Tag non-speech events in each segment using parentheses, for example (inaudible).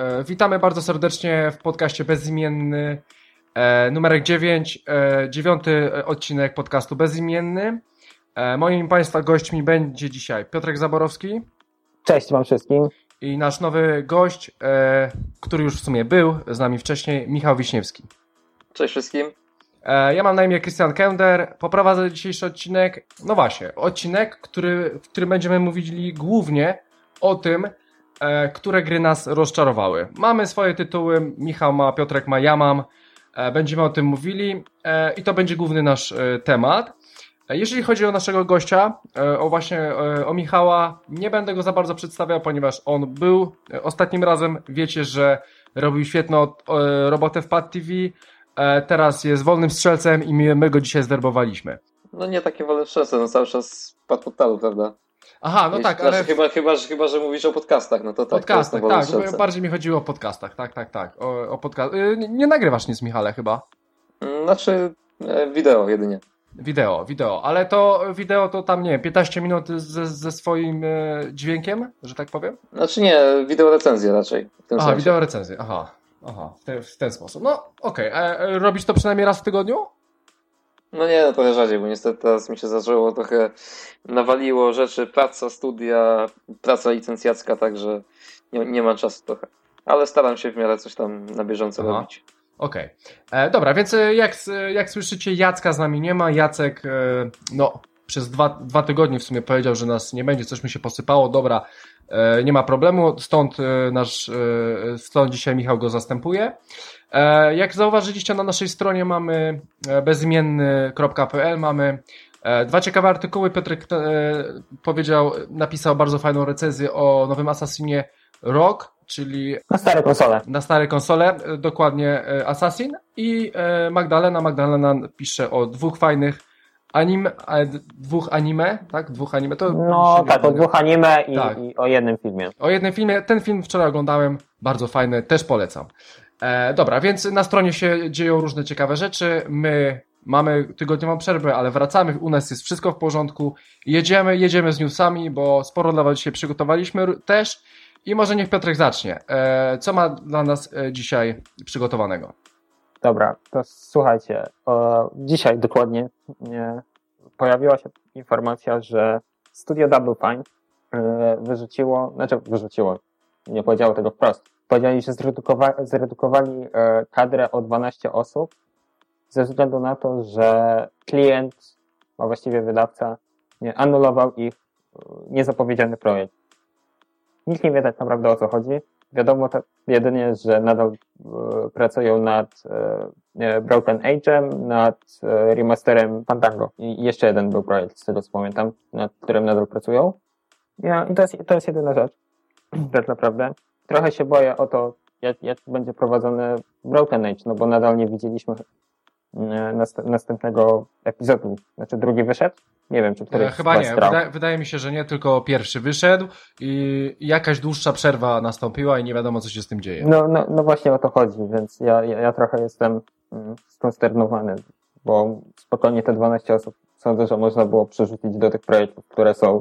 E, witamy bardzo serdecznie w podcaście Bezimienny e, numerek 9, e, dziewiąty odcinek podcastu Bezimienny. E, moim Państwa gośćmi będzie dzisiaj Piotrek Zaborowski Cześć Wam wszystkim. i nasz nowy gość, e, który już w sumie był z nami wcześniej, Michał Wiśniewski. Cześć wszystkim. E, Ja mam na imię Christian Kender, poprowadzę dzisiejszy odcinek. No właśnie, odcinek, który, w którym będziemy mówili głównie o tym, e, które gry nas rozczarowały. Mamy swoje tytuły, Michał ma, Piotrek ma, ja mam. E, Będziemy o tym mówili e, i to będzie główny nasz e, temat. Jeżeli chodzi o naszego gościa, o właśnie o Michała, nie będę go za bardzo przedstawiał, ponieważ on był ostatnim razem, wiecie, że robił świetną robotę w Pad TV, teraz jest wolnym strzelcem i my, go dzisiaj zwerbowaliśmy. No nie takie wolne szczęście, no cały czas padł pod talu, prawda? Aha, no tak, ale chyba, chyba, że, chyba, że mówisz o podcastach, no to tak. podcastach, tak, strzelcem. bardziej mi chodziło o podcastach, tak, tak, tak, o, o podcast... y, nie- Nie nagrywasz nic, Michale, chyba? Mm, Znaczy, e, wideo jedynie. Wideo, wideo, ale to wideo to tam, nie wiem, 15 minut ze, ze swoim e, dźwiękiem, że tak powiem? Znaczy nie, wideo recenzję raczej. W Aha, sensie. wideo recenzję, aha, aha, w, te, w ten sposób. No, okej, e, e, robisz to przynajmniej raz w tygodniu? No nie, no trochę rzadziej, bo niestety teraz mi się zaczęło trochę nawaliło rzeczy, praca, studia, praca licencjacka, także nie, nie mam czasu trochę. Ale staram się w miarę coś tam na bieżąco Aha. robić. Okej. E, Dobra, więc e, jak, s- jak słyszycie, Jacka z nami nie ma. Jacek, e, no, przez dwa, dwa tygodnie w sumie powiedział, że nas nie będzie, coś mi się posypało. Dobra, e, nie ma problemu, stąd e, nasz, e, stąd dzisiaj Michał go zastępuje. E, Jak zauważyliście, na naszej stronie mamy e, bezimienny.pl, mamy e, dwa ciekawe artykuły. Piotrek e, powiedział, napisał bardzo fajną recenzję o nowym Assassinie Rock, czyli Na stare konsole. na stare konsole, e, dokładnie e, Assassin i e, Magdalena. Magdalena pisze o dwóch fajnych anim, e, d- dwóch anime, tak? Dwóch anime. To No tak, o dwóch anime i, Tak. i o jednym filmie. O jednym filmie. Ten film wczoraj oglądałem, bardzo fajny, też polecam. E, dobra, więc na stronie się dzieją różne ciekawe rzeczy. My mamy tygodniową przerwę, ale wracamy. U nas jest wszystko w porządku. Jedziemy, jedziemy z newsami, bo sporo dla Was dzisiaj przygotowaliśmy też. I może niech Piotrek zacznie. E, co ma dla nas e, dzisiaj przygotowanego? Dobra, to słuchajcie. Dzisiaj dokładnie pojawiła się informacja, że studio Double Fine e, wyrzuciło, znaczy wyrzuciło, nie powiedziało tego wprost. Powiedzieli, że zredukowa zredukowali e, kadrę o 12 osób ze względu na to, że klient, a właściwie wydawca, nie, anulował ich e, niezapowiedziany projekt. Nikt nie wie tak naprawdę o co chodzi. Wiadomo to jedynie, że nadal e, pracują nad e, Broken Age'em, nad e, remasterem Fandango. I jeszcze jeden był projekt, z tego co pamiętam, nad którym nadal pracują. Ja, I to jest, to jest jedyna rzecz, (clears throat) tak naprawdę. Trochę się boję o to, jak, jak będzie prowadzony Broken Age, no bo nadal nie widzieliśmy nast następnego epizodu. Znaczy drugi wyszedł? Nie wiem, czy któryś E, chyba nie. Wydaje, wydaje mi się, że nie, tylko pierwszy wyszedł i jakaś dłuższa przerwa nastąpiła i nie wiadomo, co się z tym dzieje. No, no, no właśnie o to chodzi, więc ja, ja, ja trochę jestem mm, skonsternowany, bo spokojnie te 12 osób sądzę, że można było przerzucić do tych projektów, które są,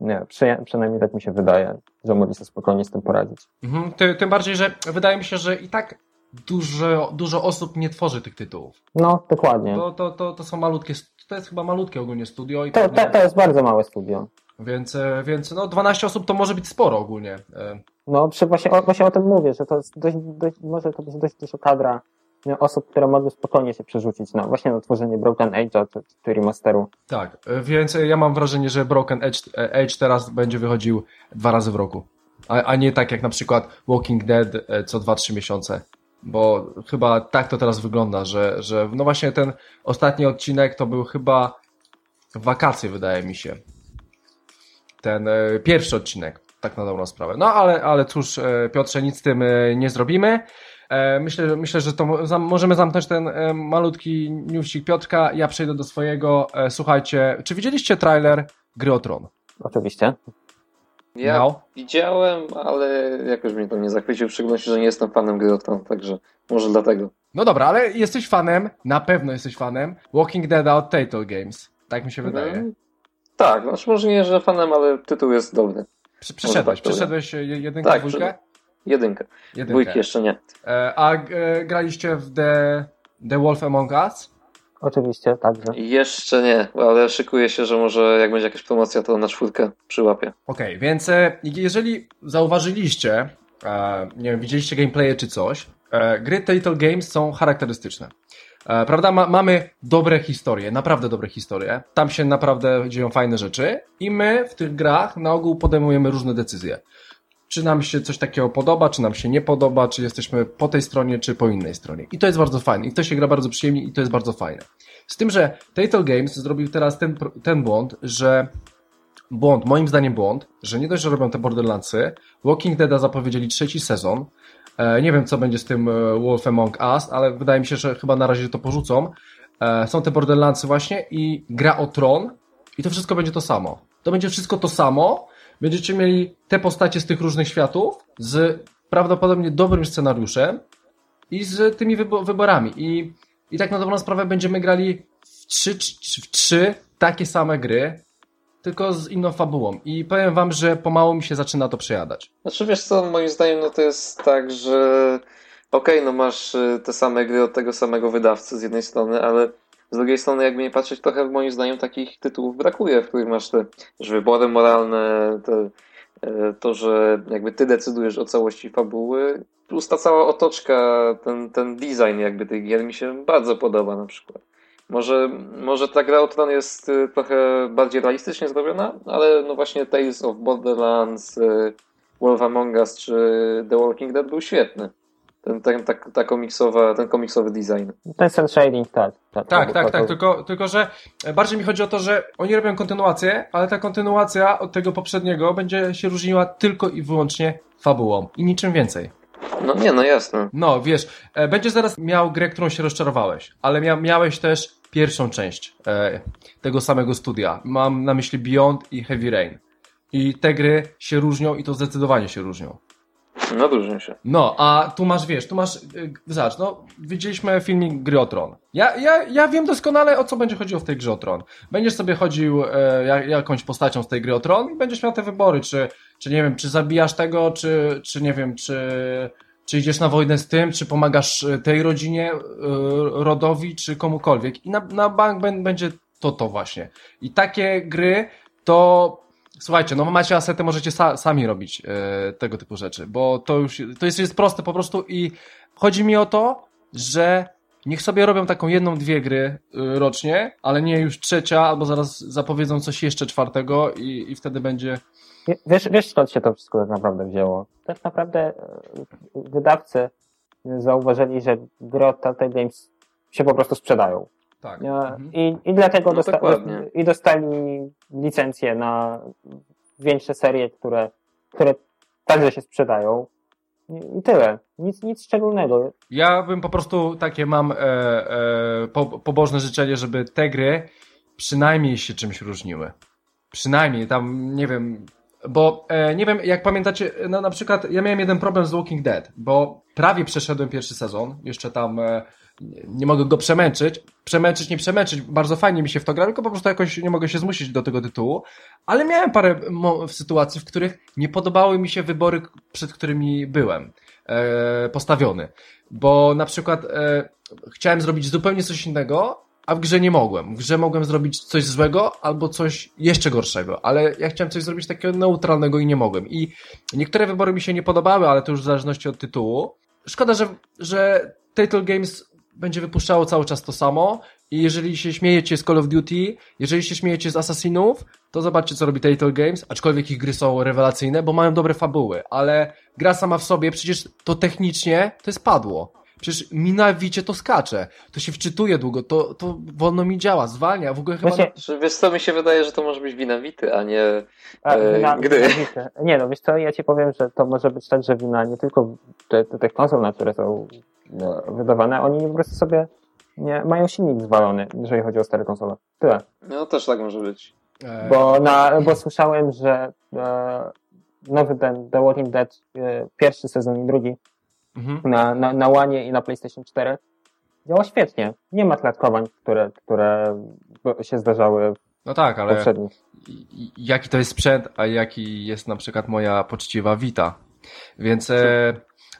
nie, przy, przynajmniej tak mi się wydaje, że mogli sobie spokojnie z tym poradzić. Mhm, ty, tym bardziej, że wydaje mi się, że i tak dużo, dużo osób nie tworzy tych tytułów. No, dokładnie. To, to, to, to są malutkie, to jest chyba malutkie ogólnie studio i To, pewnie- to, to jest bardzo małe studio. Więc, e, więc no 12 osób to może być sporo ogólnie. E, No, właśnie, o, właśnie o tym mówię, że to jest dość, dość, może to być dość duża kadra nie, osób, które mogły spokojnie się przerzucić na, właśnie na tworzenie Broken Age'a czy, czy remasteru. Tak, e, więc ja mam wrażenie, że Broken Edge, e, Edge teraz będzie wychodził dwa razy w roku. A, a nie tak jak na przykład Walking Dead co 2-3 miesiące. Bo chyba tak to teraz wygląda, że, że no właśnie ten ostatni odcinek to był chyba wakacje, wydaje mi się. Ten e, pierwszy odcinek, tak na dobrą sprawę. No ale, ale cóż, e, Piotrze, nic z tym e, nie zrobimy. E, myślę, myślę, że to zam, możemy zamknąć ten malutki newsik Piotrka. Ja przejdę do swojego. Słuchajcie, czy widzieliście trailer gry o Tron? Oczywiście. Ja No. widziałem, ale jakoś mnie to nie zachwycił, w szczególności, że nie jestem fanem gry o Tron, także może dlatego. No dobra, ale jesteś fanem, na pewno jesteś fanem Walking Dead od Telltale Games. Tak mi się wydaje. Mm, Tak, znaczy może nie, że fanem, ale tytuł jest dobry. Przeszedłeś, tak, przeszedłeś e, jedynkę, Tak, dwójkę? Jedynkę. Jedynkę. Dwójki jeszcze nie. E, a e, graliście w The, The Wolf Among Us? Oczywiście, także. Jeszcze nie, ale szykuję się, że może jak będzie jakaś promocja, to na czwórkę przyłapię. Okej, więc e, jeżeli zauważyliście, e, nie wiem, widzieliście gameplaye czy coś, e, gry Telltale Games są charakterystyczne. Prawda, Ma, mamy dobre historie, naprawdę dobre historie. Tam się naprawdę dzieją fajne rzeczy i my w tych grach na ogół podejmujemy różne decyzje. Czy nam się coś takiego podoba, czy nam się nie podoba, czy jesteśmy po tej stronie, czy po innej stronie. I to jest bardzo fajne. I to się gra bardzo przyjemnie i to jest bardzo fajne. Z tym, że Telltale Games zrobił teraz ten, ten błąd, że błąd, moim zdaniem błąd, że nie dość, że robią te Borderlandsy, Walking Deada zapowiedzieli trzeci sezon, e, nie wiem co będzie z tym e, Wolf Among Us, ale wydaje mi się, że chyba na razie to porzucą. E, są te Borderlandsy właśnie i gra o tron i to wszystko będzie to samo. To będzie wszystko to samo, będziecie mieli te postacie z tych różnych światów, z prawdopodobnie dobrym scenariuszem i z tymi wybo- wyborami. I, I tak na dobrą sprawę będziemy grali w trzy, w trzy takie same gry, tylko z inną fabułą. I powiem wam, że pomału mi się zaczyna to przejadać. Znaczy wiesz co, moim zdaniem no to jest tak, że okej, no masz y, te same gry od tego samego wydawcy z jednej strony, ale z drugiej strony jakby nie patrzeć, trochę moim zdaniem takich tytułów brakuje, w których masz te wybory moralne, te, e, to, że jakby ty decydujesz o całości fabuły, plus ta cała otoczka, ten, ten design jakby tych gier mi się bardzo podoba na przykład. Może, może ta gra o Tron jest y, trochę bardziej realistycznie zrobiona, ale no właśnie Tales of Borderlands, y, Wolf Among Us czy The Walking Dead był świetny. Ten, ten, ta, ta komiksowa, ten komiksowy design. Ten cel shading, tak. Tak, tak, tak, to- tylko, tylko że bardziej mi chodzi o to, że oni robią kontynuację, ale ta kontynuacja od tego poprzedniego będzie się różniła tylko i wyłącznie fabułą i niczym więcej. No nie, no jasne. No, wiesz, e, będziesz zaraz miał grę, którą się rozczarowałeś, ale mia miałeś też pierwszą część e, tego samego studia. Mam na myśli Beyond i Heavy Rain. I te gry się różnią i to zdecydowanie się różnią. Różnią się. No, a tu masz, wiesz, tu masz, yy, zobacz, no, widzieliśmy filmik Gry o Tron. Ja, ja, ja wiem doskonale, o co będzie chodziło w tej Grze o Tron. Będziesz sobie chodził e, jak- jakąś postacią z tej Gry o Tron i będziesz miał te wybory, czy, czy nie wiem, czy zabijasz tego, czy, czy nie wiem, czy, czy idziesz na wojnę z tym, czy pomagasz e, tej rodzinie, e, rodowi, czy komukolwiek. I na, na bank bę- będzie to to właśnie. I takie gry to Słuchajcie, no macie asety, możecie sa, sami robić e, tego typu rzeczy, bo to już to jest, jest proste po prostu i chodzi mi o to, że niech sobie robią taką jedną, dwie gry y, rocznie, ale nie już trzecia, albo zaraz zapowiedzą coś jeszcze czwartego i, i wtedy będzie. Wie- Wiesz, wiesz skąd się to wszystko tak naprawdę wzięło? Tak naprawdę e, wydawcy zauważyli, że gry od Telltale Games się po prostu sprzedają. Tak. Mhm. I, i dlatego No dosta- i dostali licencje na większe serie, które, które także się sprzedają. I, i tyle. Nic, nic szczególnego. Ja bym po prostu takie mam e, e, po, pobożne życzenie, żeby te gry przynajmniej się czymś różniły. Przynajmniej tam, nie wiem, bo e, nie wiem, jak pamiętacie, no na przykład ja miałem jeden problem z Walking Dead, bo prawie przeszedłem pierwszy sezon, jeszcze tam e, nie, mogę go przemęczyć, przemęczyć, nie przemęczyć, bardzo fajnie mi się w to gra, tylko po prostu jakoś nie mogę się zmusić do tego tytułu, ale miałem parę sytuacji, w których nie podobały mi się wybory, przed którymi byłem e, postawiony, bo na przykład e, chciałem zrobić zupełnie coś innego, a w grze nie mogłem. W grze mogłem zrobić coś złego albo coś jeszcze gorszego, ale ja chciałem coś zrobić takiego neutralnego i nie mogłem. I niektóre wybory mi się nie podobały, ale to już w zależności od tytułu. Szkoda, że, że Telltale Games będzie wypuszczało cały czas to samo i jeżeli się śmiejecie z Call of Duty, jeżeli się śmiejecie z Assassinów, to zobaczcie co robi Telltale Games, aczkolwiek ich gry są rewelacyjne, bo mają dobre fabuły, ale gra sama w sobie, przecież to technicznie to jest padło. Przecież mi na wicie to skacze. To się wczytuje długo, to, to wolno mi działa, zwalnia. W ogóle chyba... Właśnie, Że Wiesz co, mi się wydaje, że to może być wina Wity, a nie... a, E, wina, gdy? wina- Nie no, wiesz co, ja ci powiem, że to może być tak, że wina nie tylko te, te, tych konsol, na które są no, wydawane, oni po prostu sobie nie, mają silnik zwalony, jeżeli chodzi o stare konsole. Tyle. No też tak może być. E, Bo, na, bo słyszałem, że e, nowy ten The Walking Dead, e, pierwszy sezon i drugi mhm. na, na, na Łanie i na PlayStation 4 działa świetnie. Nie ma klatkowań, które, które się zdarzały No tak, ale poprzednich. jaki to jest sprzęt, a jaki jest na przykład moja poczciwa Vita. Więc e,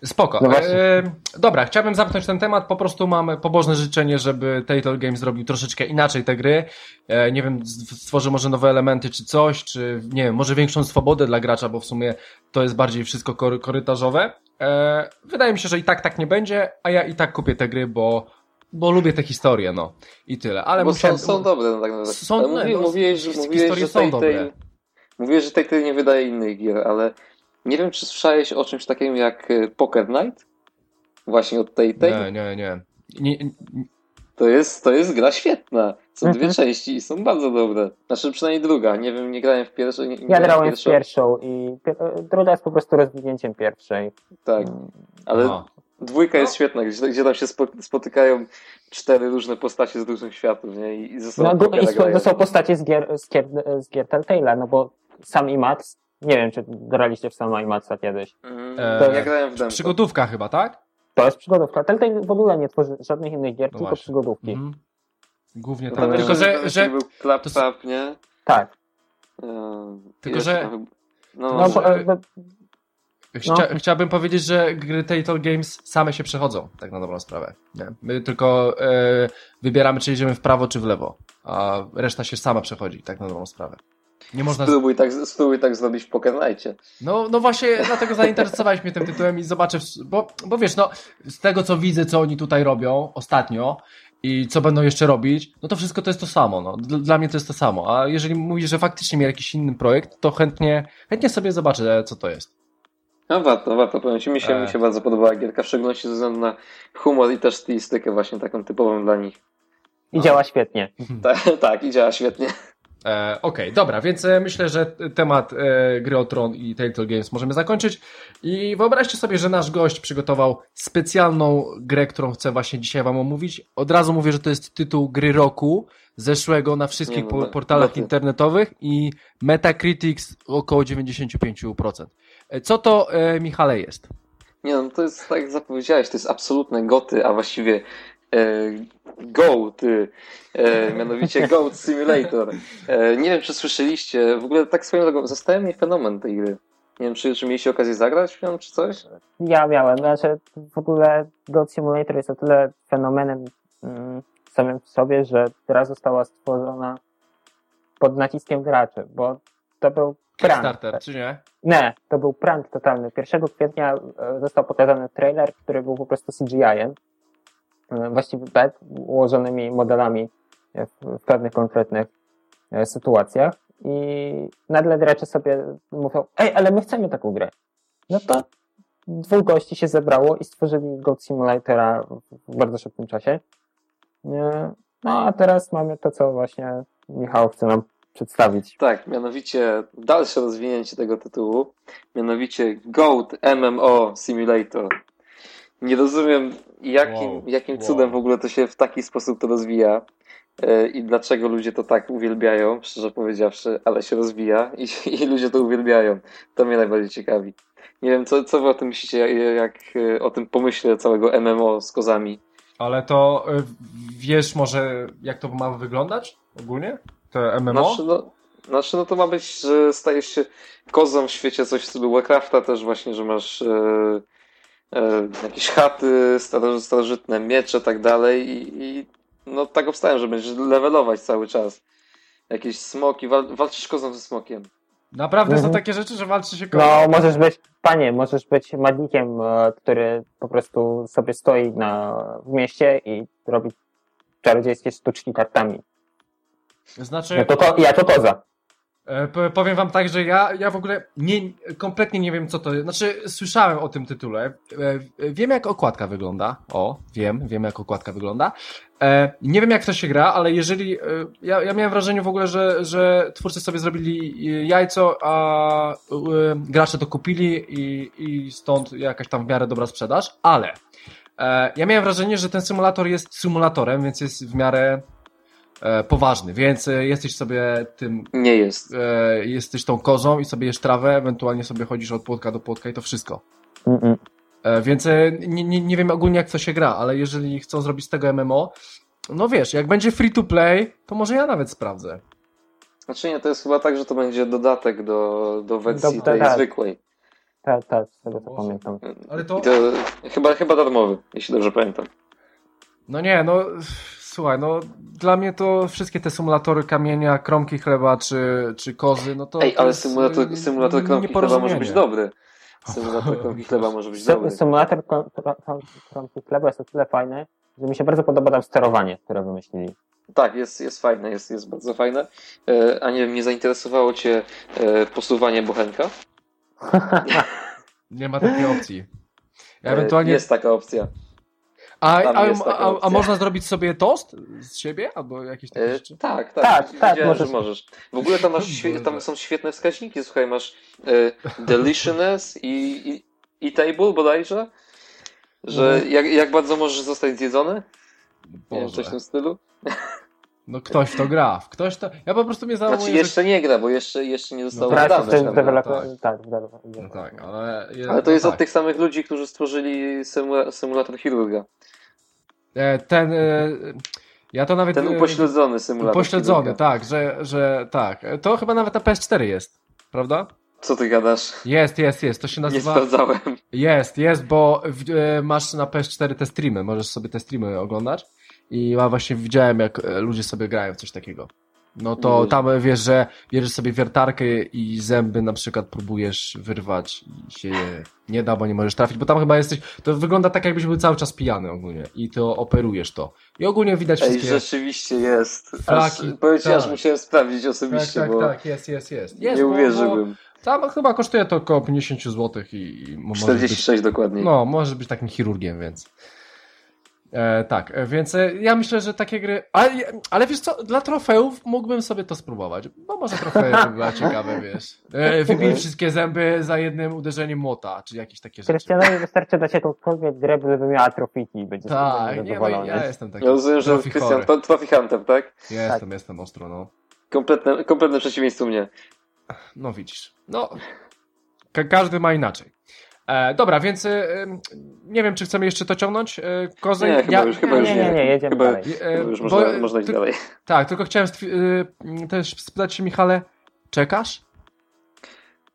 spoko. No. E, dobra, chciałbym zamknąć ten temat. Po prostu mam pobożne życzenie, żeby Telltale Games zrobił troszeczkę inaczej te gry. E, nie wiem, stworzy może nowe elementy czy coś, czy nie wiem, może większą swobodę dla gracza, bo w sumie to jest bardziej wszystko kory, korytarzowe. E, wydaje mi się, że i tak tak nie będzie, a ja i tak kupię te gry, bo, bo lubię te historie, no. I tyle. Ale Bo musiałem- są, są dobre, no tak naprawdę. Są- Ale mówi, no, mówiłeś, że, historie mówiłeś, że są Telltale, dobre. mówiłeś, że Telltale nie wydaje innych gier, ale nie wiem, czy słyszałeś o czymś takim jak e, Poker Night? Właśnie od Telltale? Nie, nie, nie. nie, nie To jest, to jest gra świetna. Są Mhm. dwie części i są bardzo dobre. Znaczy przynajmniej druga. Nie wiem, nie grałem w pierwszą. Nie, nie Ja grałem w pierwszą. pierwszą i pi- druga jest po prostu rozwinięciem pierwszej. Tak, Mm, ale Aha. dwójka jest No. świetna, gdzie, gdzie tam się spo, spotykają cztery różne postacie z różnych światów, nie? I, i ze sobą No, i są, grają. to są postacie z gier, z gier, z gier Telltale'a, no bo Sam i Max, nie wiem, czy graliście w Sama i Maxa kiedyś. Mm, E, ja grałem w demko. Przygodówka chyba, tak? To jest przygodówka. Telltale w ogóle nie tworzy żadnych innych gier, No tylko właśnie. przygodówki. Mhm. Głównie tak. tam Tylko, że, że był to s- Claptrap, nie? Tak. E, Tylko, że- No, No, że- bo, e, chcia, no. chciałbym powiedzieć, że gry Telltale Games same się przechodzą, tak na dobrą sprawę. Nie? My tylko e, wybieramy, czy jedziemy w prawo, czy w lewo, a reszta się sama przechodzi, tak na dobrą sprawę. Nie można. Spróbuj, tak, spróbuj tak zrobić w Poker Nightie. No, no właśnie, dlatego zainteresowałeś mnie tym tytułem i zobaczę, bo, bo wiesz, no, z tego co widzę, co oni tutaj robią ostatnio i co będą jeszcze robić, no to wszystko to jest to samo, no. Dla, dla mnie to jest to samo. A jeżeli mówisz, że faktycznie miał jakiś inny projekt, to chętnie, chętnie sobie zobaczę, co to jest. No warto, warto, powiem ci, mi się, E. mi się bardzo podobała gierka, w szczególności ze względu na humor i też stylistykę właśnie taką typową dla nich. I działa świetnie. (laughs) Tak, tak i działa świetnie. E, Okej, dobra, więc e, myślę, że temat e, gry o Tron i Telltale Games możemy zakończyć. I wyobraźcie sobie, że nasz gość przygotował specjalną grę, którą chcę właśnie dzisiaj wam omówić. Od razu mówię, że to jest tytuł gry roku zeszłego na wszystkich no, po, no, portalach no internetowych i Metacritics około 95%. E, Co to, e, Michale, jest? Nie no, to jest tak jak zapowiedziałeś, to jest absolutne goty, a właściwie GOAT, e, mianowicie (laughs) GOAT Simulator. E, nie wiem, czy słyszeliście, w ogóle tak swoją drogą, zostaje mnie fenomen tej gry. Nie wiem, czy, czy mieliście okazję zagrać w nią, czy coś? Ja miałem, znaczy w ogóle God Simulator jest o tyle fenomenem mm, samym w sobie, że gra została stworzona pod naciskiem graczy, bo to był prank. Kickstarter, czy nie? Nie, to był prank totalny. 1 kwietnia e, został pokazany trailer, który był po prostu CGI-em. E, Właściwie tak, ułożonymi modelami w, w pewnych konkretnych e, sytuacjach. I nagle gracze sobie mówią, ej, ale my chcemy taką grę. No to dwóch gości się zebrało i stworzyli God Simulatora w- bardzo szybkim czasie. E, No a teraz mamy to, co właśnie Michał chce nam przedstawić. Tak, mianowicie dalsze rozwinięcie tego tytułu, mianowicie GOAT MMO Simulator. Nie rozumiem, jakim, Wow, jakim wow. cudem w ogóle to się w taki sposób to rozwija e, i dlaczego ludzie to tak uwielbiają, szczerze powiedziawszy, ale się rozwija i, (laughs) i ludzie to uwielbiają. To mnie najbardziej ciekawi. Nie wiem, co, co wy o tym myślicie, jak, jak e, o tym pomyśle całego MMO z kozami. Ale to e, wiesz może, jak to ma wyglądać ogólnie? Te MMO? Znaczy no, znaczy, no to ma być, że stajesz się kozą w świecie, coś w stylu Warcrafta też właśnie, że masz e, jakieś chaty, staro, starożytne miecze, tak dalej i, i no tak obstałem, że będziesz levelować cały czas. Jakieś smoki, wal, walczysz kozą ze smokiem. Naprawdę są Mhm. takie rzeczy, że walczy się No, możesz być, panie, możesz być magikiem, e, który po prostu sobie stoi na, w mieście i robi czarodziejskie sztuczki kartami. Znaczy, Ja to, ko, ja to koza. E, p- Powiem wam tak, że ja, ja w ogóle nie, kompletnie nie wiem co to jest. Znaczy, słyszałem o tym tytule. E, Wiem jak okładka wygląda. O, wiem, wiem jak okładka wygląda. E, Nie wiem jak to się gra, ale jeżeli. e, Ja, ja miałem wrażenie w ogóle, że, że twórcy sobie zrobili e, jajco, a e, gracze to kupili i, i stąd jakaś tam w miarę dobra sprzedaż, ale e, ja miałem wrażenie, że ten symulator jest symulatorem, więc jest w miarę e, poważny, więc e, jesteś sobie tym Nie jest. e, jesteś tą kozą i sobie jesz trawę, ewentualnie sobie chodzisz od płotka do płotka i to wszystko. Mm-mm. E, więc e, nie, nie, nie wiem ogólnie jak to się gra, ale jeżeli chcą zrobić z tego MMO, no wiesz, jak będzie free to play, to może ja nawet sprawdzę. Znaczy nie, to jest chyba tak, że to będzie dodatek do, do wersji Dobra, tej tak. zwykłej. Tak, tak, z tego co Boże. pamiętam. Ale to- I to chyba, chyba darmowy, jeśli dobrze pamiętam. No nie, no słuchaj, no dla mnie to wszystkie te symulatory kamienia, kromki chleba czy, czy kozy, no to. Ej, to ale jest, symulator, e, symulator kromki chleba może być dobry. Symulator kromki chleba może być dobry. Symulator krom- krom- kromki chleba jest o tyle fajny, że mi się bardzo podoba tam sterowanie, które wymyślili. Tak, jest, jest fajne, jest, jest bardzo fajne. E, a nie wiem, nie zainteresowało Cię e, posuwanie bochenka? (laughs) Nie ma takiej opcji. E, ewentualnie. Jest taka opcja. A, a, a, a można zrobić sobie tost z siebie? Albo jakieś takie E, rzeczy? tak, tak, Tak, tak, możesz. że możesz. W ogóle tam, masz tam są świetne wskaźniki, słuchaj, masz e, deliciousness i, i, i table bodajże, że Mhm. jak, jak bardzo możesz zostać zjedzony, nie wiem, Boże. coś w tym stylu. No ktoś w to gra. Ktoś to. Ja po prostu mnie Znaczy załamuje, jeszcze nie gra, bo jeszcze, jeszcze nie zostało tak, Teraz wydane. tak. Tak, że... No tak, ale. Ale to no jest tak. od tych samych ludzi, którzy stworzyli symula- symulator chirurga. E, Ten. e, Ja to nawet. Ten upośledzony symulator Upośledzony, chirurga. tak, że, że tak. To chyba nawet na PS4 jest, prawda? Co ty gadasz? Jest, jest, jest. To się Nie nazywa. sprawdzałem. Jest, jest, bo w, e, masz na PS4 te streamy, możesz sobie te streamy oglądać. I ja właśnie widziałem, jak e, ludzie sobie grają w coś takiego. No to Mhm. tam e, wiesz, że bierzesz sobie wiertarkę i zęby na przykład próbujesz wyrwać i się je nie da, bo nie możesz trafić, bo tam chyba jesteś, to wygląda tak jakbyś był cały czas pijany ogólnie i to operujesz to. I ogólnie widać Ej, wszystkie... rzeczywiście jest. Aż, Flaki, powiem ci, aż tak. musiałem sprawdzić Tak, osobiście, tak, bo tak, jest, jest, jest. jest nie bo- Bo uwierzyłbym. tam chyba kosztuje to około 50 zł i, i może być 46 dokładnie. No, może być takim chirurgiem, więc. E, tak, e, więc e, ja myślę, że takie gry. Ale, ale wiesz co, dla trofeów mógłbym sobie to spróbować. Bo może trofeje to była (laughs) ciekawe, wiesz. E, wybij wszystkie zęby za jednym uderzeniem młota, czy jakieś takie rzeczy. Krystianowi wystarczy dać jakąkolwiek grę, żeby miała trofiki i będzie Tak, tak, nie, no, ja jestem taki. Ja rozumiem, że Krystian to Trophy Hunter, tak? Jestem, jestem ostro, no. Kompletne, kompletne przeciwieństwo mnie. No widzisz. No, ka każdy ma inaczej. E, dobra, więc e, nie wiem, czy chcemy jeszcze to ciągnąć. E, Kozę, Nie, chyba już, chyba nie, już nie, nie, nie, jedziemy Chyba, dalej. E, chyba już bo- można, można iść ty- dalej. Tak, tylko chciałem stwi- też spytać się, Michale, czekasz?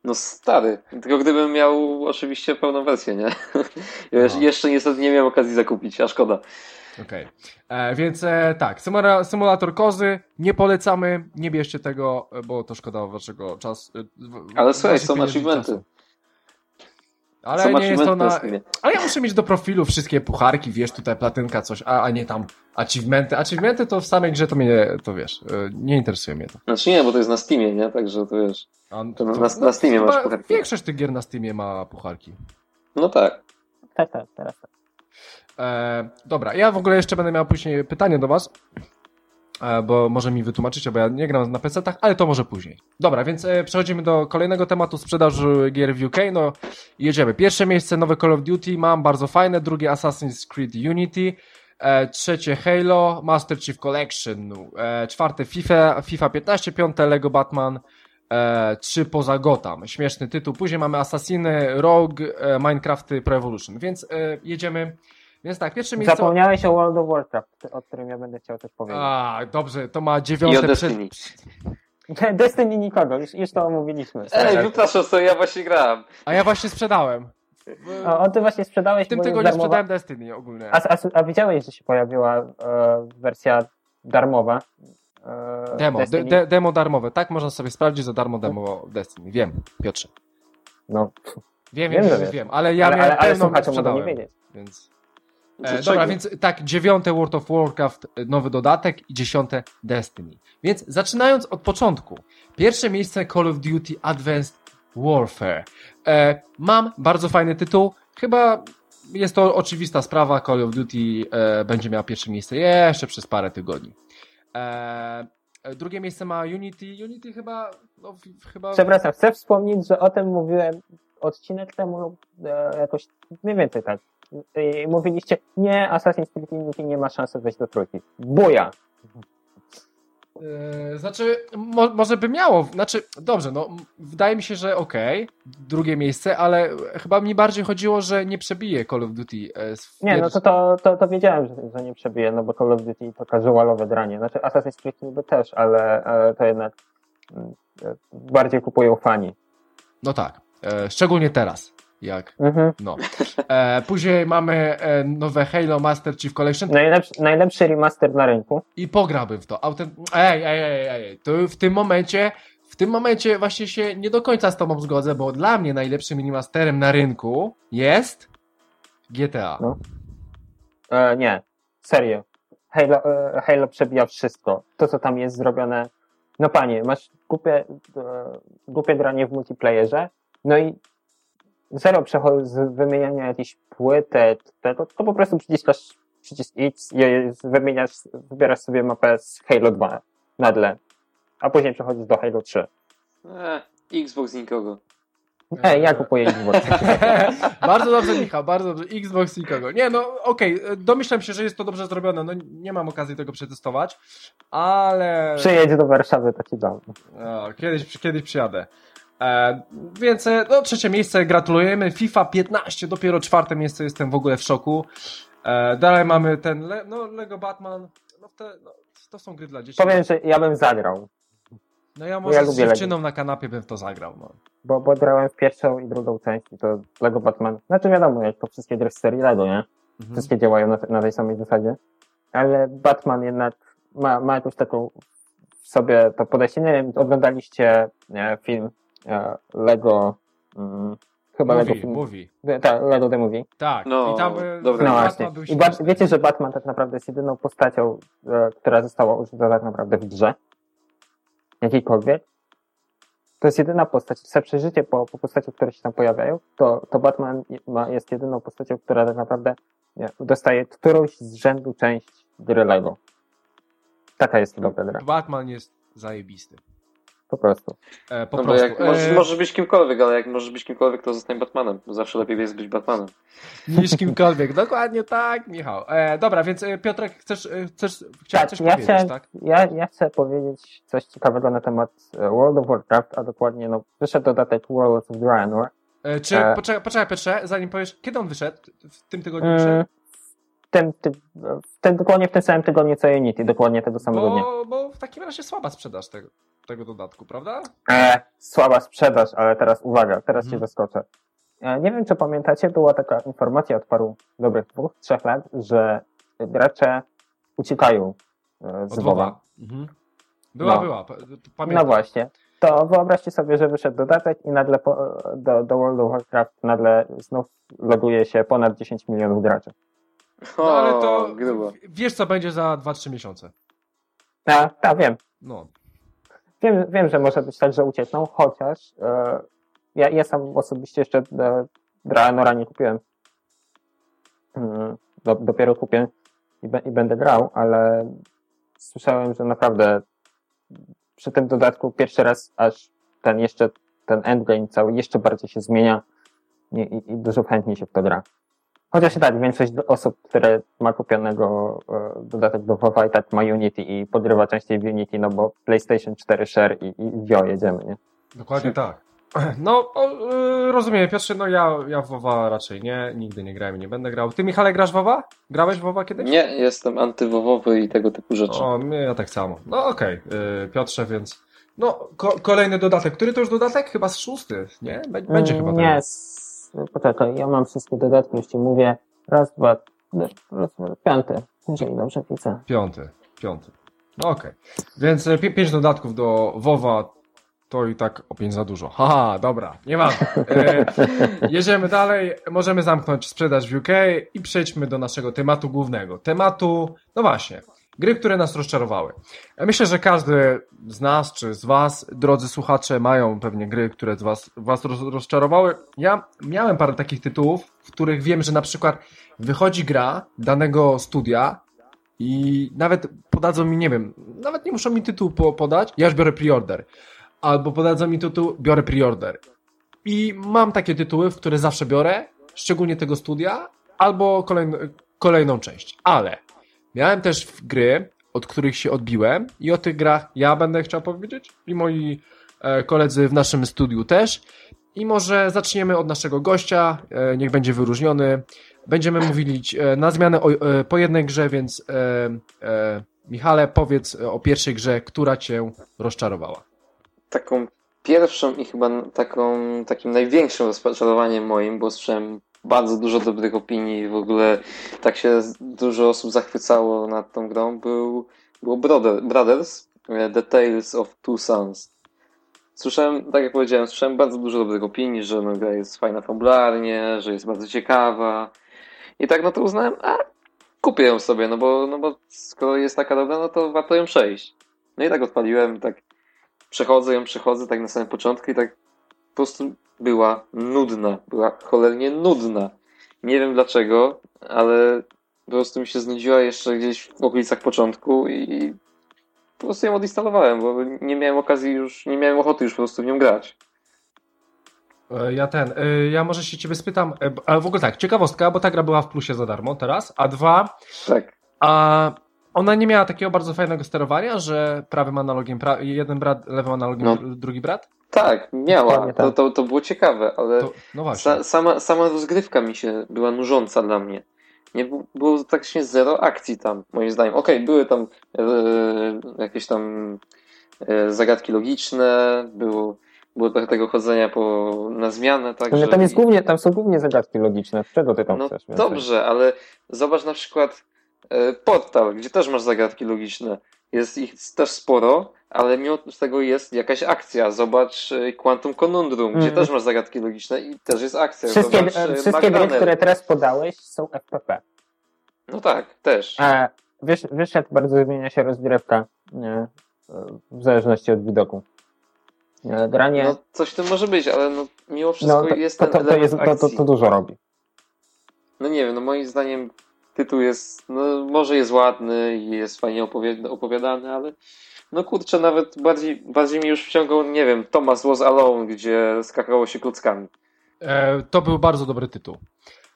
No stary, tylko gdybym miał oczywiście pełną wersję, nie? (laughs) Ja No. Jeszcze niestety nie miałem okazji zakupić, a szkoda. Okej. E, Więc e, tak, symula- symulator kozy, nie polecamy, nie bierzcie tego, bo to szkoda waszego czasu. e, Ale słuchaj, są achievementy. czasu. Ale nie jest to na... ja muszę mieć do profilu wszystkie pucharki, wiesz, tutaj platynka, coś, a, a nie tam achievementy. Achievementy to w samej grze to mnie, to wiesz, e, nie interesuje mnie to. Znaczy nie, bo to jest na Steamie, nie? Także to wiesz. A, To na- na Steamie masz pucharki. Większość tych gier na Steamie ma pucharki. No tak. Tak, tak, teraz tak. E, dobra, ja w ogóle jeszcze będę miał później pytanie do was, bo może mi wytłumaczycie, bo ja nie gram na PC-tach, ale to może później. Dobra, więc e, przechodzimy do kolejnego tematu sprzedaży gier w UK. No, jedziemy. Pierwsze miejsce nowe Call of Duty mam, bardzo fajne. Drugie Assassin's Creed Unity. E, trzecie Halo, Master Chief Collection. E, czwarte FIFA, FIFA 15, piąte Lego Batman. E, trzy poza Gotham. Śmieszny tytuł. Później mamy Assassiny, Rogue, e, Minecrafty, Pro Evolution. Więc e, jedziemy. Więc tak, pierwsze miejsce. Zapomniałeś o World of Warcraft, o którym ja będę chciał coś powiedzieć. A, dobrze, to ma I dziewiąte Destiny. (laughs) Destiny nikogo, już, już to omówiliśmy. Ej, wypraszam sobie, ja właśnie grałem. A ja właśnie sprzedałem. W, O, o ty właśnie sprzedałeś, w tym tygodniu darmowa. sprzedałem Destiny ogólnie. A, a, a widziałeś, że się pojawiła e, wersja darmowa? E, Demo, de, demo darmowe. Tak można sobie sprawdzić za darmo demo Destiny. Wiem, Piotrze. No, Wiem, Wiem, wiem, wiem, ale ja ale, miałem ale, ale mogą nie wiedzieć. więc... E, dobra, więc tak, dziewiąte World of Warcraft, e, nowy dodatek i dziesiąte Destiny. Więc zaczynając od początku. Pierwsze miejsce Call of Duty Advanced Warfare. E, mam bardzo fajny tytuł. Chyba jest to oczywista sprawa. Call of Duty e, będzie miał pierwsze miejsce jeszcze przez parę tygodni. E, e drugie miejsce ma Unity. Unity chyba, no, chyba... Przepraszam, chcę wspomnieć, że o tym mówiłem odcinek temu e, jakoś mniej więcej tak. I mówiliście, nie, Assassin's Creed Unity nie ma szansy wejść do trójki. Buja! Yy, znaczy, mo może by miało, znaczy, dobrze, no, wydaje mi się, że okej, okay, drugie miejsce, ale chyba mi bardziej chodziło, że nie przebije Call of Duty. E, nie, no to, to, to, to wiedziałem, że, że, nie przebije, no bo Call of Duty to casualowe dranie. Znaczy, Assassin's Creed niby też, ale, ale to jednak mm, e, bardziej kupują fani. No tak, e, szczególnie teraz jak. Mhm. No. E, później mamy e, nowe Halo Master Chief Collection. Najlepszy, najlepszy remaster na rynku. I pograłbym w to. Autent... Ej, ej, ej, ej. To w tym momencie, w tym momencie właśnie się nie do końca z tobą zgodzę, bo dla mnie najlepszym remasterem na rynku jest GTA. No. E, nie, serio. Halo, e, Halo przebija wszystko. To, co tam jest zrobione. No panie, masz głupie, e, głupie granie w multiplayerze, no i zero przechodu z wymieniania jakiejś płyty, tego, to po prostu przyciskasz przycisk X i wymieniasz, wybierasz sobie mapę z Halo 2 na tle, a później przechodzisz do Halo 3. Eee, Xbox nikogo. Ej, ja kupuję Xbox. (laughs) bardzo dobrze, Michał, bardzo dobrze. Xbox nikogo. Nie, no okej, okay. domyślam się, że jest to dobrze zrobione. No nie mam okazji tego przetestować, ale... Przyjedź do Warszawy, to ci dam. kiedyś, kiedyś przyjadę. E, więc e, no, trzecie miejsce, gratulujemy. FIFA 15, dopiero czwarte miejsce, jestem w ogóle w szoku. E, dalej mamy ten Le no, Lego Batman. No, te, no, to są gry dla dzieci. Powiem, że ja bym zagrał. No ja może ja z dziewczyną Lego. na kanapie bym w to zagrał. No. Bo, bo grałem w pierwszą i drugą część i to Lego Batman. Znaczy wiadomo, jak to wszystkie gry z serii Lego, nie? Mhm. Wszystkie działają na, na tej samej zasadzie. Ale Batman jednak ma, ma jakąś taką w sobie to podejście. Nie wiem, oglądaliście nie, film Lego, mm, chyba movie, Lego film. Movie. Tak, Lego The Movie. Tak, no, i tam dobra. no właśnie. I wiecie, że Batman tak naprawdę jest jedyną postacią, e, która została użyta tak naprawdę w grze? Jakiejkolwiek? To jest jedyna postać. Chce przeżycie po, po postaciach, które się tam pojawiają, to, to Batman ma, jest jedyną postacią, która tak naprawdę nie, dostaje którąś z rzędu część gry Lego. Taka jest dobra gra. Batman jest zajebisty. Po prostu. E, po no prostu. Jak możesz, e... możesz być kimkolwiek, ale jak możesz być kimkolwiek, to zostań Batmanem. Zawsze lepiej jest być Batmanem. Niż kimkolwiek. Dokładnie tak, Michał. E, dobra, więc e, Piotrek, chcesz, e, chcesz chciałeś tak, coś ja powiedzieć, tak? Ja, ja chcę powiedzieć coś ciekawego na temat World of Warcraft, a dokładnie no, wyszedł dodatek World of Draenor. E, czy, e... poczekaj, poczekaj Piotrze, zanim powiesz, kiedy on wyszedł? W tym tygodniu mm, wyszedł? Ten, ty, ten, dokładnie w tym samym tygodniu co Unity, dokładnie tego samego bo, dnia. Bo w takim razie słaba sprzedaż tego tego dodatku, prawda? E, słaba sprzedaż, ale teraz uwaga, teraz mhm. cię zaskoczę. E, nie wiem, czy pamiętacie, była taka informacja od paru dobrych dwóch, trzech lat, że gracze uciekają e, z WoWa. Mhm. Była, no. była. Pamiętam. No właśnie. To wyobraźcie sobie, że wyszedł dodatek i nagle po, do, do World of Warcraft nagle znów loguje się ponad 10 milionów graczy. No ale to wiesz, co będzie za 2-3 miesiące. Tak, tak, wiem. No, Wiem, wiem, że może być tak, że uciekną, chociaż e, ja, ja sam osobiście jeszcze e, Draenora nie kupiłem. Mm, do, dopiero kupię i, be, i będę grał, ale słyszałem, że naprawdę przy tym dodatku pierwszy raz aż ten jeszcze, ten endgame cały jeszcze bardziej się zmienia i, i, i dużo chętniej się w to gra. Chociaż i tak, większość osób, które ma kupionego e, dodatek do WoWa i tak ma Unity i podrywa częściej w Unity, no bo PlayStation 4 Share i, i Vio jedziemy, nie? Dokładnie tak. (clears throat) No, o, y, rozumiem, Piotrze, no ja, ja w WoWa raczej nie, nigdy nie grałem i nie będę grał. Ty, Michale, grasz w WoWa? Grałeś w WoWa kiedyś? Nie, jestem antywowowy i tego typu rzeczy. O, mnie ja tak samo. No okej, okay. Piotrze, więc no, ko kolejny dodatek. Który to już dodatek? Chyba z szósty, nie? Będzie chyba Nie, poczekaj, ja mam wszystkie dodatki, już ci mówię. Raz, dwa, raz, piąty, jeżeli dobrze widzę. Piąty, piąty. No okej. Okay. Więc e, pięć dodatków do WoWa To i tak o 5 za dużo. Haha, dobra, nie ma. E, (laughs) jedziemy dalej. Możemy zamknąć sprzedaż w UK i przejdźmy do naszego tematu głównego. Tematu, no właśnie, gry, które nas rozczarowały. Myślę, że każdy z nas czy z Was, drodzy słuchacze, mają pewnie gry, które z Was, was roz, rozczarowały. Ja miałem parę takich tytułów, w których wiem, że na przykład wychodzi gra danego studia i nawet podadzą mi, nie wiem, nawet nie muszą mi tytuł po, podać, ja już biorę preorder. Albo podadzą mi tytuł, biorę preorder. I mam takie tytuły, w które zawsze biorę, szczególnie tego studia, albo kolejn, kolejną część. Ale miałem też gry, od których się odbiłem i o tych grach ja będę chciał powiedzieć i moi e, koledzy w naszym studiu też. I może zaczniemy od naszego gościa, e, niech będzie wyróżniony. Będziemy mówić e, na zmianę o, po jednej grze, więc e, e, Michale, powiedz o pierwszej grze, która cię rozczarowała. Taką pierwszą i chyba taką, takim największym rozczarowaniem moim, bo słyszałem bardzo dużo dobrych opinii w ogóle tak się dużo osób zachwycało nad tą grą, był, był Brother, Brothers, The Tales of Two Sons. Słyszałem, tak jak powiedziałem, słyszałem bardzo dużo dobrych opinii, że no, gra jest fajna fabularnie, że jest bardzo ciekawa. I tak no to uznałem, a kupię ją sobie, no bo, no bo skoro jest taka dobra, no to warto ją przejść. No i tak odpaliłem, tak przechodzę ją, przechodzę tak na samym początku i tak prostu była nudna, była cholernie nudna. Nie wiem dlaczego, ale po prostu mi się znudziła jeszcze gdzieś w okolicach początku i po prostu ją odinstalowałem, bo nie miałem okazji już, nie miałem ochoty już po prostu w nią grać. E, ja ten, e, ja może się ciebie spytam, e, ale w ogóle tak, ciekawostka, bo ta gra była w plusie za darmo teraz, a dwa, tak. a ona nie miała takiego bardzo fajnego sterowania, że prawym analogiem, pra jeden brat, lewym analogiem, no. drugi brat? Tak, miała. To, tak. to, to było ciekawe, ale to, no sa, sama, sama rozgrywka mi się była nużąca dla mnie. Nie było praktycznie zero akcji tam, moim zdaniem. Okej, okay, były tam e, jakieś tam e, zagadki logiczne, było, było trochę tego chodzenia po, na zmianę. Tak, no, tam, jest głównie, tam są głównie zagadki logiczne. Czego ty tam no, chcesz? Dobrze, ale zobacz na przykład portal, gdzie też masz zagadki logiczne. Jest ich też sporo, ale mimo tego jest jakaś akcja. Zobacz e, Quantum Conundrum, gdzie mm. też masz zagadki logiczne i też jest akcja. Wszystkie, Zobacz, e, wszystkie gry, które teraz podałeś są FPP. No tak, też. E, wiesz, wiesz jak bardzo zmienia się rozgrywka nie, w zależności od widoku. Granie... No coś tu może być, ale no, mimo wszystko no, to, jest ten to, to, jest, to, to, to dużo robi. No nie wiem, no moim zdaniem tytuł jest, no może jest ładny i jest fajnie opowiadany, ale no kurczę, nawet bardziej, bardziej mi już wciągał, nie wiem, Thomas Was Alone, gdzie skakało się klockami. E, to był bardzo dobry tytuł.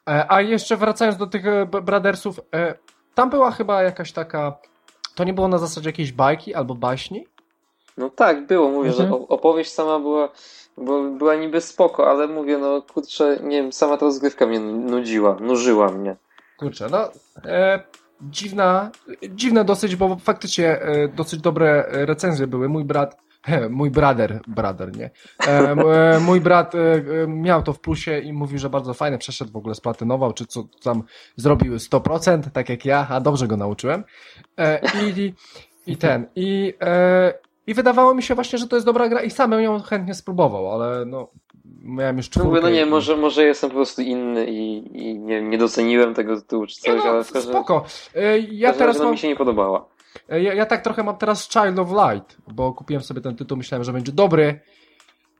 E, a jeszcze wracając do tych e, Brothersów, e, tam była chyba jakaś taka, to nie było na zasadzie jakiejś bajki albo baśni? No tak, było, mówię, mhm. że opowieść sama była, bo była niby spoko, ale mówię, no kurczę, nie wiem, sama ta rozgrywka mnie nudziła, nużyła mnie. Kurczę, no e, dziwna, dosyć, bo faktycznie e, dosyć dobre recenzje były. Mój brat, he, (laughs) mój brother, brother, nie? E, e mój brat e, miał to w plusie i mówił, że bardzo fajne, przeszedł w ogóle, splatynował, czy co tam zrobił 100%, tak jak ja, a dobrze go nauczyłem. E, i, I ten, i, i wydawało mi się właśnie, że to jest dobra gra i sam ją chętnie spróbował, ale no miałem już czwórkę. No, no nie, może, może jestem po prostu inny i, i nie, nie doceniłem tego tytułu czy coś, nie, no, ale w każdym, spoko. E, ja teraz mam... mi się nie podobała. E, ja, ja, tak trochę mam teraz Child of Light, bo kupiłem sobie ten tytuł, myślałem, że będzie dobry.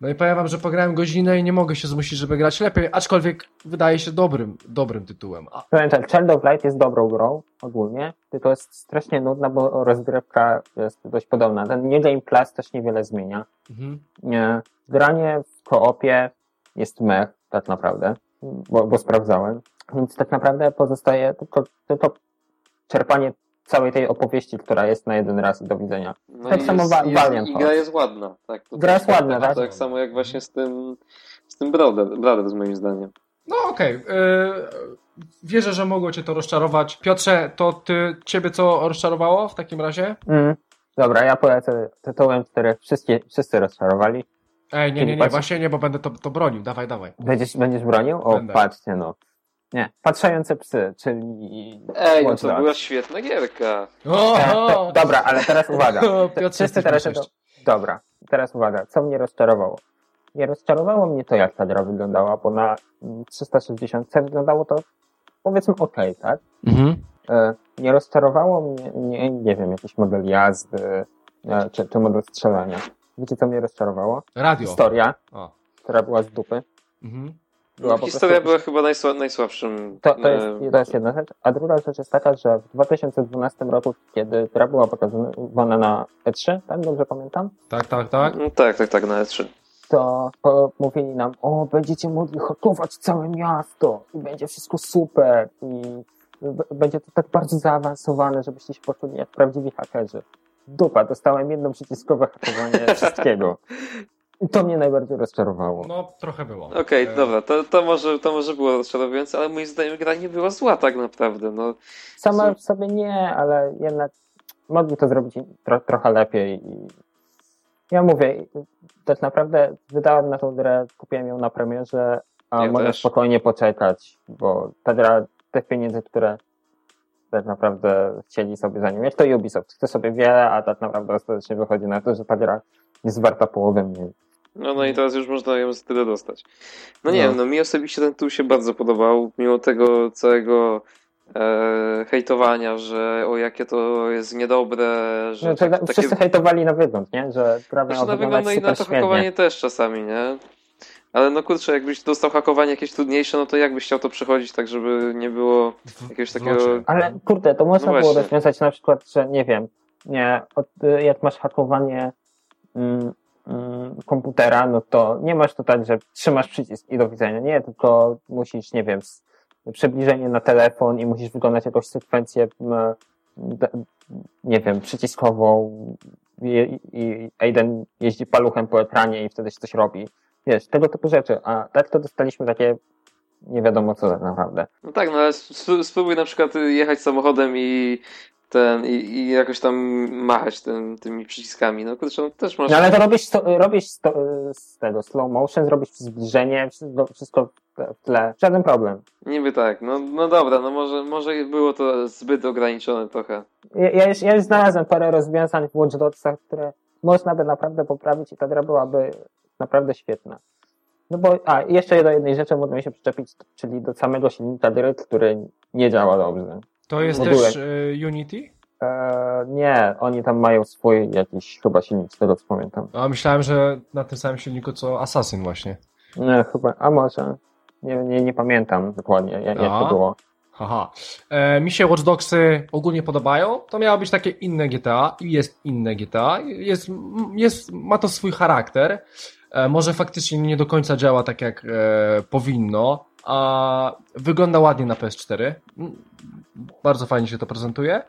No i powiem wam, że pograłem godzinę i nie mogę się zmusić, żeby grać lepiej, aczkolwiek wydaje się dobrym, dobrym tytułem. A... Powiem tak, Child of Light jest dobrą grą ogólnie, tylko jest strasznie nudna, bo rozgrywka jest dość podobna. Ten New Game Plus też niewiele zmienia. Mhm. Nie. Granie w koopie jest mech, tak naprawdę, bo, bo sprawdzałem. Więc tak naprawdę pozostaje tylko, tylko czerpanie całej tej opowieści, która jest na jeden raz do widzenia. No tak samo jest, Valiant I gra jest ładna. Tak, gra jest ładna, tak? Tak samo jak właśnie z tym, z tym Brother, Brothers moim zdaniem. No okej. Okay. Wierzę, że mogło cię to rozczarować. Piotrze, to ty, ciebie co rozczarowało w takim razie? Mm. Dobra, ja polecę tytułem, który wszyscy, wszyscy rozczarowali. Ej, nie, nie, nie, właśnie nie, bo będę to, to bronił. Dawaj, dawaj. Będziesz, będziesz bronił? O, Będę. patrzcie, no. Nie, patrzające psy, czyli. Ej, to była świetna gierka. O, e, (laughs) dobra, ale teraz uwaga. (laughs) Wszyscy teraz, Dobra, teraz uwaga, co mnie rozczarowało? Nie rozczarowało mnie to, jak ta gra wyglądała, bo na 360 wyglądało to powiedzmy ok, tak? Mhm. E, Nie rozczarowało mnie, nie, nie wiem, jakiś model jazdy, e, czy, czy model strzelania. Wiecie, co mnie rozczarowało? Radio. Historia, O. która była z dupy. Mhm. Była Historia prostu- była chyba najsła, najsłabszym. To, to, jest, e, to jest jedna rzecz. A druga rzecz jest taka, że w 2012 roku, kiedy gra była pokazywana na E3, tak dobrze pamiętam, Tak, tak, tak. no tak, tak, tak, na E3. to po, mówili nam, o, będziecie mogli hakować całe miasto i będzie wszystko super i b- będzie to tak bardzo zaawansowane, żebyście się poczuli jak prawdziwi hakerzy. Dupa, dostałem jedno przyciskowe hakowanie (laughs) wszystkiego. I to mnie najbardziej rozczarowało. No, trochę było. Okej, E, dobra, to, to, może, to może było rozczarowujące, ale moim zdaniem gra nie była zła tak naprawdę. No, Sama w sobie nie, ale jednak mogli to zrobić tro, trochę lepiej. I ja mówię, tak naprawdę wydałem na tą grę, kupiłem ją na premierze, a Ja mogę też. spokojnie poczekać, bo ta gra, te pieniądze, które tak naprawdę chcieli sobie za nią mieć, to Ubisoft chce sobie wiele, a tak naprawdę ostatecznie wychodzi na to, że ta gra jest warta połowę mniej. No, no i teraz już można ją z tyle dostać. No nie No. wiem, no mi osobiście ten tytuł się bardzo podobał, mimo tego całego e, hejtowania, że o jakie to jest niedobre, że No, to, tak, wszyscy hejtowali na wygląd, nie? Że miała Znaczy, no wyglądać wygląda i na to hakowanie też czasami, nie? Ale no kurczę, jakbyś dostał hakowanie jakieś trudniejsze, no to jak byś chciał to przechodzić tak, żeby nie było jakiegoś takiego... Ale kurde, to można No było rozwiązać na przykład, że nie wiem, nie, od, jak masz hakowanie mm, komputera, no to nie masz to tak, że trzymasz przycisk i do widzenia. Nie, tylko musisz, nie wiem, przybliżenie na telefon i musisz wykonać jakąś sekwencję, nie wiem, przyciskową i, i Aiden jeździ paluchem po ekranie i wtedy się coś robi. Wiesz, tego typu rzeczy. A tak to dostaliśmy takie nie wiadomo co tak naprawdę. No tak, no ale sp- spróbuj na przykład jechać samochodem i ten, i, i jakoś tam machać tym, tymi przyciskami. No kurczę, no też masz... No ale to robisz, sto, robisz sto, z tego slow motion, zrobisz zbliżenie, wszystko, wszystko w tle. Żaden problem. Niby tak, no, no dobra, no może, może było to zbyt ograniczone trochę. Ja, ja, już, ja już znalazłem parę rozwiązań w Watch Dogsach, które można by naprawdę poprawić i ta gra byłaby naprawdę świetna. No bo, a, jeszcze do jednej rzeczy mogłem się przyczepić, czyli do samego silnika gry, który nie działa dobrze. To jest też e, Unity? Eee, nie, oni tam mają swój jakiś chyba silnik, z tego co pamiętam. A myślałem, że na tym samym silniku co Assassin właśnie. Nie, chyba, a może. Nie, nie, nie pamiętam dokładnie, jak, jak to było. Haha. E, mi się Watch Dogsy ogólnie podobają. To miało być takie inne GTA i jest inne GTA. Jest, jest, ma to swój charakter. E, może faktycznie nie do końca działa tak jak e, powinno, a wygląda ładnie na PS4. Mm, Bardzo fajnie się to prezentuje.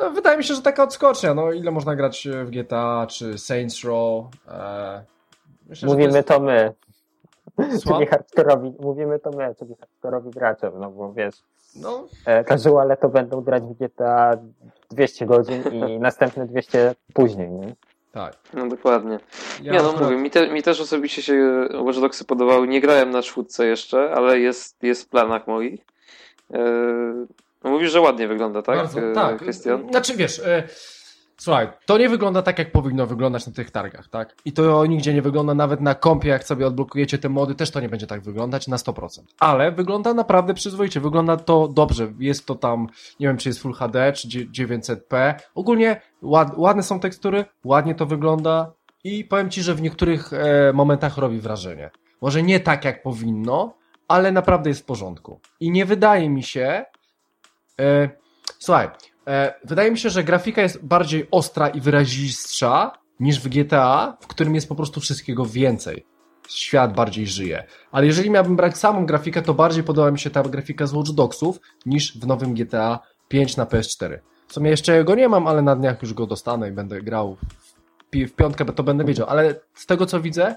No, wydaje mi się, że taka odskocznia. No, ile można grać w GTA czy Saints Row? E, myślę, Mówimy to to my. jest... Słucham? Czyli hardkorowi, mówimy to my, czyli hardkorowi gracze, no bo wiesz, No, e, casuale to będą grać w GTA 200 godzin i (laughs) następne 200 później, nie? Tak. No dokładnie. Ja nie no, akurat- mówię, mi, te, mi też osobiście się Watch Dogsy podobały. Nie grałem na czwórce jeszcze, ale jest, jest w planach moich. No mówisz, że ładnie wygląda, tak? Bardzo, Eee, tak. Krystian? Znaczy wiesz, e, słuchaj, to nie wygląda tak, jak powinno wyglądać na tych targach, tak? I to nigdzie nie wygląda, nawet na kompie, jak sobie odblokujecie te mody, też to nie będzie tak wyglądać na 100%. Ale wygląda naprawdę przyzwoicie, wygląda to dobrze. Jest to tam, nie wiem, czy jest Full HD, czy dzie- 900p. Ogólnie ład, ładne są tekstury, ładnie to wygląda i powiem Ci, że w niektórych e, momentach robi wrażenie. Może nie tak, jak powinno, ale naprawdę jest w porządku. I nie wydaje mi się, E, słuchaj, wydaje mi się, że grafika jest bardziej ostra i wyrazistsza niż w GTA, w którym jest po prostu wszystkiego więcej. Świat bardziej żyje. Ale jeżeli miałbym brać samą grafikę, to bardziej podoba mi się ta grafika z Watch Dogsów niż w nowym GTA 5 na PS4. W sumie jeszcze go nie mam, ale na dniach już go dostanę i będę grał w, w piątkę, to będę wiedział. Ale z tego co widzę,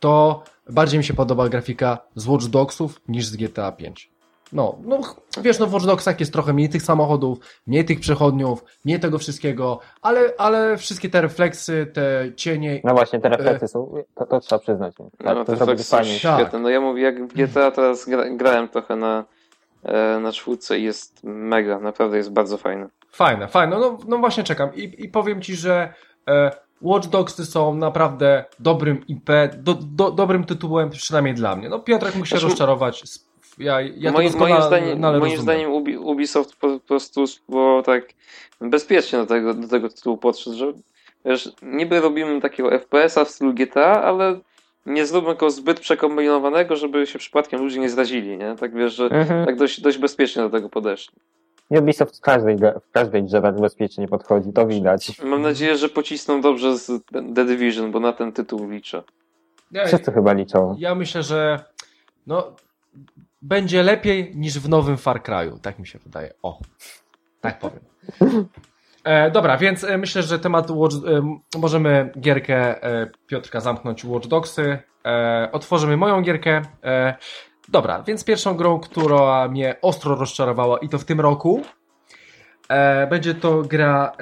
to bardziej mi się podoba grafika z Watch Dogsów niż z GTA 5. No, no wiesz, no w Watch Dogsach jest trochę mniej tych samochodów, mniej tych przechodniów, mniej tego wszystkiego, ale, ale wszystkie te refleksy, te cienie, No właśnie, te refleksy są, to, to trzeba przyznać. Tak, no, to fleksy są fajnie. Tak. świetne. No ja mówię, jak w GTA teraz gra, grałem trochę na, e, na czwórce i jest mega, naprawdę jest bardzo fajne. Fajne, fajne. No, no właśnie czekam. I, i powiem ci, że e, Watch Dogsy są naprawdę dobrym IP, do, do, dobrym tytułem, przynajmniej dla mnie. No Piotrek mógł się Znaczy, rozczarować. Ja, ja moim, moim zdaniem, moim zdaniem Ubi, Ubisoft po, po prostu było tak bezpiecznie do tego, do tego tytułu podszedł, że wiesz, niby robimy takiego FPS-a w stylu GTA, ale nie zróbmy go zbyt przekombinowanego, żeby się przypadkiem ludzie nie zrazili, nie? Tak wiesz, że Mhm. tak dość, dość bezpiecznie do tego podeszli. Ubisoft w każdej, w każdej grze tak bezpiecznie podchodzi, to widać. Mam nadzieję, że pocisną dobrze z The Division, bo na ten tytuł liczę. Ja, Wszyscy chyba liczą. ja myślę, że no, będzie lepiej niż w nowym Far Cry'u. Tak mi się wydaje. O, tak powiem. E, dobra, więc e, myślę, że temat Watch, e, możemy gierkę e, Piotrka zamknąć Watch Dogsy. E, otworzymy moją gierkę. E, dobra, więc pierwszą grą, która mnie ostro rozczarowała i to w tym roku, będzie to gra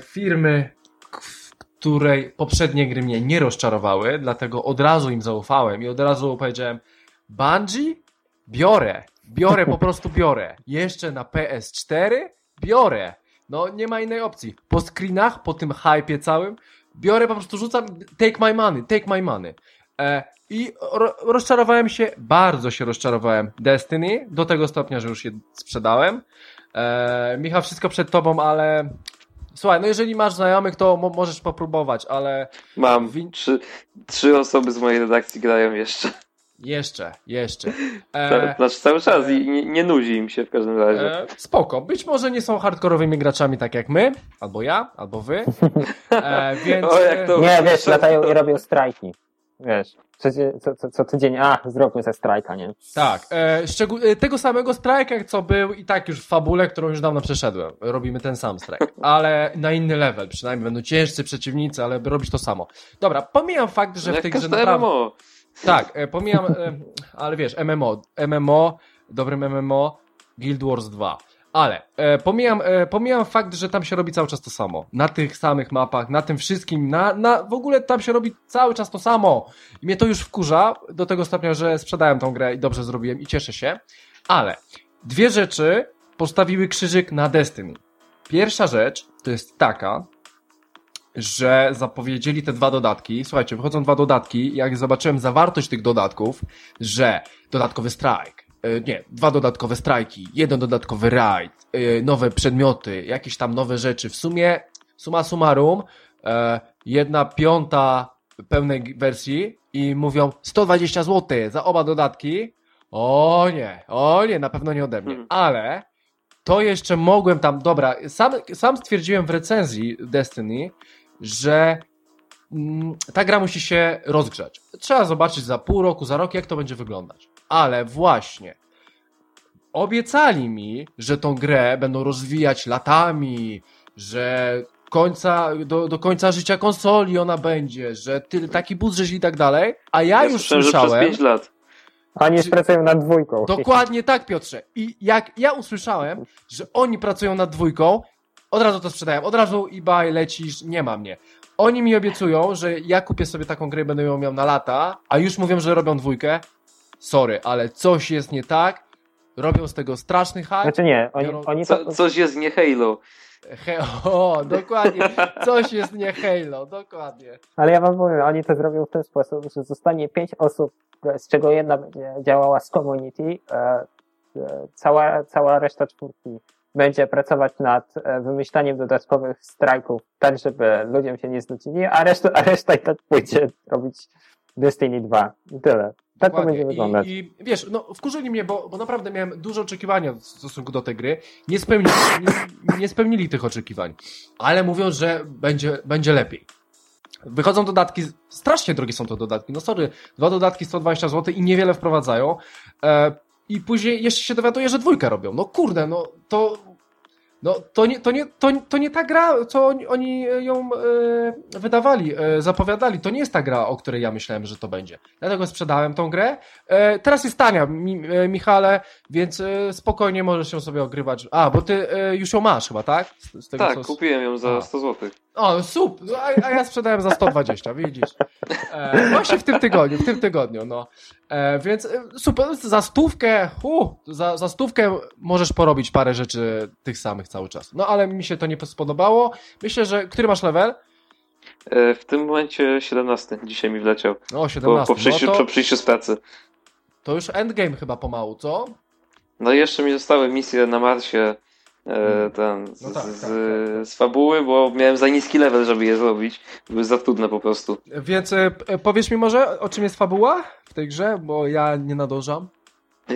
firmy, której poprzednie gry mnie nie rozczarowały, dlatego od razu im zaufałem i od razu powiedziałem Bungie? Biorę. Biorę, po prostu biorę. Jeszcze na PS4? Biorę. No, nie ma innej opcji. Po screenach, po tym hypie całym, biorę, po prostu rzucam, take my money, take my money. E, I ro, rozczarowałem się, bardzo się rozczarowałem Destiny, do tego stopnia, że już je sprzedałem. E, Michał, wszystko przed tobą, ale słuchaj, no jeżeli masz znajomych, to mo możesz popróbować, ale Mam trzy, trzy osoby z mojej redakcji grają jeszcze. Jeszcze, jeszcze. (laughs) E, Znaczy cały czas i nie, nie nudzi im się w każdym razie. E, spoko. Być może nie są hardkorowymi graczami tak jak my, albo ja, albo wy. E, (laughs) więc. O, jak to- Nie, wiesz, latają i robią strajki. Wiesz, co, co, co, co tydzień, a, zróbmy ze strajka, nie? Tak. E, e, tego samego strajka, co był i tak już w fabule, którą już dawno przeszedłem. Robimy ten sam strajk. (laughs) Ale na inny level. Przynajmniej będą ciężcy przeciwnicy, ale robisz to samo. Dobra, pomijam fakt, że w Jak tej grze naprawdę. MMO. Tak, e, pomijam, e, ale wiesz, MMO, MMO, dobrym MMO, Guild Wars 2. Ale e, pomijam, e, pomijam fakt, że tam się robi cały czas to samo. Na tych samych mapach, na tym wszystkim, na, na w ogóle tam się robi cały czas to samo. I mnie to już wkurza do tego stopnia, że sprzedałem tą grę i dobrze zrobiłem i cieszę się. Ale dwie rzeczy postawiły krzyżyk na Destiny. Pierwsza rzecz to jest taka, że zapowiedzieli te dwa dodatki. Słuchajcie, wychodzą dwa dodatki. Jak zobaczyłem zawartość tych dodatków, że dodatkowy strajk, e, nie, dwa dodatkowe strajki, jeden dodatkowy raid, e, nowe przedmioty, jakieś tam nowe rzeczy. W sumie, suma summarum, e, jedna piąta pełnej wersji i mówią 120 zł za oba dodatki. O nie, o nie, na pewno nie ode mnie. Mhm. Ale to jeszcze mogłem tam, dobra, sam, sam stwierdziłem w recenzji Destiny, że mm, ta gra musi się rozgrzać. Trzeba zobaczyć za pół roku, za rok, jak to będzie wyglądać. Ale właśnie, obiecali mi, że tą grę będą rozwijać latami, że końca, do, do końca życia konsoli ona będzie, że tyle, taki budżet i tak dalej, a ja, już słyszałem, że przez słyszałem... 5 lat. Już Czy- pracują nad dwójką. Dokładnie tak, Piotrze. I jak ja usłyszałem, że oni pracują nad dwójką, od razu to sprzedałem. Od razu eBay lecisz, nie ma mnie. Oni mi obiecują, że ja kupię sobie taką grę i będę ją miał na lata, a już mówią, że robią dwójkę. Sorry, ale coś jest nie tak. Robią z tego straszny hype. Znaczy nie, oni, Biorą- oni to... Co, coś jest nie Halo. He, (laughs) o, dokładnie. Coś jest nie Halo, dokładnie. Ale ja wam powiem, oni to zrobią w ten sposób, że zostanie pięć osób, z czego jedna będzie działała z community, e, e, cała, cała reszta czwórki będzie pracować nad e, wymyślaniem dodatkowych strajków, tak żeby ludziom się nie znudzili, a reszta, a reszta i tak pójdzie robić Destiny 2. I tyle. Tak to będzie wyglądać. I, I wiesz, no wkurzyli mnie, bo, bo naprawdę miałem duże oczekiwania w stosunku do tej gry. Nie spełnili, nie, nie spełnili tych oczekiwań. Ale mówią, że będzie, będzie lepiej. Wychodzą dodatki, strasznie drogie są to dodatki. No sorry, dwa dodatki 120 zł i niewiele wprowadzają. E, I później jeszcze się dowiaduję, że dwójkę robią. No kurde, no to no, to nie, to nie, to, to nie ta gra, co oni, oni ją e, wydawali, e, zapowiadali. To nie jest ta gra, o której ja myślałem, że to będzie. Dlatego sprzedałem tą grę. E, teraz jest tania, mi, Michale, więc spokojnie możesz ją sobie ogrywać. A, bo ty już ją masz chyba, tak? Z, z Tak, co- kupiłem ją za A. 100 zł. O, sup, no, a, a ja sprzedałem za 120, widzisz. E, właśnie w tym tygodniu, w tym tygodniu, no. E, więc e, super, za stówkę, uh, za, za stówkę możesz porobić parę rzeczy tych samych cały czas. No ale mi się to nie spodobało. Myślę, że, który masz level? E, w tym momencie 17, dzisiaj mi wleciał. O, 17. Po, po, przyjściu, no to, po przyjściu z pracy. to już endgame chyba pomału, co? No i jeszcze mi zostały misje na Marsie ten, z, No tak, z, tak, tak, z fabuły, bo miałem za niski level, żeby je zrobić. Były za trudne po prostu. Więc e, p- powiesz mi może, o czym jest fabuła w tej grze, bo ja nie nadążam.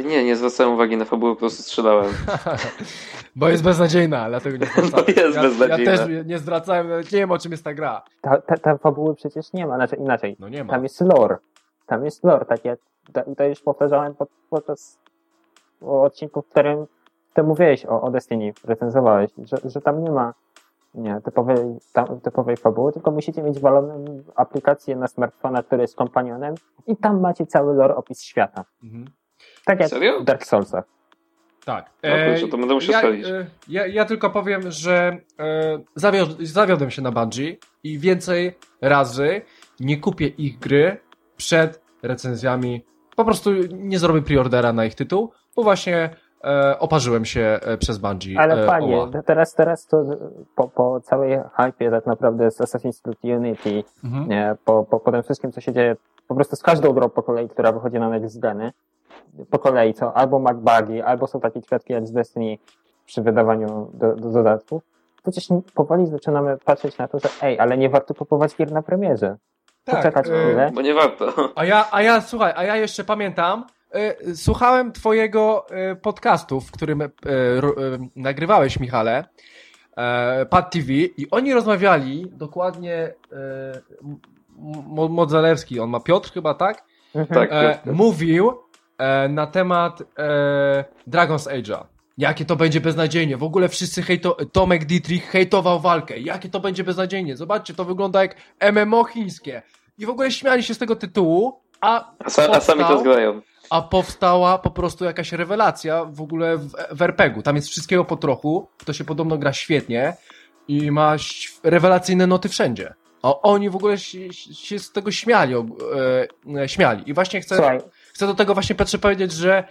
Nie, nie zwracałem uwagi na fabułę, po prostu strzelałem. (laughs) Bo jest beznadziejna, dlatego nie (laughs) zwracałem. No jest ja, beznadziejna. Ja też nie zwracałem, nie wiem o czym jest ta gra. Ta, ta, ta fabuły przecież nie ma, znaczy inaczej. No nie ma. Tam jest lore. Tam jest lore, tak jak to, już powtarzałem pod, podczas odcinku, w którym ty mówiłeś o, o Destiny, recenzowałeś, że, że tam nie ma nie, typowej, tam, typowej fabuły, tylko musicie mieć waloną aplikację na smartfona, który jest kompanionem i tam macie cały lore, opis świata. Mhm. Tak jak Serio? w Dark Soulsach. Tak. No proszę, to będę musiał ja, sprawdzić. e, ja, ja tylko powiem, że e, zawiod, zawiodłem się na Bungie i więcej razy nie kupię ich gry przed recenzjami. Po prostu nie zrobię preordera na ich tytuł, bo właśnie e, oparzyłem się e, przez Bungie. Ale e, panie, oła. teraz, teraz to po, po całej hypie tak naprawdę z Assassin's Creed Unity, Mhm. nie, po, po, po tym wszystkim, co się dzieje, po prostu z każdą grą po kolei, która wychodzi na next geny, po kolei, co albo MacBugi, albo są takie kwiatki jak z Destiny przy wydawaniu do, do dodatków, przecież powoli zaczynamy patrzeć na to, że ej, ale nie warto kupować gier na premierze. Poczekać e, chwilę. Bo nie warto. A ja, a ja, słuchaj, a ja jeszcze pamiętam, słuchałem twojego y, podcastu, w którym y, nagrywałeś, Michale, Pad TV i oni rozmawiali dokładnie, Modzelewski, on ma Piotr chyba, tak? Mhm. Tak. E, Piotr. mówił e, na temat e, Dragon's Age'a. Jakie to będzie beznadziejnie. W ogóle wszyscy hejto... Tomek Dietrich hejtował walkę. Jakie to będzie beznadziejnie. Zobaczcie, to wygląda jak MMO chińskie. I w ogóle śmiali się z tego tytułu, a, sa, a sami to powstał- zgrają. a powstała po prostu jakaś rewelacja w ogóle w, w RPG-u. Tam jest wszystkiego po trochu. To się podobno gra świetnie i ma rewelacyjne noty wszędzie. A oni w ogóle się, się z tego śmiali, e, e, śmiali. I właśnie chcę, Słuchaj, chcę do tego właśnie Petrze powiedzieć, że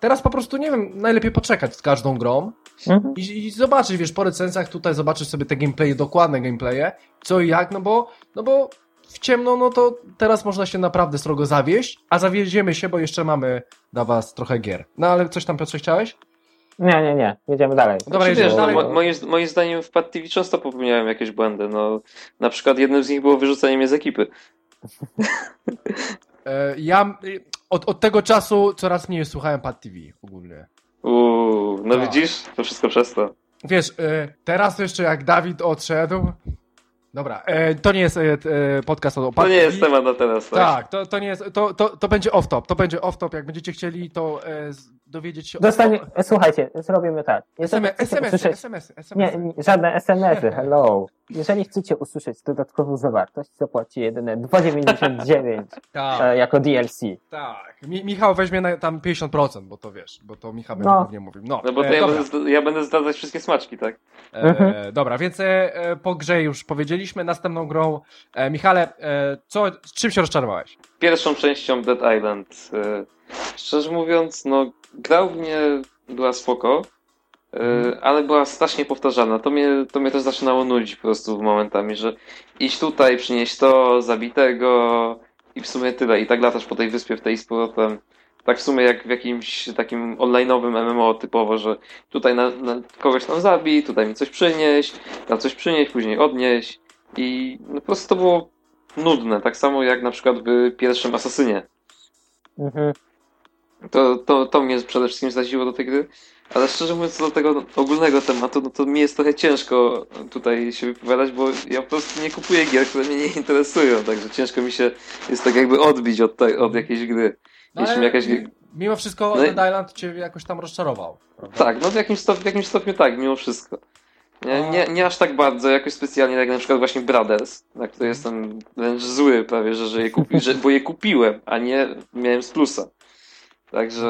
teraz po prostu, nie wiem, najlepiej poczekać z każdą grą mhm. i, i zobaczyć, wiesz, po recenzjach tutaj zobaczysz sobie te gameplaye, dokładne gameplaye, co i jak, no bo, no bo w ciemno, no to teraz można się naprawdę srogo zawieść, a zawiedziemy się, bo jeszcze mamy dla was trochę gier. No ale coś tam Piotrze chciałeś? nie, nie, nie, jedziemy dalej. Dobra, Znaczy, jedziemy wiesz, no, dalej. mo- moim, moim zdaniem w Pad TV często popełniałem jakieś błędy. No, na przykład jednym z nich było wyrzucenie mnie z ekipy. (laughs) E, ja y, od, od tego czasu coraz mniej słuchałem Pad TV ogólnie. Uuu, no Tak. widzisz? To wszystko przez to. Wiesz, e, teraz jeszcze jak Dawid odszedł... Dobra, e, to nie jest e, e, podcast o To nie jest temat na teraz, tak? Tak, to, to nie jest, to, to, to będzie off-top, to będzie off-top, jak będziecie chcieli to e, dowiedzieć się Dostanie, o... słuchajcie, zrobimy tak. Jeżeli SMS, SMS, usłyszeć- SMS, SMS. Nie, nie, żadne SMS-y, (laughs) hello. Jeżeli chcecie usłyszeć dodatkową zawartość, zapłaci jedyne 2,99 (laughs) Tak, e, jako DLC. tak. Mi, Michał weźmie na, tam 50%, bo to wiesz, bo to Michał będzie No. głównie mówił. No, No bo to e, ja będę, ja będę zdradzać wszystkie smaczki, tak? Mhm. e, dobra, więc e, e, po grze już powiedzieliśmy, następną grą. E, Michale, e, co, z czym się rozczarowałeś? Pierwszą częścią Dead Island. e, Szczerze mówiąc, no gra u mnie była spoko, e, Mhm. ale była strasznie powtarzana. To mnie, to mnie też zaczynało nudzić po prostu momentami, że iść tutaj, przynieść to, zabitego i w sumie tyle. I tak latasz po tej wyspie w tej z powrotem. Tak w sumie jak w jakimś takim online'owym MMO typowo, że tutaj na, na kogoś tam zabij, tutaj mi coś przynieś, tam coś przynieść, później odnieść. I no, po prostu to było nudne. Tak samo jak na przykład w pierwszym Asasynie. Mhm. To, to, to mnie przede wszystkim zraziło do tej gry. Ale szczerze mówiąc, co do tego ogólnego tematu, no to mi jest trochę ciężko tutaj się wypowiadać, bo ja po prostu nie kupuję gier, które mnie nie interesują, także ciężko mi się jest tak jakby odbić od, te, od jakiejś gry. No, Jeśli jakaś... mi- Mimo wszystko No i- Dead Island cię jakoś tam rozczarował. prawda? Tak, no w jakimś, stop, w jakimś stopniu tak, mimo wszystko. Nie, nie, nie aż tak bardzo, jakoś specjalnie jak na przykład właśnie Brothers, na które jestem wręcz zły prawie, że, że je kupi, że, bo je kupiłem, a nie miałem z plusa. Także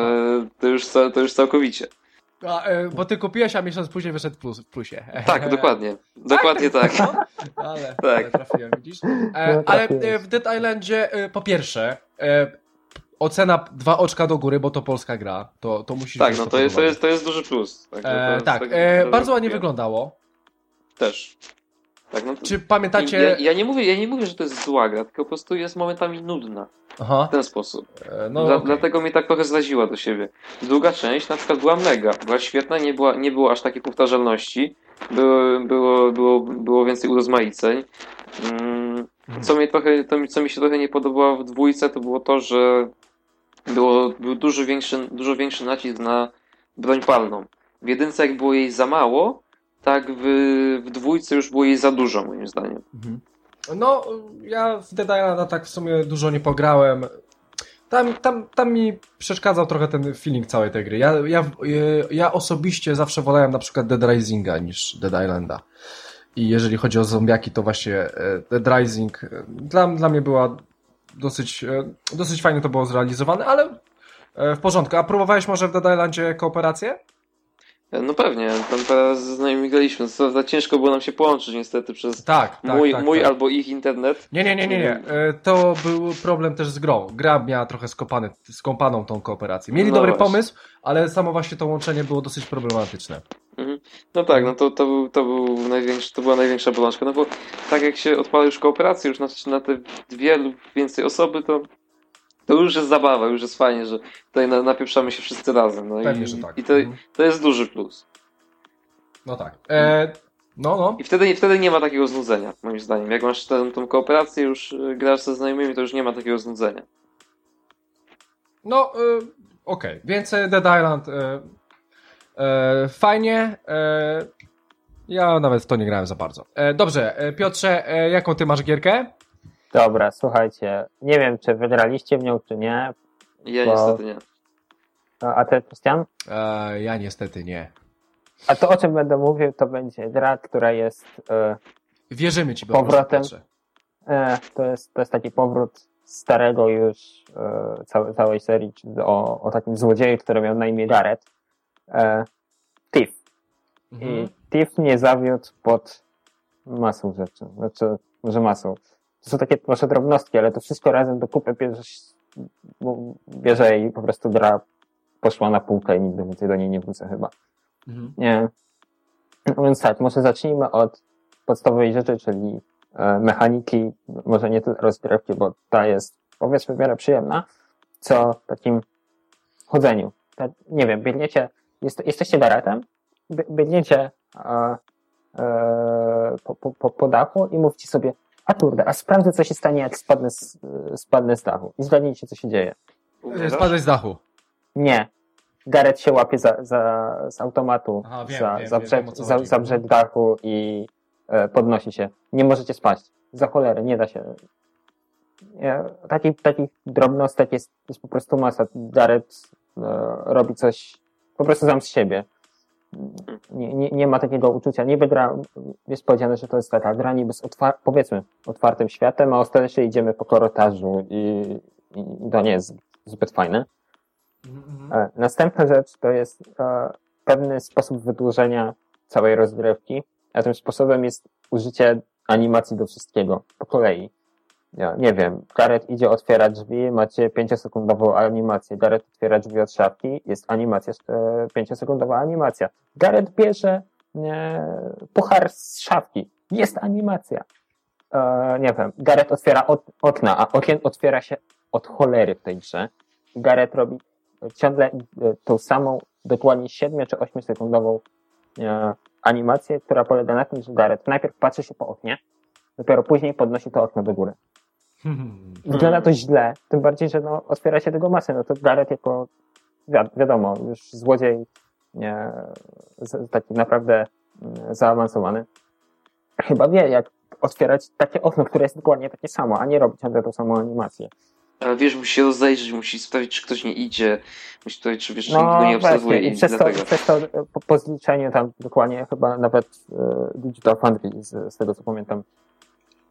to już, to już całkowicie. A, e, bo ty kupiłeś, a miesiąc później wyszedł w, plus, w plusie. Tak, dokładnie. Dokładnie tak. No, ale, Tak. ale trafiłem, widzisz? E, No, ale e, w Dead Islandzie po pierwsze ocena dwa oczka do góry, bo to polska gra. To, to musisz Tak, no to jest, to jest, to jest duży plus. Także to E, tak, tak- e, bardzo ładnie wyglądało. Też. Tak, no Czy pamiętacie... ja, ja, nie mówię, ja nie mówię, że to jest zła gra, tylko po prostu jest momentami nudna. Aha, W ten sposób. e, no Dla, okej. Dlatego mnie tak trochę zraziła do siebie. Druga część na przykład była mega, była świetna, nie, była, nie było aż takiej powtarzalności, było, było, było, było więcej urozmaiceń. Mm, co, mnie trochę, to, co mi się trochę nie podobało w dwójce, to było to, że było, był dużo większy, dużo większy nacisk na broń palną. W jedynce jak było jej za mało, tak w, w dwójce już było jej za dużo, moim zdaniem. Mhm. No, ja w Dead Islanda tak w sumie dużo nie pograłem. Tam, tam, tam mi przeszkadzał trochę ten feeling całej tej gry. Ja, ja, ja osobiście zawsze wolałem na przykład Dead Risinga niż Dead Islanda. I jeżeli chodzi o zombiaki, to właśnie e, Dead Rising e, dla, dla mnie była dosyć, e, dosyć fajnie to było zrealizowane, ale e, w porządku. A próbowałeś może w Dead Islandzie kooperację? No pewnie, tam teraz z znajomymi graliśmy. Co za ciężko było nam się połączyć niestety przez Tak, tak. mój, tak, mój tak. albo ich internet. Nie, nie, nie, nie, nie. E, To był problem też z grą. Gra miała trochę skopany, skąpaną tą kooperację. Mieli No dobry właśnie. pomysł, ale samo właśnie to łączenie było dosyć problematyczne. Mhm. No tak, no to, to, był, to, był największy, to była największa bolączka, no bo tak jak się odpala już kooperację już na, na te dwie lub więcej osoby, to, to już jest zabawa, już jest fajnie, że tutaj na, napieprzamy się wszyscy razem. No Pewnie, i, że tak. I to, Mhm. to jest duży plus. No tak. E, no, no. I wtedy, wtedy nie ma takiego znudzenia, moim zdaniem. Jak masz tę tą kooperację, już y, grasz ze znajomymi, to już nie ma takiego znudzenia. No, e, okej. Więc e, Dead Island e, e, fajnie. E, ja nawet w to nie grałem za bardzo. E, dobrze, e, Piotrze, e, jaką ty masz gierkę? Dobra, słuchajcie, nie wiem, czy wygraliście w nią, czy nie. Ja Wow. niestety nie. A a ty, Krystian? E, ja niestety nie. A to, o czym będę mówił, to będzie gra, która jest... E, Wierzymy ci, po Powrotem. Piotrze. e, to, jest to jest taki powrót starego już e, całej, całej serii o, o takim złodzieju, który miał na imię Gareth. E, Thief. Mhm. I Thief nie zawiódł pod masą rzeczy. Znaczy, może masą. To są takie może drobnostki, ale to wszystko razem do kupy bierze, bierze i po prostu gra poszła na półkę i nigdy więcej do niej nie wrócę chyba. Mhm. Nie. No więc tak, może zacznijmy od podstawowej rzeczy, czyli e, mechaniki, może nie tyle rozgrywki, bo ta jest powiedzmy w miarę przyjemna, co takim chodzeniu. Tak, nie wiem, biegniecie, jest, jesteście Garetem, bie- biegniecie e, e, po, po, po, po dachu i mówicie sobie, a kurde, a sprawdzę, co się stanie, jak spadnę z, spadnę z dachu. I zgadnijcie, co się dzieje. Spadłeś z dachu. Nie. Gareth się łapie za, za, z automatu Aha, wiem, za, wiem, za, brzeg, za, za brzeg dachu i e, podnosi się. Nie możecie spaść. Za cholerę, nie da się. Nie, takich, takich drobnostek jest, jest po prostu masa. Gareth e, robi coś po prostu sam z siebie. Nie, nie, nie ma takiego uczucia. Niby gra, jest powiedziane, że to jest taka gra niby z otwar- powiedzmy otwartym światem, a ostatecznie idziemy po korytarzu i, i, i to nie jest zbyt fajne. Mhm. E, Następna rzecz to jest e, pewny sposób wydłużenia całej rozgrywki, a tym sposobem jest użycie animacji do wszystkiego po kolei. Ja, nie wiem, Gareth idzie otwierać drzwi, macie 5-sekundową animację. Gareth otwiera drzwi od szafki, jest animacja, e, 5-sekundowa animacja. Gareth bierze e, puchar z szafki, jest animacja. E, nie wiem, Gareth otwiera od, okna, a okien otwiera się od cholery w tej grze. Gareth robi ciągle e, tą samą, dokładnie 7 czy 8 sekundową e, animację, która polega na tym, że Gareth najpierw patrzy się po oknie, dopiero później podnosi to okno do góry. Mhm. Wygląda to źle, tym bardziej, że no, otwiera się tego masę, no to Gareth jako, wi- wiadomo, już złodziej nie, z- taki naprawdę mm, zaawansowany, chyba wie, jak otwierać takie okno, które jest dokładnie takie samo, a nie robić ciągle tą samą animację. Ale wiesz, musi się rozejrzeć, musi sprawdzić, czy ktoś nie idzie, musi sprawdzić, czy wiesz, No nikt go nie obserwuje właśnie, i, i przez to, przez to e, po, po zliczeniu tam dokładnie chyba nawet e, Digital Foundry z, z tego co pamiętam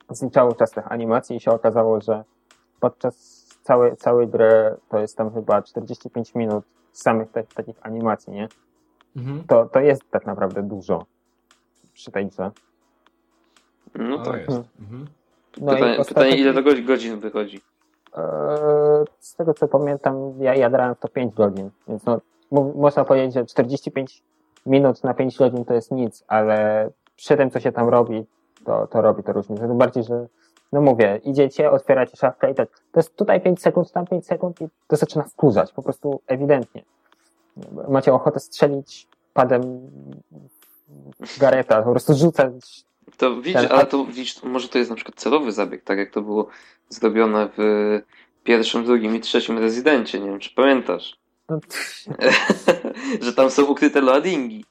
zliczało czas tych animacji i się okazało, że podczas całej, całej gry to jest tam chyba 45 minut samych te, takich animacji, nie? Mhm. To, to jest tak naprawdę dużo przy tej grze. No tak. jest. Mhm. No i pytanie, ostatecznie- pytanie, ile to godzin- wychodzi? Eee, Z tego co pamiętam, ja, ja grałem w to 5 godzin, więc no, mo- można powiedzieć, że 45 minut na 5 godzin to jest nic, ale przy tym, co się tam robi, to, to robi to różnicę. Tym bardziej, że no mówię, idziecie, otwieracie szafkę i tak, to jest tutaj 5 sekund, tam 5 sekund i to zaczyna wkurzać, po prostu ewidentnie. Macie ochotę strzelić padem Gareta, po prostu rzucać. To widzisz, Ten- ale to widzisz, może to jest na przykład celowy zabieg, tak jak to było zrobione w pierwszym, drugim i trzecim rezydencie, nie wiem czy pamiętasz. No, (laughs) (laughs) że tam są ukryte loadingi.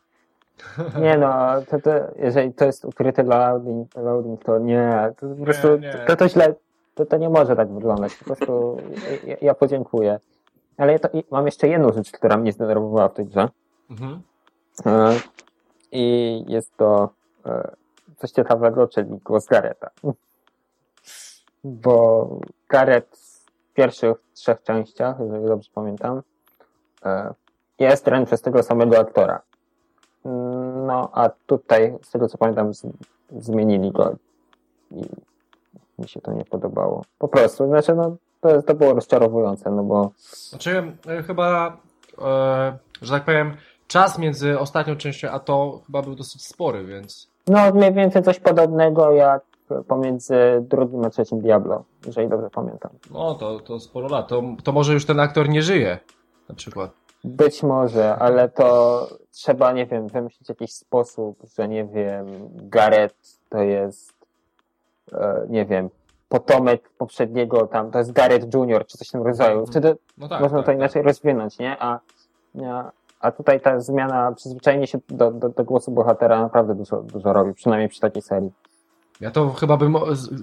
Nie no, to, to, jeżeli to jest ukryty loading, loading to nie, to po prostu nie. To, to źle, to, to nie może tak wyglądać, po prostu ja, ja podziękuję. Ale ja to, mam jeszcze jedną rzecz, która mnie zdenerwowała w tej grze. Mhm. E, I jest to e, coś ciekawego, czyli głos Gareta. Bo Gareth w pierwszych trzech częściach, jeżeli dobrze pamiętam, e, jest grany przez tego samego aktora. No, a tutaj, z tego co pamiętam, z, zmienili go i mi się to nie podobało. Po prostu, znaczy, no, to, to było rozczarowujące, no bo Znaczy, e, chyba, e, że tak powiem, czas między ostatnią częścią a to chyba był dosyć spory, więc. No, mniej więcej coś podobnego jak pomiędzy drugim a trzecim Diablo, jeżeli dobrze pamiętam. No, to, to sporo lat. To, to może już ten aktor nie żyje, na przykład. Być może, ale to trzeba, nie wiem, wymyślić jakiś sposób, że nie wiem, Gareth to jest, e, nie wiem, potomek poprzedniego tam, to jest Gareth Junior, czy coś w tym rodzaju. Wtedy No tak. można tak, to tak. inaczej rozwinąć, nie? A, a, a tutaj ta zmiana, przyzwyczajenie się do, do, do głosu bohatera naprawdę dużo, dużo robi, przynajmniej przy takiej serii. Ja to chyba bym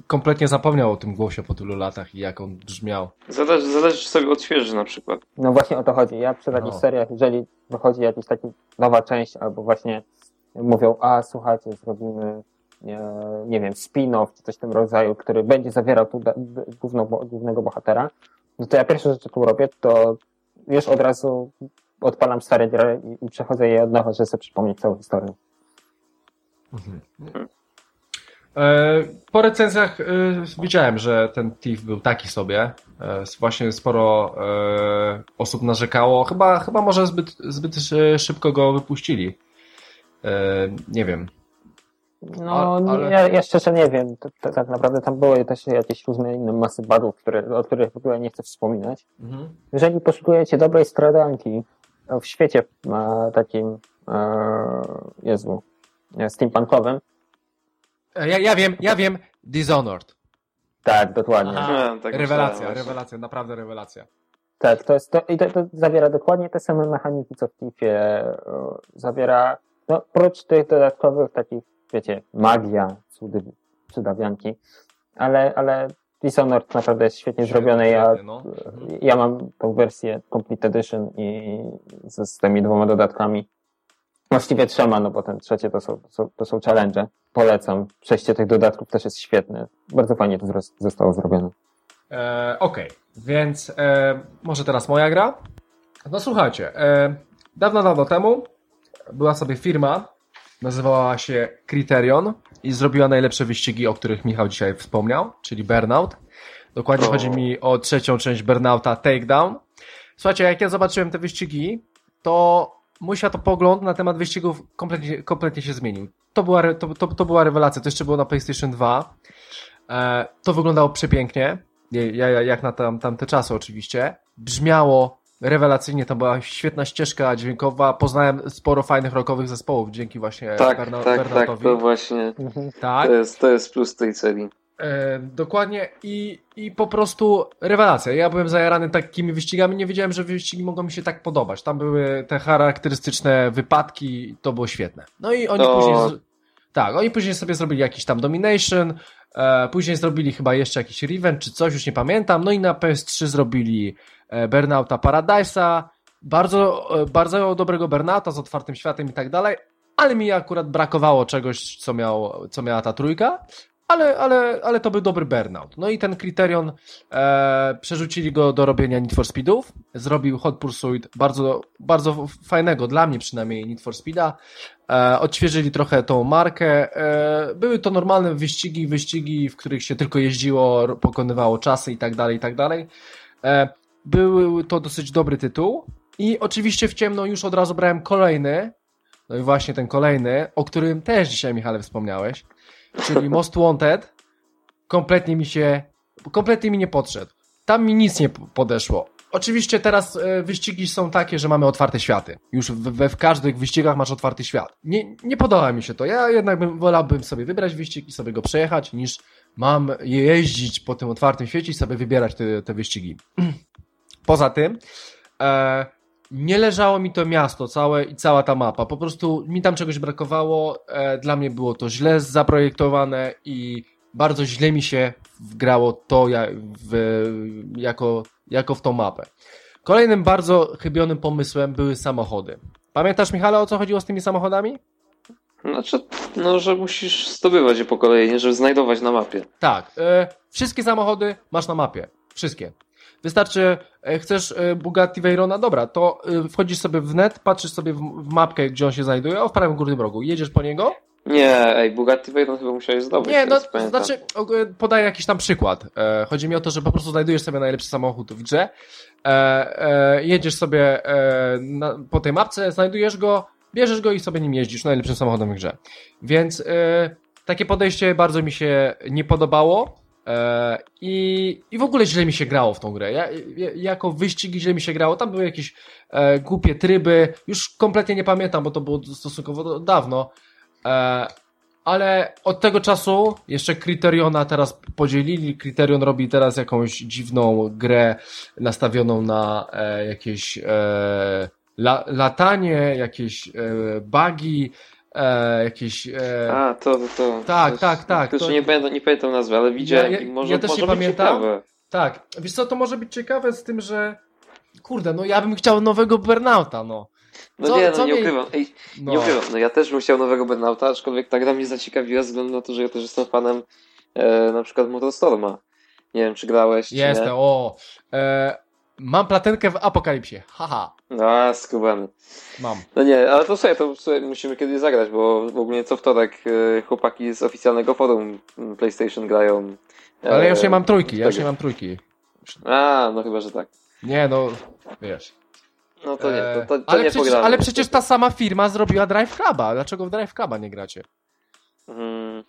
kompletnie zapomniał o tym głosie po tylu latach i jak on brzmiał. Zależy, zależy czy sobie odświeży na przykład. No właśnie o to chodzi. Ja przy takich No. seriach, jeżeli wychodzi jakaś taka nowa część, albo właśnie mówią, a słuchajcie, zrobimy, nie, nie wiem, spin-off, czy coś w tym rodzaju, który będzie zawierał tu główno, głównego bohatera, no to ja pierwsze rzeczy, którą robię, to już od razu odpalam stare gry i, i przechodzę je od nowa, żeby sobie przypomnieć całą historię. E, Po recenzjach e, widziałem, że ten Thief był taki sobie. E, Właśnie sporo e, osób narzekało. Chyba, chyba może zbyt, zbyt e, szybko go wypuścili. E, Nie wiem. No, ale- ja, ja szczerze nie wiem. To, tak naprawdę tam były też jakieś różne inne masy bugów, które, o których w ogóle nie chcę wspominać. Mhm. Jeżeli poszukujecie dobrej skradanki w świecie e, takim, e, Jezu, e, steampunkowym, E, Ja, ja wiem, ja wiem. Dishonored. tak, dokładnie. Aha. Tak rewelacja, myślałem rewelacja, naprawdę rewelacja. Tak, to jest to, i to, to zawiera dokładnie te same mechaniki, co w Thiefie. e, Zawiera, no, prócz tych dodatkowych takich, wiecie, magia, cudy, przydawianki, ale, ale Dishonored naprawdę jest świetnie zrobione. Ja, no. Ja mam tą wersję Complete Edition i z, z tymi dwoma dodatkami. Właściwie trzema, no bo ten trzecie to są, to są, to są challenge. Polecam. Przejście tych dodatków też jest świetne. Bardzo fajnie to zostało zrobione. E, Okej, więc e, może teraz moja gra. No słuchajcie, e, dawno, dawno temu była sobie firma, nazywała się Criterion i zrobiła najlepsze wyścigi, o których Michał dzisiaj wspomniał, czyli Burnout. Dokładnie O. chodzi mi o trzecią część Burnouta Takedown. Słuchajcie, jak ja zobaczyłem te wyścigi, to mój światopogląd na temat wyścigów kompletnie, kompletnie się zmienił. To była, to, to, to była rewelacja, to jeszcze było na PlayStation 2. E, to wyglądało przepięknie, ja, ja, jak na tam, tamte czasy oczywiście. Brzmiało rewelacyjnie, to była świetna ścieżka dźwiękowa. Poznałem sporo fajnych rockowych zespołów dzięki właśnie Tak, tak, tak, Burnoutowi. to właśnie, tak. to jest, to jest plus tej serii. E, dokładnie i, i po prostu rewelacja. Ja byłem zajarany takimi wyścigami, nie wiedziałem, że wyścigi mogą mi się tak podobać. Tam były te charakterystyczne wypadki, to było świetne. No i oni To- później. Tak, oni później sobie zrobili jakiś tam Domination, e, później zrobili chyba jeszcze jakiś Revenge czy coś, już nie pamiętam. No i na PS3 zrobili e, Burnouta Paradise'a, bardzo, e, bardzo dobrego Burnouta z otwartym światem i tak dalej, ale mi akurat brakowało czegoś, co, miał, co miała ta trójka ale, ale, ale to był dobry burnout. No i ten Criterion e, przerzucili go do robienia Need for Speedów. Zrobił Hot Pursuit bardzo, bardzo fajnego, dla mnie przynajmniej, Need for Speeda. E, odświeżyli trochę tą markę. E, były to normalne wyścigi, wyścigi, w których się tylko jeździło, pokonywało czasy i tak dalej, i tak dalej. E, był to dosyć dobry tytuł. I oczywiście w ciemno już od razu brałem kolejny. No i właśnie ten kolejny, o którym też dzisiaj, Michale, wspomniałeś czyli Most Wanted, kompletnie mi się, kompletnie mi nie podszedł. Tam mi nic nie podeszło. Oczywiście teraz e, wyścigi są takie, że mamy otwarte światy. Już we w każdych wyścigach masz otwarty świat. Nie, nie podoba mi się to. Ja jednak bym, wolałbym sobie wybrać wyścig i sobie go przejechać, niż mam jeździć po tym otwartym świecie i sobie wybierać te, te wyścigi. (clears throat) Poza tym, e, nie leżało mi to miasto całe i cała ta mapa. Po prostu mi tam czegoś brakowało. E, dla mnie było to źle zaprojektowane i bardzo źle mi się wgrało to w, jako, jako w tą mapę. Kolejnym bardzo chybionym pomysłem były samochody. Pamiętasz, Michale, o co chodziło z tymi samochodami? Znaczy, no, że musisz zdobywać je po kolei, żeby znajdować na mapie. Tak. E, wszystkie samochody masz na mapie. Wszystkie. Wystarczy, e, chcesz e, Bugatti Veyrona, dobra, to e, wchodzisz sobie w net, patrzysz sobie w, mapkę, gdzie on się znajduje, o w prawym górnym rogu, jedziesz po niego. Nie, ej, Bugatti Veyron chyba musiałeś zdobyć. Nie, no, to znaczy, podaję jakiś tam przykład. E, chodzi mi o to, że po prostu znajdujesz sobie najlepszy samochód w grze, e, e, jedziesz sobie na, po tej mapce, znajdujesz go, bierzesz go i sobie nim jeździsz, najlepszym samochodem w grze. Więc takie podejście bardzo mi się nie podobało. E, i, I w ogóle źle mi się grało w tą grę. Ja, ja, jako wyścig źle mi się grało. Tam były jakieś e, głupie tryby. Już kompletnie nie pamiętam, bo to było stosunkowo dawno. E, ale od tego czasu jeszcze Criteriona teraz podzielili. Criterion robi teraz jakąś dziwną grę nastawioną na e, jakieś e, la, latanie, jakieś e, bugi, e, jakieś... E, A, to, to, to. Tak, to, tak, tak, Tylko, to- nie pamiętam, nie pamiętam nazwy, ale widziałem Ja- i ja- może, ja też może nie pamiętam. ciekawe. Tak, wiesz co, to może być ciekawe z tym, że kurde, no ja bym chciał nowego Burnouta, no. No Co- nie, no nie mi- ukrywam. Ej, no. Nie ukrywam, no ja też bym chciał nowego Burnouta, aczkolwiek ta gra mnie zaciekawiła ze względu na to, że ja też jestem fanem e, na przykład Motorstorma. Nie wiem, czy grałeś, czy Jestem, nie. o. E, mam platenkę w Apokalipsie, haha, A, skubany. mam. No nie, ale to słuchaj, to słuchaj, musimy kiedyś zagrać, bo w ogóle co wtorek e, chłopaki z oficjalnego forum PlayStation grają. e, Ale ja już nie mam trójki, ja już nie mam trójki. A, no chyba, że tak. Nie, no, wiesz. No to nie, to, to, to ale, nie przecież, ale przecież ta sama firma zrobiła Drive Cluba. Dlaczego w Drive Cluba nie gracie? Mm,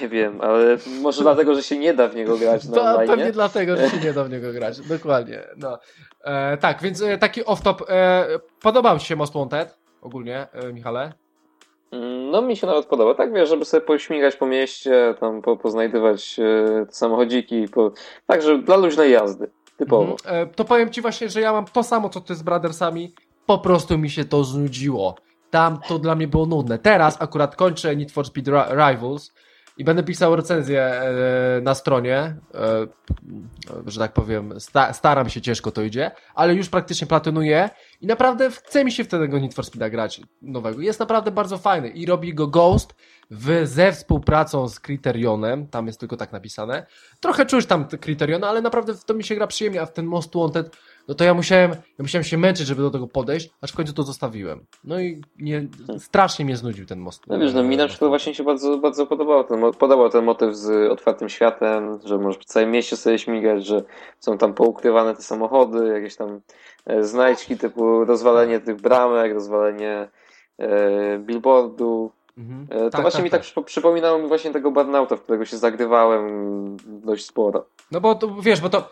nie wiem, ale może dlatego, że się nie da w niego grać na To online. pewnie dlatego, że się nie da w niego grać. (laughs) Dokładnie. No. E, tak, więc e, taki off-top. E, podobał Ci się Most Wanted ogólnie, e, Michale? Mm, No mi się nawet podoba, tak wiesz, żeby sobie pośmigać po mieście, tam po, poznajdywać e, te samochodziki, po... także dla luźnej jazdy, typowo. E, to powiem Ci właśnie, że ja mam to samo, co Ty z Brothersami. Po prostu mi się to znudziło. Tam to dla mnie było nudne. Teraz akurat kończę Need for Speed Ri- Rivals i będę pisał recenzję e, na stronie, e, że tak powiem, sta staram się, ciężko to idzie, ale już praktycznie platynuję i naprawdę chce mi się w tego Need for Speeda grać nowego. Jest naprawdę bardzo fajny i robi go Ghost w, ze współpracą z Criterionem, tam jest tylko tak napisane. Trochę czuć tam te Criteriona, ale naprawdę to mi się gra przyjemnie, a w ten Most Wanted, no to ja musiałem, ja musiałem się męczyć, żeby do tego podejść, aż w końcu to zostawiłem. No i nie, strasznie mnie znudził ten Most. No wiesz, no mi na przykład właśnie się bardzo, bardzo podobał ten, podobał ten motyw z otwartym światem, że możesz w całym mieście sobie śmigać, że są tam poukrywane te samochody, jakieś tam e, znajdźki typu rozwalenie tych bramek, rozwalenie e, billboardu. Mhm. E, to właśnie mi tak przypo- przypominało mi właśnie tego Burnouta, w którego się zagrywałem dość sporo. No bo to, wiesz, bo to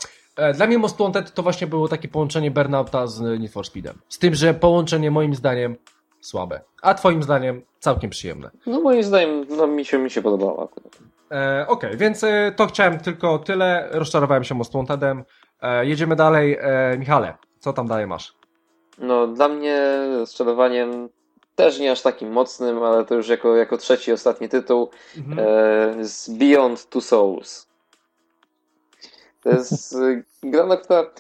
dla mnie Most Wanted to właśnie było takie połączenie Burnouta z Need for Speedem. Z tym, że połączenie moim zdaniem słabe, a twoim zdaniem całkiem przyjemne. No moim zdaniem, no mi się, mi się podobało akurat. E, Okej, więc e, to chciałem tylko tyle. Rozczarowałem się Most Wantedem. E, jedziemy dalej. E, Michale, co tam dalej masz? No, dla mnie rozczarowaniem też nie aż takim mocnym, ale to już jako, jako trzeci, ostatni tytuł Mhm. e, z Beyond Two Souls. To jest e, gra, która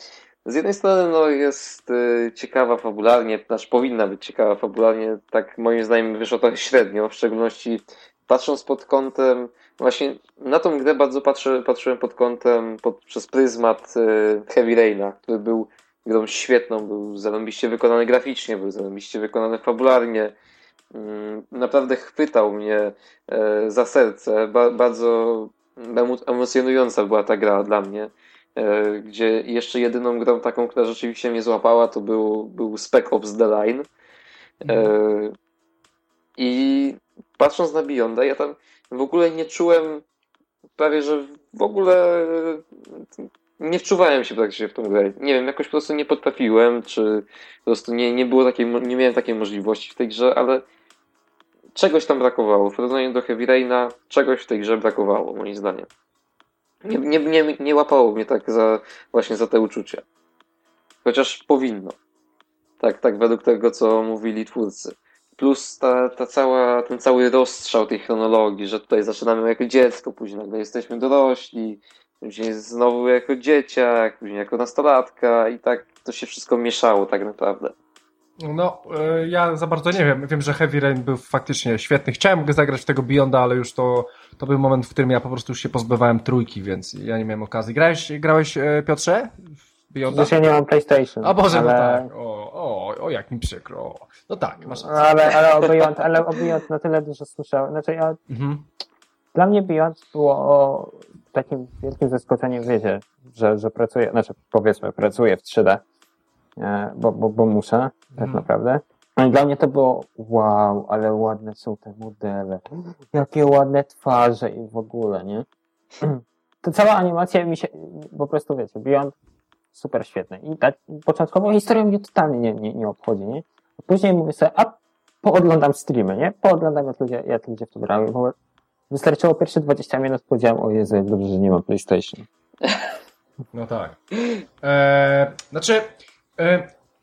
z jednej strony no, jest e, ciekawa fabularnie, znaczy powinna być ciekawa fabularnie, tak moim zdaniem wyszło trochę średnio, w szczególności patrząc pod kątem, właśnie na tą grę bardzo patrzyłem pod kątem, pod, przez pryzmat e, Heavy Raina, który był grą świetną, był zarąbiście wykonany graficznie, był zarąbiście wykonany fabularnie. Mm, Naprawdę chwytał mnie e, za serce. Ba bardzo emocjonująca była ta gra dla mnie. E, gdzie jeszcze jedyną grą taką, która rzeczywiście mnie złapała, to był, był Spec Ops The Line. E, I patrząc na Beyonda, ja tam w ogóle nie czułem prawie, że w ogóle nie wczuwałem się praktycznie w tą grę. Nie wiem, jakoś po prostu nie potrafiłem, czy po prostu nie, nie było takiej, nie miałem takiej możliwości w tej grze, ale czegoś tam brakowało. W porównaniu do Heavy Raina czegoś w tej grze brakowało, moim zdaniem. Nie, nie, nie, nie łapało mnie tak za, właśnie za te uczucia. Chociaż powinno. Tak, tak według tego, co mówili twórcy. Plus ta, ta cała, ten cały rozstrzał tej chronologii, że tutaj zaczynamy jako dziecko, później nagle jesteśmy dorośli, później znowu jako dzieciak, później jako nastolatka i tak to się wszystko mieszało tak naprawdę. No, e, ja za bardzo nie wiem. Wiem, że Heavy Rain był faktycznie świetny. Chciałem zagrać w tego Beyonda, ale już to, to był moment, w którym ja po prostu się pozbywałem trójki, więc ja nie miałem okazji. Grałeś, grałeś e, Piotrze? Beyonda? Dzisiaj nie mam PlayStation. A Boże, ale... no tak. O, o, o, jak mi przykro. No tak, masz rację. Ale, ale, o Beyond, ale o Beyond na tyle dużo słyszałem. Znaczy ja, Mhm. dla mnie Beyond było o takim wielkim zaskoczeniem, wiecie, że, że pracuję, znaczy powiedzmy, pracuję w 3D, e, bo, bo, bo muszę, tak Mhm. naprawdę. No i dla mnie to było wow, ale ładne są te modele. Jakie ładne twarze i w ogóle, nie? (clears throat) To cała animacja mi się, po prostu wiecie, Beyond super świetny. I tak początkowo historia mnie totalnie nie, nie, nie obchodzi, nie? A później mówię sobie, a pooglądam streamy, nie? Pooglądam jak ludzie, jak ludzie w to grają. Bo wystarczyło pierwsze 20 minut, powiedziałem, o Jezu, jak dobrze, że nie mam PlayStation. (laughs) No tak. E, znaczy, e,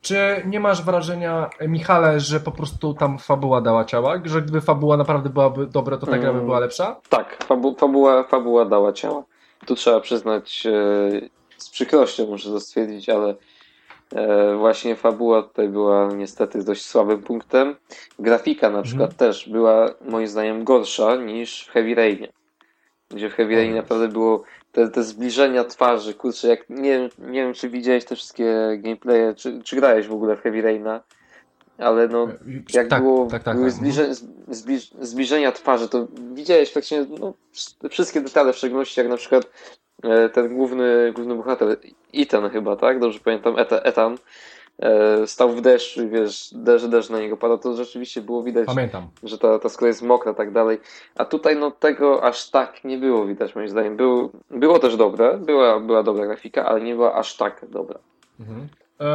czy nie masz wrażenia, e, Michale, że po prostu tam fabuła dała ciała? Że gdyby fabuła naprawdę byłaby dobra, to ta gra by Mm. była lepsza? Tak, fabu, fabuła, fabuła dała ciała. Tu trzeba przyznać, e, z przykrością muszę to stwierdzić, ale e, właśnie fabuła tutaj była niestety dość słabym punktem. Grafika na przykład też była moim zdaniem gorsza niż w Heavy Rainie. Gdzie w Heavy Rainie naprawdę było te, te zbliżenia twarzy, kurczę, jak nie, wiem- nie wiem czy widziałeś te wszystkie gameplaye, czy, czy grałeś w ogóle w Heavy Raina, ale no E, jak tak, było tak, tak, były tak. zbliże, zbliż, zbliżenia twarzy, to widziałeś faktycznie no, wsz- wszystkie detale, w szczególności jak na przykład e, ten główny, główny bohater, Ethan chyba, tak? Dobrze pamiętam, Ethan, stał w deszczu i wiesz, deszcz, deszcz na niego pada, to rzeczywiście było widać, Pamiętam. że ta, ta skóra jest mokra, tak dalej. A tutaj no tego aż tak nie było widać, moim zdaniem. Był, było też dobre, była, była dobra grafika, ale nie była aż tak dobra. Mhm.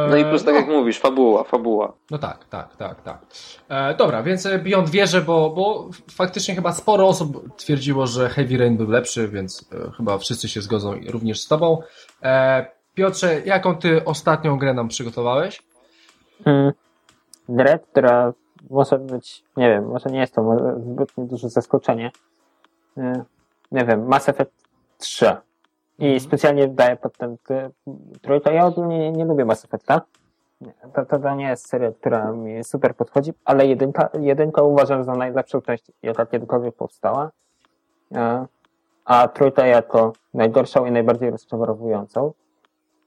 No i plus, tak no. jak mówisz, fabuła, fabuła. No tak, tak, tak, tak. E, dobra, więc e, Beyond wierzę, bo, bo faktycznie chyba sporo osób twierdziło, że Heavy Rain był lepszy, więc e, chyba wszyscy się zgodzą również z tobą. E, Piotrze, jaką ty ostatnią grę nam przygotowałeś? Hmm. Grę, która może być, nie wiem, może nie jest to może zbytnio duże zaskoczenie. E, Nie wiem, Mass Effect 3. I Mhm. specjalnie daję pod ten trójkę. Ja ogólnie nie, nie lubię Mass Effecta. To, to, to nie jest seria, która mi super podchodzi, ale jedynka, jedynka uważam za najlepszą część, jaka kiedykolwiek powstała. E, A trójka jako najgorszą i najbardziej rozczarowującą.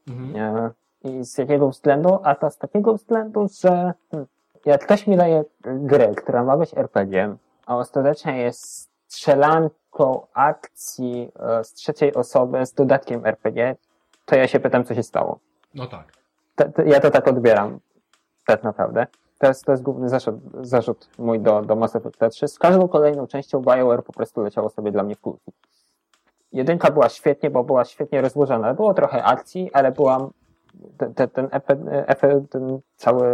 Mhm. I z jakiego względu? A to z takiego względu, że hmm, jak ktoś mi daje grę, która ma być RPG, a ostatecznie jest strzelanką akcji e, z trzeciej osoby z dodatkiem RPG, to ja się pytam, co się stało. No tak. To, to, ja to tak odbieram, tak naprawdę. To jest, to jest główny zarzut, zarzut mój do, do Mass Effect 3. Z każdą kolejną częścią BioWare po prostu leciało sobie dla mnie w kulki. Jedynka była świetnie, bo była świetnie rozłożona. Było trochę akcji, ale była ten, ten, ten, cały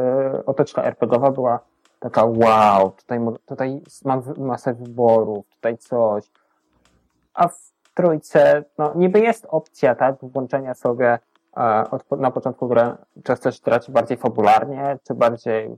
otoczka RPGowa była taka wow, tutaj, tutaj mam masę wyborów, tutaj coś. A w trójce, no niby jest opcja, tak, włączenia sobie e, od, na początku gry, czy chcesz grać bardziej fabularnie, czy bardziej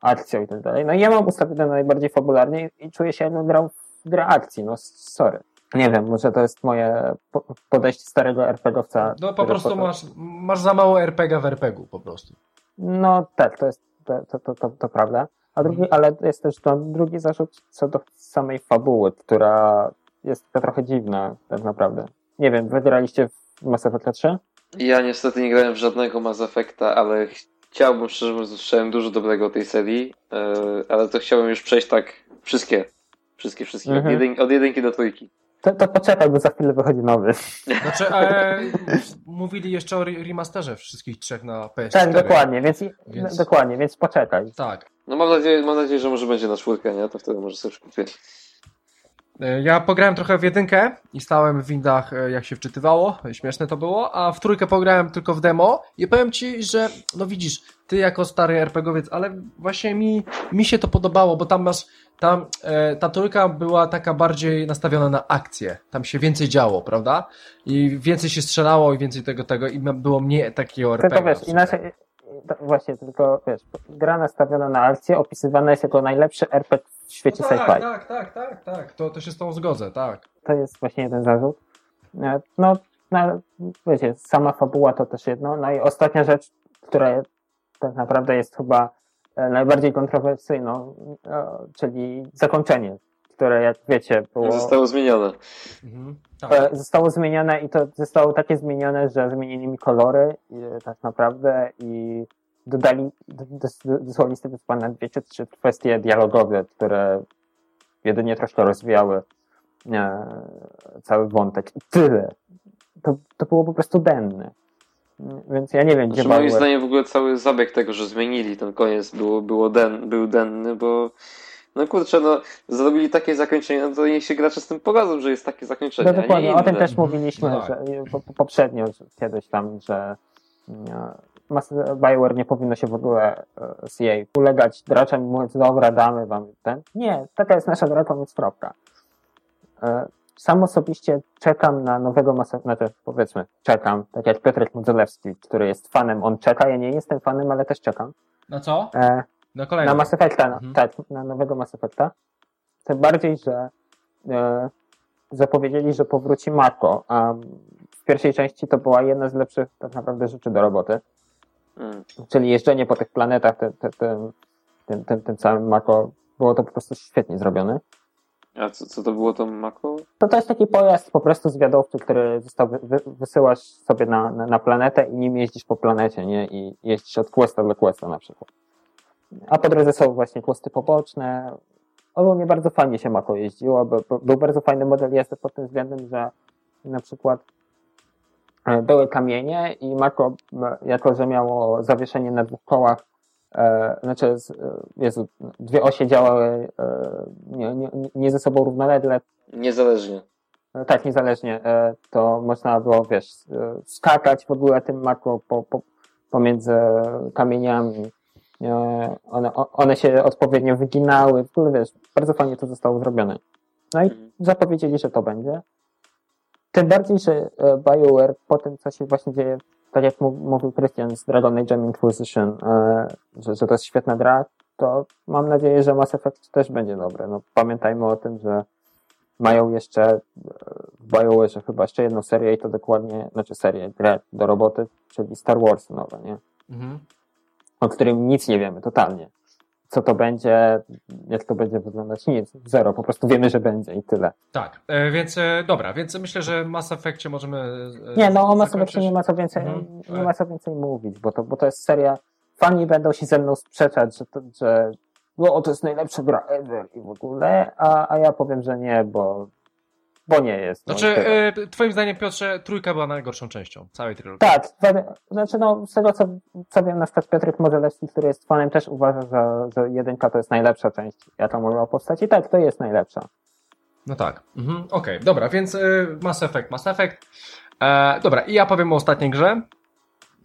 akcją i tak dalej. No i ja mam ustawione najbardziej fabularnie i czuję się jakbym grał w grę akcji, no sorry. Nie wiem, może to jest moje po- podejście starego RPGowca. No po prostu masz, masz za mało RPG w RPG-u po prostu. No tak, to jest to, to, to, to, to prawda. A drugi, ale jest też to drugi zarzut co do samej fabuły, która jest trochę dziwna tak naprawdę. Nie wiem, wy graliście w Mass Effect 3? Ja niestety nie grałem w żadnego Mass Effecta, ale chciałbym, szczerze mówiąc, usłyszałem dużo dobrego o tej serii, e, ale to chciałbym już przejść tak wszystkie, wszystkie, wszystkie, Mhm. od, jedyn, od jedynki do trójki. To, to poczekaj, bo za chwilę wychodzi nowy. Znaczy, e, mówili jeszcze o re- remasterze wszystkich trzech na PS4. Tak, dokładnie, więc, Więc- dokładnie, więc poczekaj. Tak. No mam nadzieję, mam nadzieję, że może będzie na czwórkę, nie? To wtedy może sobie kupię. E, Ja pograłem trochę w jedynkę i stałem w windach, e, jak się wczytywało, śmieszne to było, a w trójkę pograłem tylko w demo i powiem ci, że, no widzisz, ty jako stary RPGowiec, ale właśnie mi, mi się to podobało, bo tam masz, tam e, ta trójka była taka bardziej nastawiona na akcję, tam się więcej działo, prawda? I więcej się strzelało i więcej tego, tego i było mniej takiego RPG. Tylko wiesz, inaczej, właśnie, tylko wiesz, gra nastawiona na akcję opisywana jest jako najlepszy RPG w świecie No tak, sci-fi. tak, tak, tak, tak, to, to się z tą zgodzę, tak. To jest właśnie jeden zarzut. E, No, no, wiecie, sama fabuła to też jedno. No i ostatnia rzecz, która tak naprawdę jest chyba e, najbardziej kontrowersyjną, e, czyli zakończenie, które jak wiecie było, Zostało zmienione. Mhm, tak. e, zostało zmienione i to zostało takie zmienione, że zmienili mi kolory tak naprawdę i dodali dosłownie z tego pamiętam dwie czy trzy kwestie dialogowe, które jedynie troszkę rozwijały cały wątek. I tyle. To, to było po prostu denne. Więc ja nie wiem, gdzie Znaczy, moim zdaniem w ogóle cały zabieg tego, że zmienili ten koniec było, było den, był denny, bo no kurczę, no zrobili takie zakończenie, no to niech się gracze z tym pogodzą, że jest takie zakończenie, No a dokładnie, nie o tym też mówiliśmy No tak. że, po, po- poprzednio że kiedyś tam, że e, Mas- Bioware nie powinno się w ogóle e, z jej ulegać graczom i mówiąc, dobra, damy wam ten. Nie, taka jest nasza gra, koniec, kropka. Sam osobiście czekam na nowego Mass znaczy powiedzmy, czekam, tak jak Piotrek Modzelewski, który jest fanem, on czeka, ja nie jestem fanem, ale też czekam. Na co? E, Na kolejny. na Mass Effecta, no, Mhm. tak, na nowego Mass Effecta. Tym bardziej, że e, zapowiedzieli, że powróci Marco, a w pierwszej części to była jedna z lepszych tak naprawdę rzeczy do roboty, Mm. czyli jeżdżenie po tych planetach, te, te, te, tym, tym, tym całym Marco, było to po prostu świetnie zrobione. A co, co to było to Mako? To, to jest taki pojazd po prostu zwiadowczy, który został, wy, wy, wysyłasz sobie na, na, na planetę i nim jeździsz po planecie, nie? I jeździsz od questa do questa na przykład. A po drodze są właśnie questy poboczne. Ogólnie bardzo fajnie się Mako jeździło, bo, bo, był bardzo fajny model jazdy pod tym względem, że na przykład e, były kamienie i Mako, jako że miało zawieszenie na dwóch kołach, e, znaczy, e, Jezu, dwie osie działały e, nie, nie, nie ze sobą równolegle, Niezależnie. tak, niezależnie, e, to można było, wiesz, skakać w ogóle tym makro po, po, pomiędzy kamieniami. One, one się odpowiednio wyginały, w ogóle, wiesz, bardzo fajnie to zostało zrobione. No i Mhm. zapowiedzieli, że to będzie. Tym bardziej, że BioWare po tym, co się właśnie dzieje, tak jak mów- mówił Christian z Dragon Age Inquisition, e, że, że to jest świetna gra, to mam nadzieję, że Mass Effect też będzie dobre. No, pamiętajmy o tym, że mają jeszcze e, w BioWare chyba jeszcze jedną serię i to dokładnie, znaczy serię, grę do roboty, czyli Star Wars nowe, nie? Mhm. O którym nic nie wiemy, totalnie. Co to będzie, jak to będzie wyglądać? Nic, zero, po prostu wiemy, że będzie i tyle. Tak, e, więc e, dobra, więc myślę, że Mass Effectie możemy. e, Nie, no o Mass. Effectie nie ma co więcej, Mhm. nie ma co więcej mówić, bo to, bo to jest seria, fani będą się ze mną sprzeczać, że to, że no, to jest najlepsza gra ever i w ogóle, a, a ja powiem, że nie, bo, bo nie jest. no Znaczy, e, twoim zdaniem, Piotrze, trójka była najgorszą częścią całej trylogii. Tak, znaczy no, z tego co, co wiem, na przykład Piotrek Modzelewski, który jest fanem, też uważa, że, że jedynka to jest najlepsza część, jaka mogła powstać i tak, to jest najlepsza. No tak. Mhm. Okej, dobra, więc e, Mass Effect, Mass Effect. E, dobra, i ja powiem o ostatniej grze.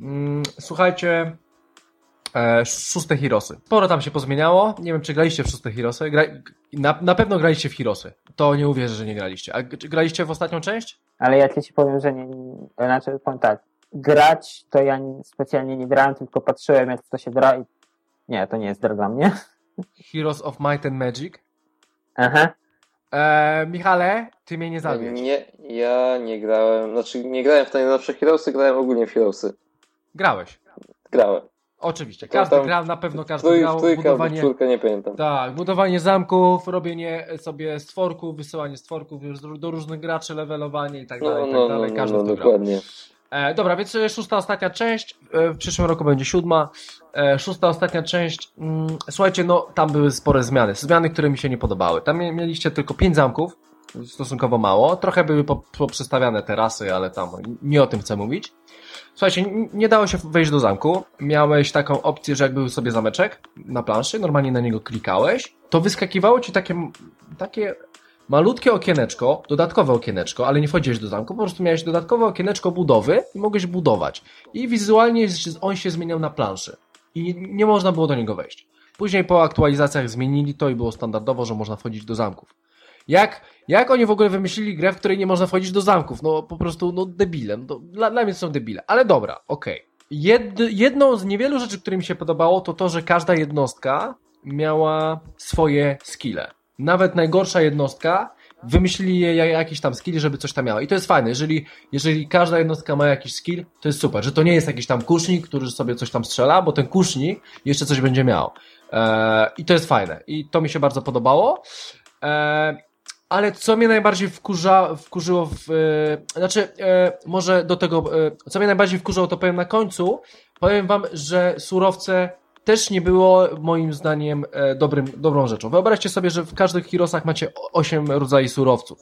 Mm, słuchajcie, e, szóste Hirosy. Sporo tam się pozmieniało. Nie wiem, czy graliście w szóste Hirosy. Gra, na, na pewno graliście w Hirosy. To nie uwierzę, że nie graliście. A graliście w ostatnią część? Ale ja ci powiem, że nie, znaczy powiem tak, grać to ja nie- specjalnie nie grałem, tylko patrzyłem jak to się gra i nie, to nie jest gra dla mnie. Heroes of Might and Magic. Aha. E, Michale, ty mnie nie zawiedź. Nie, ja nie grałem, znaczy nie grałem w te najnowsze Heroesy, grałem ogólnie w Heroesy. Grałeś. Grałem. Oczywiście. To Każdy tam grał, na pewno każdy Trój, grał. trójkę albo Budowanie, nie pamiętam. tak, budowanie zamków, robienie sobie stworków, wysyłanie stworków do różnych graczy, levelowanie i tak No, dalej, i no, tak no, dalej. no, Każdy no, w to grał. dokładnie. E, dobra, więc szósta ostatnia część. E, w przyszłym roku będzie siódma. E, szósta ostatnia część. Mm, słuchajcie, no tam były spore zmiany. Zmiany, które mi się nie podobały. Tam mie- mieliście tylko pięć zamków. stosunkowo mało. Trochę były poprzestawiane terasy, ale tam nie o tym chcę mówić. Słuchajcie, nie dało się wejść do zamku. Miałeś taką opcję, że jak był sobie zameczek na planszy, normalnie na niego klikałeś, to wyskakiwało ci takie, takie malutkie okieneczko, dodatkowe okieneczko, ale nie wchodziłeś do zamku, po prostu miałeś dodatkowe okieneczko budowy i mogłeś budować. I wizualnie on się zmieniał na planszy. I nie można było do niego wejść. Później po aktualizacjach zmienili to i było standardowo, że można wchodzić do zamków. Jak, jak oni w ogóle wymyślili grę, w której nie można wchodzić do zamków? No po prostu, no debile. No, dla, dla mnie są debile. Ale dobra, okej. Okay. Jed, jedną z niewielu rzeczy, które mi się podobało, to to, że każda jednostka miała swoje skille. Nawet najgorsza jednostka wymyślili jakiś tam skill, żeby coś tam miała. I to jest fajne, jeżeli, jeżeli każda jednostka ma jakiś skill, to jest super, że to nie jest jakiś tam kusznik, który sobie coś tam strzela, bo ten kusznik jeszcze coś będzie miał. Eee, I to jest fajne. I to mi się bardzo podobało. Eee, ale co mnie najbardziej wkurza, wkurzyło w, e, znaczy, e, może do tego, e, co mnie najbardziej wkurzało, to powiem na końcu. Powiem wam, że surowce też nie było moim zdaniem e, dobrym, dobrą rzeczą. Wyobraźcie sobie, że w każdych Hirosach macie 8 rodzajów surowców.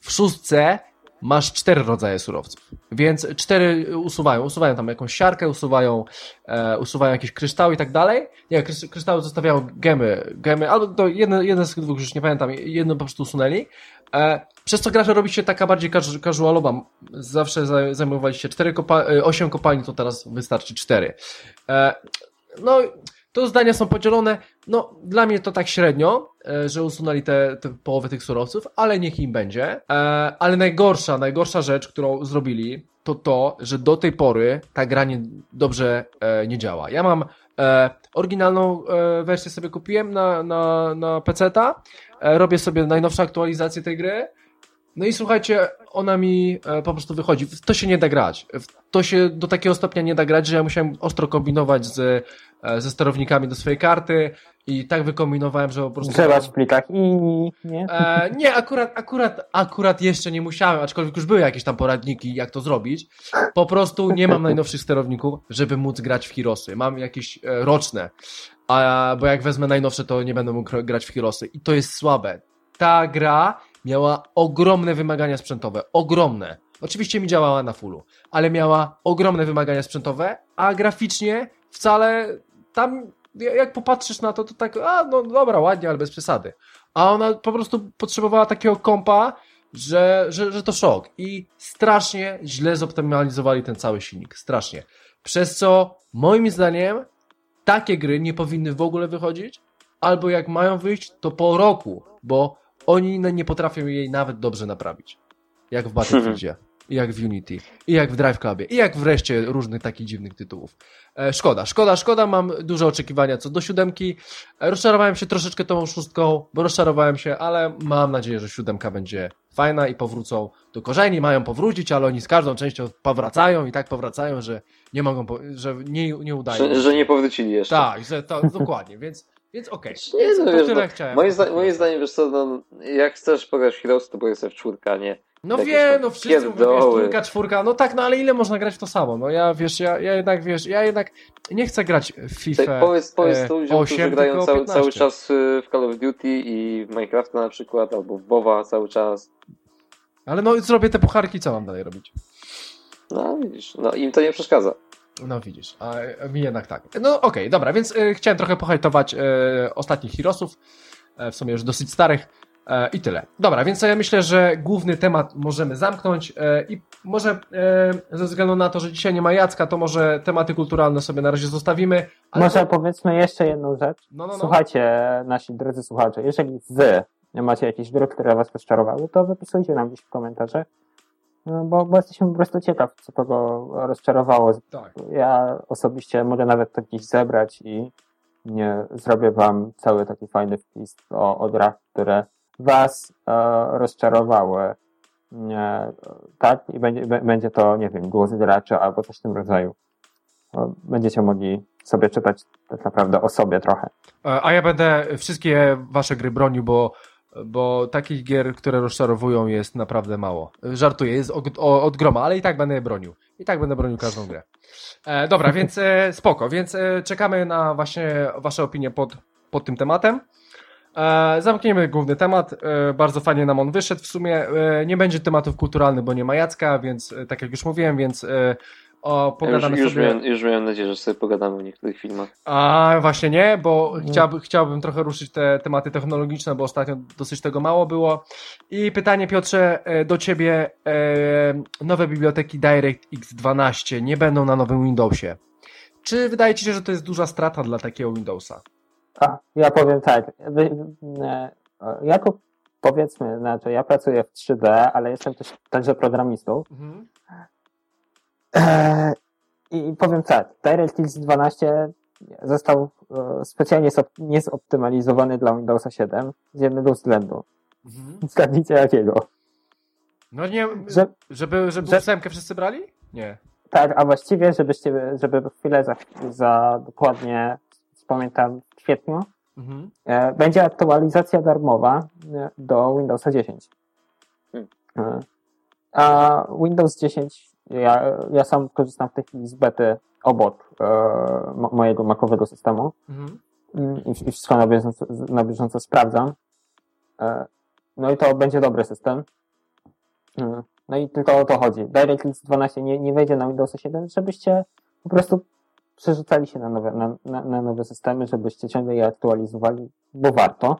W szóstce masz cztery rodzaje surowców, więc cztery usuwają, usuwają tam jakąś siarkę, usuwają, e, usuwają jakieś kryształy i tak dalej. Nie, kryształy zostawiają gemy, gemy, albo to jedne, jeden z dwóch, już nie pamiętam, jedno po prostu usunęli. E, przez co gra robi się taka bardziej casualowa. Zawsze zajmowaliście cztery kopa e, osiem kopalni, to teraz wystarczy cztery. E, no, to zdania są podzielone. No, dla mnie to tak średnio, e, że usunęli te, te połowę tych surowców, ale niech im będzie. E, ale najgorsza, najgorsza rzecz, którą zrobili, to to, że do tej pory ta gra nie, dobrze e, nie działa. Ja mam oryginalną wersję sobie kupiłem na, na, na PC-ta, robię sobie najnowsze aktualizacje tej gry, no i słuchajcie, ona mi e, po prostu wychodzi. To się nie da grać. To się do takiego stopnia nie da grać, że ja musiałem ostro kombinować z, e, ze sterownikami do swojej karty i tak wykombinowałem, że po prostu... Grzebać w plikach i... Nie, e, nie akurat, akurat, akurat jeszcze nie musiałem, aczkolwiek już były jakieś tam poradniki, jak to zrobić. Po prostu nie mam najnowszych sterowników, żeby móc grać w Hirosy. Mam jakieś e, roczne, a, bo jak wezmę najnowsze, to nie będę mógł grać w Hirosy. I to jest słabe. Ta gra miała ogromne wymagania sprzętowe. Ogromne. Oczywiście mi działała na fullu, ale miała ogromne wymagania sprzętowe, a graficznie wcale tam, jak popatrzysz na to, to tak, a no dobra, ładnie, ale bez przesady. A ona po prostu potrzebowała takiego kompa, że, że, że to szok. I strasznie źle zoptymalizowali ten cały silnik. Strasznie. Przez co, moim zdaniem, takie gry nie powinny w ogóle wychodzić, albo jak mają wyjść, to po roku, bo oni nie potrafią jej nawet dobrze naprawić. Jak w Battlefieldzie, (laughs) jak w Unity, i jak w Drive Clubie, i jak wreszcie różnych takich dziwnych tytułów. E, szkoda, szkoda, szkoda, mam duże oczekiwania co do siódemki. E, rozczarowałem się troszeczkę tą szóstką, bo rozczarowałem się, ale mam nadzieję, że siódemka będzie fajna i powrócą do korzeni, mają powrócić, ale oni z każdą częścią powracają i tak powracają, że nie mogą, że nie, nie udaje że, że nie powrócili jeszcze. Tak, że to, dokładnie, (laughs) więc więc okej. Okay. Nie, no, wiesz, no, chciałem. Moim, zda moim zdaniem, wiesz co, no, jak chcesz pograć w Heroes, to sobie w czwórka, nie? No wiem, no wszyscy mówią, wiesz, trójka, czwórka, no tak, no ale ile można grać w to samo? No ja, wiesz, ja, ja jednak, wiesz, ja jednak nie chcę grać w FIFA tak, powiedz, powiedz e, to ludziom, 8, którzy grają cały, cały czas y, w Call of Duty i w Minecrafta na przykład, albo w WoWa cały czas. Ale no zrobię te pucharki, co mam dalej robić? No widzisz, no im to nie przeszkadza. No widzisz, a mi jednak tak. No okej, okay, dobra, więc y, chciałem trochę pohajtować y, ostatnich Hirosów, y, w sumie już dosyć starych i tyle. Dobra, więc ja myślę, że główny temat możemy zamknąć i może ze względu na to, że dzisiaj nie ma Jacka, to może tematy kulturalne sobie na razie zostawimy. może to... powiedzmy jeszcze jedną rzecz. No, no, no. Słuchajcie, nasi drodzy słuchacze, jeżeli wy macie jakieś gry, które was rozczarowały, to wypisujcie nam gdzieś w komentarzach no, bo, bo jesteśmy po prostu ciekaw, co kogo rozczarowało. Tak. Ja osobiście mogę nawet to gdzieś zebrać i nie zrobię wam cały taki fajny wpis o, o grach, które was e, rozczarowały. Nie, tak? I będzie, będzie to, nie wiem, głos graczy albo coś w tym rodzaju. Będziecie mogli sobie czytać tak naprawdę o sobie trochę. E, a ja będę wszystkie wasze gry bronił, bo bo takich gier, które rozczarowują jest naprawdę mało. Żartuję, jest od, od groma, ale i tak będę je bronił. I tak będę bronił każdą grę. E, dobra, (laughs) więc e, spoko, więc e, czekamy na właśnie wasze opinie pod, pod tym tematem. E, zamkniemy główny temat. E, bardzo fajnie nam on wyszedł. W sumie e, nie będzie tematów kulturalnych, bo nie ma Jacka, więc tak jak już mówiłem, więc o, pogadamy już, już, sobie. miałem, już miałem nadzieję, że sobie pogadamy o niektórych filmach. A właśnie nie, bo Nie. chciałby, chciałbym trochę ruszyć te tematy technologiczne, bo ostatnio dosyć tego mało było. I pytanie Piotrze e, do ciebie. E, nowe biblioteki DirectX 12 nie będą na nowym Windowsie. Czy wydaje ci się, że to jest duża strata dla takiego Windowsa? A, ja powiem tak. E, jako powiedzmy, znaczy ja pracuję w 3D, ale jestem też także programistą. Mhm. E, I powiem tak, DirectX 12 został e, specjalnie zop- niezoptymalizowany dla Windowsa 7 z jednego względu. Mhm. Zgadnijcie jakiego. No nie, Że, żeby, żeby że- ósemkę wszyscy brali? Nie. tak, a właściwie, żebyście, żeby chwilę za, za dokładnie, pamiętam, w kwietniu, Mhm. E, Będzie aktualizacja darmowa e, do Windowsa 10. Hmm. E, A Windows 10, ja, ja sam korzystam w tej chwili z bety obok e, mo- mojego makowego systemu Mhm. Mm, i, i wszystko na bieżąco, na bieżąco sprawdzam. E, No i to będzie dobry system. Mm, No i tylko o to chodzi. DirectX 12 nie, nie wejdzie na Windowsa 7, żebyście po prostu przerzucali się na nowe, na, na, na nowe systemy, żebyście ciągle je aktualizowali, bo warto.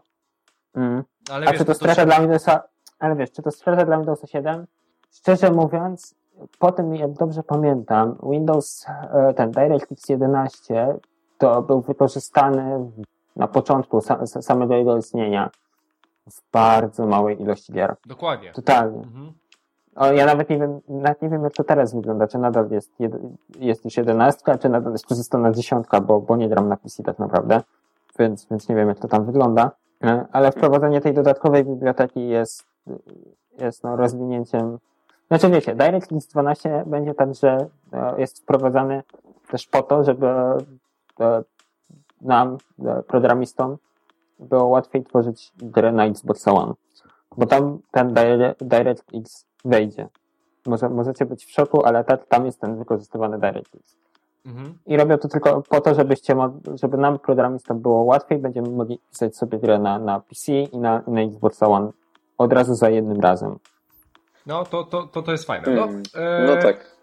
Mm. Ale A wiesz, czy to to strata dla Windowsa, ale wiesz, czy to strata dla Windowsa 7? Szczerze mówiąc, po tym jak dobrze pamiętam, Windows, e, ten DirectX 11 to był wykorzystany na początku sa, sa- samego jego istnienia w bardzo małej ilości gier. Dokładnie. Totalnie. Mhm. O, ja nawet nie wiem, nawet nie wiem jak to teraz wygląda, czy nadal jest, jest już 11, czy nadal jest korzystana dziesiątka, bo, bo nie gram na PC tak naprawdę, więc, więc nie wiem jak to tam wygląda. E, Ale wprowadzenie tej dodatkowej biblioteki jest, jest no, rozwinięciem. Znaczy wiecie, DirectX 12 będzie także, e, jest wprowadzany też po to, żeby e, nam, e, programistom, było łatwiej tworzyć gry na Xbox One. Bo tam ten Dire- DirectX wejdzie. Może, możecie być w szoku, ale tak, tam jest ten wykorzystywany DirectX. Mhm. I robią to tylko po to, żebyście, żeby nam programistom było łatwiej, będziemy mogli pisać sobie grę na, na PC i na, i na Xbox One od razu za jednym razem. No, to, to, to, to jest fajne. No, Mm, e, No tak.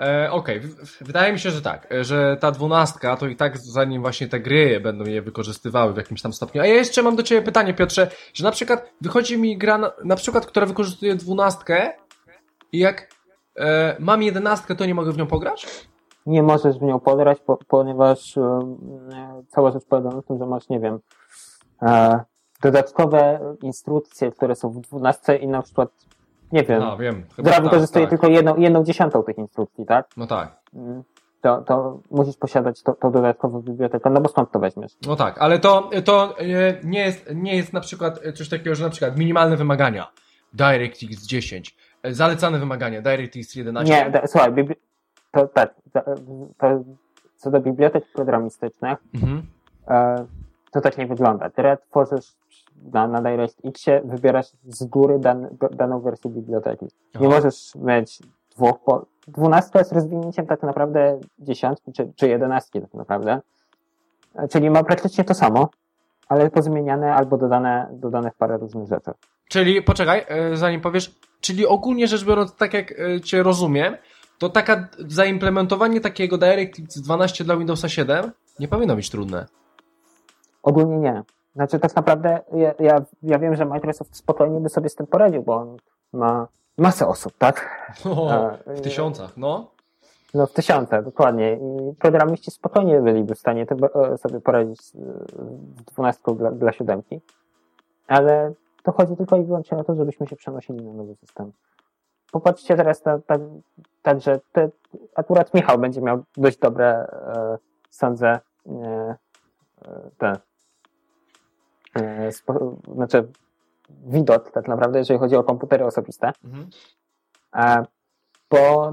E, Okej, w- wydaje mi się, że tak, e, że ta dwunastka to i tak zanim właśnie te gry będą je wykorzystywały w jakimś tam stopniu. A ja jeszcze mam do Ciebie pytanie, Piotrze, że na przykład wychodzi mi gra, na, na przykład, która wykorzystuje dwunastkę i jak e, mam jedenastkę, to nie mogę w nią pograć? Nie możesz w nią podrać, po, ponieważ e, cała rzecz polega na tym, że masz, nie wiem, e, dodatkowe instrukcje, które są w 12 i na przykład, nie wiem, A, wiem. chyba gra tak, wykorzystuje tak. tylko jedną, jedną dziesiątą tych instrukcji, tak? No tak. Mm, To, to musisz posiadać to, to dodatkową bibliotekę, no bo skąd to weźmiesz? No tak, ale to, to e, nie, jest, nie jest na przykład e, coś takiego, że na przykład minimalne wymagania DirectX 10, e, zalecane wymagania DirectX 11. Nie, da, słuchaj, bibli- to tak, to, to, co do bibliotek programistycznych, Mhm. to tak nie wygląda. Grę tworzysz na, na DirectXie, wybierasz z góry dan, daną wersję biblioteki. Nie Aha. możesz mieć dwóch, po, dwunastka jest rozwinięciem tak naprawdę dziesiątki czy, czy jedenastki tak naprawdę. Czyli ma praktycznie to samo, ale pozmieniane albo dodane, dodane w parę różnych rzeczy. Czyli, poczekaj, e, zanim powiesz, czyli ogólnie rzecz biorąc, tak jak e, Cię rozumiem, to taka, zaimplementowanie takiego DirectX 12 dla Windowsa 7 nie powinno być trudne. Ogólnie nie. Znaczy tak naprawdę ja, ja, ja wiem, że Microsoft spokojnie by sobie z tym poradził, bo on ma masę osób, tak? O, w tysiącach, no. No w tysiące, dokładnie. I programiści spokojnie byliby w stanie e, sobie poradzić z dwunastką dla, dla siódemki. Ale to chodzi tylko i wyłącznie o to, żebyśmy się przenosili na nowy system. Popatrzcie teraz na, tak, tak że te, akurat Michał będzie miał dość dobre, e, sądzę, e, te, spo, znaczy widok tak naprawdę, jeżeli chodzi o komputery osobiste. Mhm. E, bo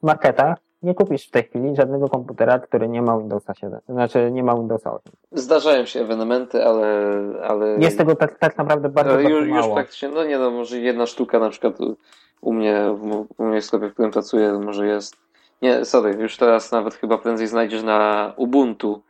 w marketach nie kupisz w tej chwili żadnego komputera, który nie ma Windowsa 7, znaczy nie ma Windowsa 8. Zdarzają się ewenementy, ale. ale Jest tego tak, tak naprawdę bardzo, ale bardzo już, już mało. praktycznie, no nie no, może jedna sztuka na przykład u- u mnie, w, u mnie w sklepie, w którym pracuję, może jest. Nie, sorry, już teraz nawet chyba prędzej znajdziesz na Ubuntu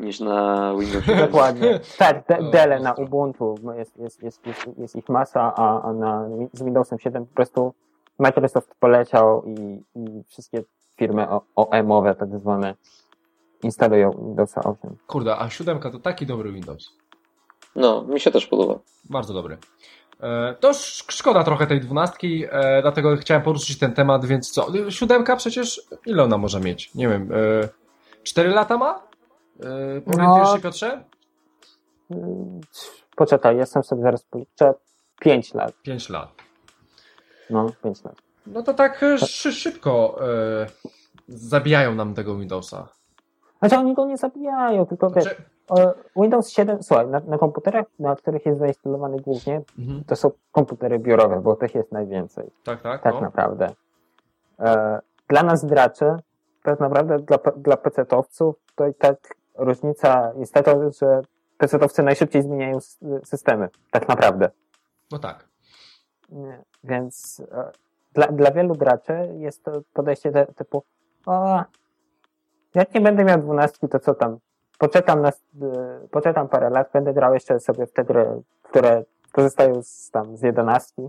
niż na Windowsie. (laughs) Dokładnie. Tak, de, Dele na. Ubuntu jest, jest, jest, jest, jest ich masa, a, a na, z Windowsem 7 po prostu Microsoft poleciał i, i wszystkie firmy OEM-owe tak zwane instalują Windowsa 8. Kurde, a siódemka to taki dobry Windows. No, mi się też podoba. Bardzo dobry. E, To sz- szkoda trochę tej dwunastki, e, dlatego chciałem poruszyć ten temat, więc co? Siódemka przecież ile ona może mieć? Nie wiem, e, 4 lata ma? Orientujesz No. się Piotrze? Mm, Poczekaj, jestem sobie zaraz policzę. 5 lat. 5 lat. No, 5 lat. No to tak e, szy, szybko e, zabijają nam tego Windowsa. Znaczy oni go nie zabijają, tylko wiesz, Znaczy, e, Windows 7, słuchaj, na, na komputerach, na których jest zainstalowany głównie, mhm, to są komputery biurowe, bo tych jest najwięcej. tak, tak. Tak no. naprawdę. E, dla nas graczy, tak naprawdę dla, dla PC-towców, to i tak różnica jest taka, że PC-towcy najszybciej zmieniają systemy. Tak naprawdę. no tak. Więc e, dla, dla wielu graczy jest to podejście te, typu o, jak nie będę miał dwunastki, to co tam? Poczekam, na, e, poczekam parę lat, będę grał jeszcze sobie w te gry, które korzystają z, tam, z jedenastki.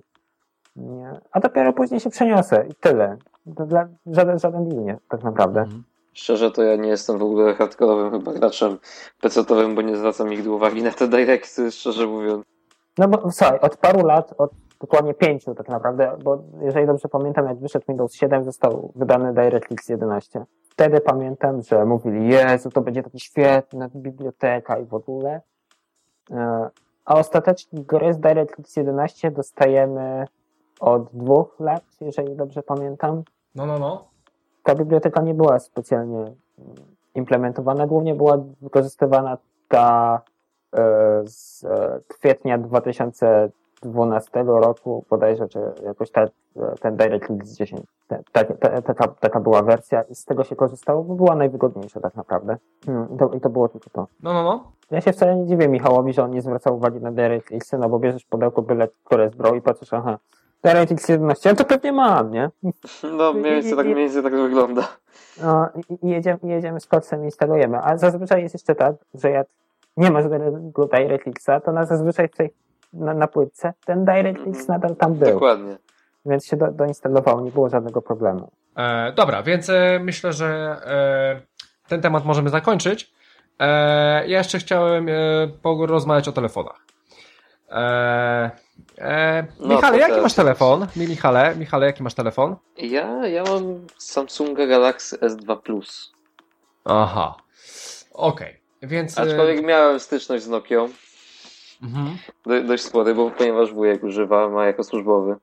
A dopiero później się przeniosę i tyle. Dla, żaden, żaden deal nie, tak naprawdę. Mhm. Szczerze to ja nie jestem w ogóle hardkorowym chyba graczem PC-owym, bo nie zwracam nigdy uwagi na te directy, szczerze mówiąc. No bo słuchaj, od paru lat, od dokładnie pięciu tak naprawdę, bo jeżeli dobrze pamiętam, jak wyszedł Windows 7, został wydany DirectX 11. Wtedy pamiętam, że mówili, Jezu, to będzie taki świetna biblioteka i w ogóle. E, A ostatecznie gry z DirectX 11 dostajemy od dwóch lat, jeżeli dobrze pamiętam. No, no, no. Ta biblioteka nie była specjalnie mm, implementowana, głównie była wykorzystywana ta e, z e, kwietnia 2012 roku, bodajże, czy jakoś ta, e, ten DirectX 10. Te- ta- ta- Taka, taka była wersja i z tego się korzystało, bo była najwygodniejsza tak naprawdę. Mm, I to, i to było tylko to. No, no, no. Ja się wcale nie dziwię Michałowi, że on nie zwraca uwagi na DirectX, no bo bierzesz pudełko byle które z Bro i patrzysz, aha, DirectX 11, ja to pewnie mam, nie? No, mniej więcej tak, mniej więcej tak wygląda. No, jedziemy, i jedziemy z koksem i instalujemy. A zazwyczaj jest jeszcze tak, że jak nie masz żadnego DirectXa, to na zazwyczaj w tej, na, na płytce ten DirectX Mhm. nadal tam był, Dokładnie. więc się do, doinstalował, nie było żadnego problemu. E, dobra, więc e, myślę, że e, ten temat możemy zakończyć. E, ja jeszcze chciałem e, porozmawiać o telefonach. E, e, No, Michale, jaki też. masz telefon? Mi- Michale, Michale, jaki masz telefon? Ja, ja mam Samsunga Galaxy S2 Plus. Aha. Okej, więc. e, Aczkolwiek miałem styczność z Nokią, mhm. do, dość spory, bo ponieważ wujek używa, ma jako służbowy.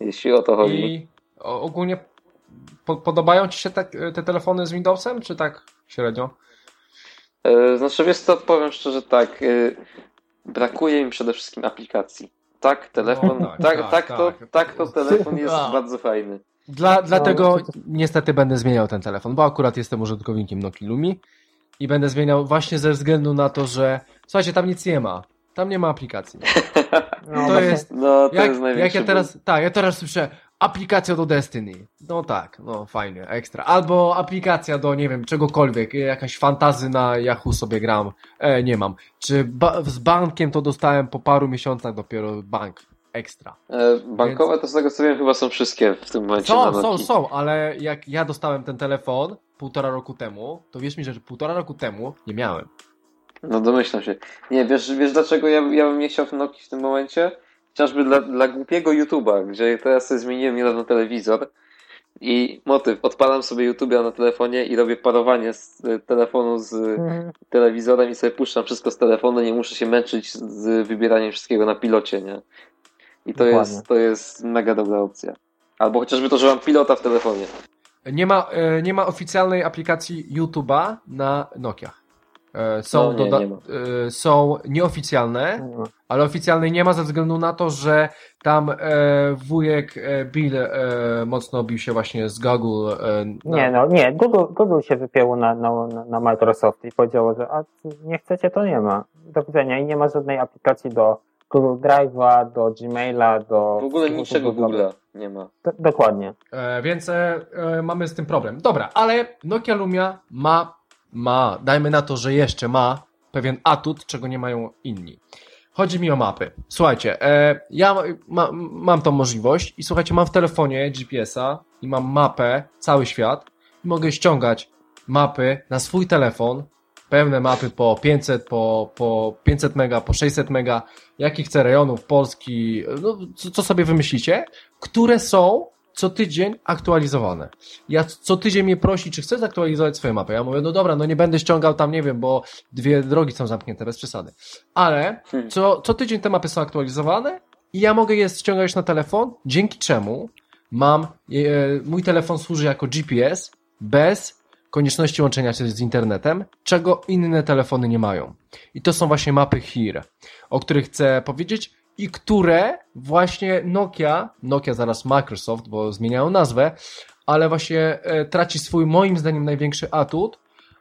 Jeśli o to chodzi. I ogólnie po, podobają Ci się te, te telefony z Windowsem, czy tak średnio? E, Znaczy, wiesz co, powiem szczerze tak, e, brakuje mi przede wszystkim aplikacji. Tak, telefon, No, tak, tak, tak, tak, to, tak. tak, to telefon jest A. bardzo fajny. Dla, dlatego to- to- niestety będę zmieniał ten telefon, bo akurat jestem użytkownikiem Nokia Lumi i będę zmieniał właśnie ze względu na to, że słuchajcie, tam nic nie ma. Tam nie ma aplikacji. (laughs) No, To jest No, to Jak, jest największy jak ja teraz, tak, ja teraz słyszę aplikacja do Destiny. No tak, no fajnie, ekstra. Albo aplikacja do, nie wiem, czegokolwiek, jakaś fantazy na Yahoo sobie gram. E, nie mam. Czy ba z bankiem to dostałem po paru miesiącach dopiero bank. Ekstra. E, Bankowe to z tego co wiem chyba są wszystkie w tym momencie Są, są, są, ale jak ja dostałem ten telefon półtora roku temu, to wierz mi, że półtora roku temu nie miałem. No domyślam się. Nie, wiesz, wiesz dlaczego ja, ja bym nie chciał w Nokii w tym momencie? Chociażby dla, dla głupiego YouTube'a, gdzie teraz sobie zmieniłem niedawno telewizor i motyw, odpalam sobie YouTube'a na telefonie i robię parowanie z y, telefonu z Mhm. telewizorem i sobie puszczam wszystko z telefonu, nie muszę się męczyć z- wybieraniem wszystkiego na pilocie, nie? I to Dokładnie. jest, to jest mega dobra opcja. Albo chociażby to, że mam pilota w telefonie. Nie ma, e, nie ma oficjalnej aplikacji YouTube'a na Nokiach. E, Są, No, nie, doda- nie e, są nieoficjalne, ale oficjalnej nie ma ze względu na to, że tam e, wujek e, Bill e, mocno bił się właśnie z Google. E, na- Nie, no nie, Google, Google się wypięło na, na, na Microsoft i powiedziało, że a nie chcecie, to nie ma. Do widzenia i nie ma żadnej aplikacji do Google Drive'a, do Gmaila, do... W ogóle niczego Google. Google'a nie ma. Do, dokładnie. E, więc e, mamy z tym problem. Dobra, ale Nokia Lumia ma ma, dajmy na to, że jeszcze ma pewien atut, czego nie mają inni. Chodzi mi o mapy. Słuchajcie, e, ja ma, mam tą możliwość i słuchajcie, mam w telefonie GPS-a i mam mapę, cały świat i mogę ściągać mapy na swój telefon, pewne mapy po 500, po, po 500 mega, po 600 mega, jakich chcę rejonów Polski, no, co, co sobie wymyślicie, które są co tydzień aktualizowane. Ja co tydzień mnie prosi, czy chcę zaktualizować swoje mapy. Ja mówię, no dobra, no nie będę ściągał tam, nie wiem, bo dwie drogi są zamknięte, bez przesady. Ale Hmm. co, co tydzień te mapy są aktualizowane i ja mogę je ściągać na telefon, dzięki czemu mam, e, mój telefon służy jako GPS bez konieczności łączenia się z internetem, czego inne telefony nie mają. I to są właśnie mapy HERE, o których chcę powiedzieć i które właśnie Nokia, Nokia zaraz Microsoft, bo zmieniają nazwę, ale właśnie e, traci swój moim zdaniem największy atut,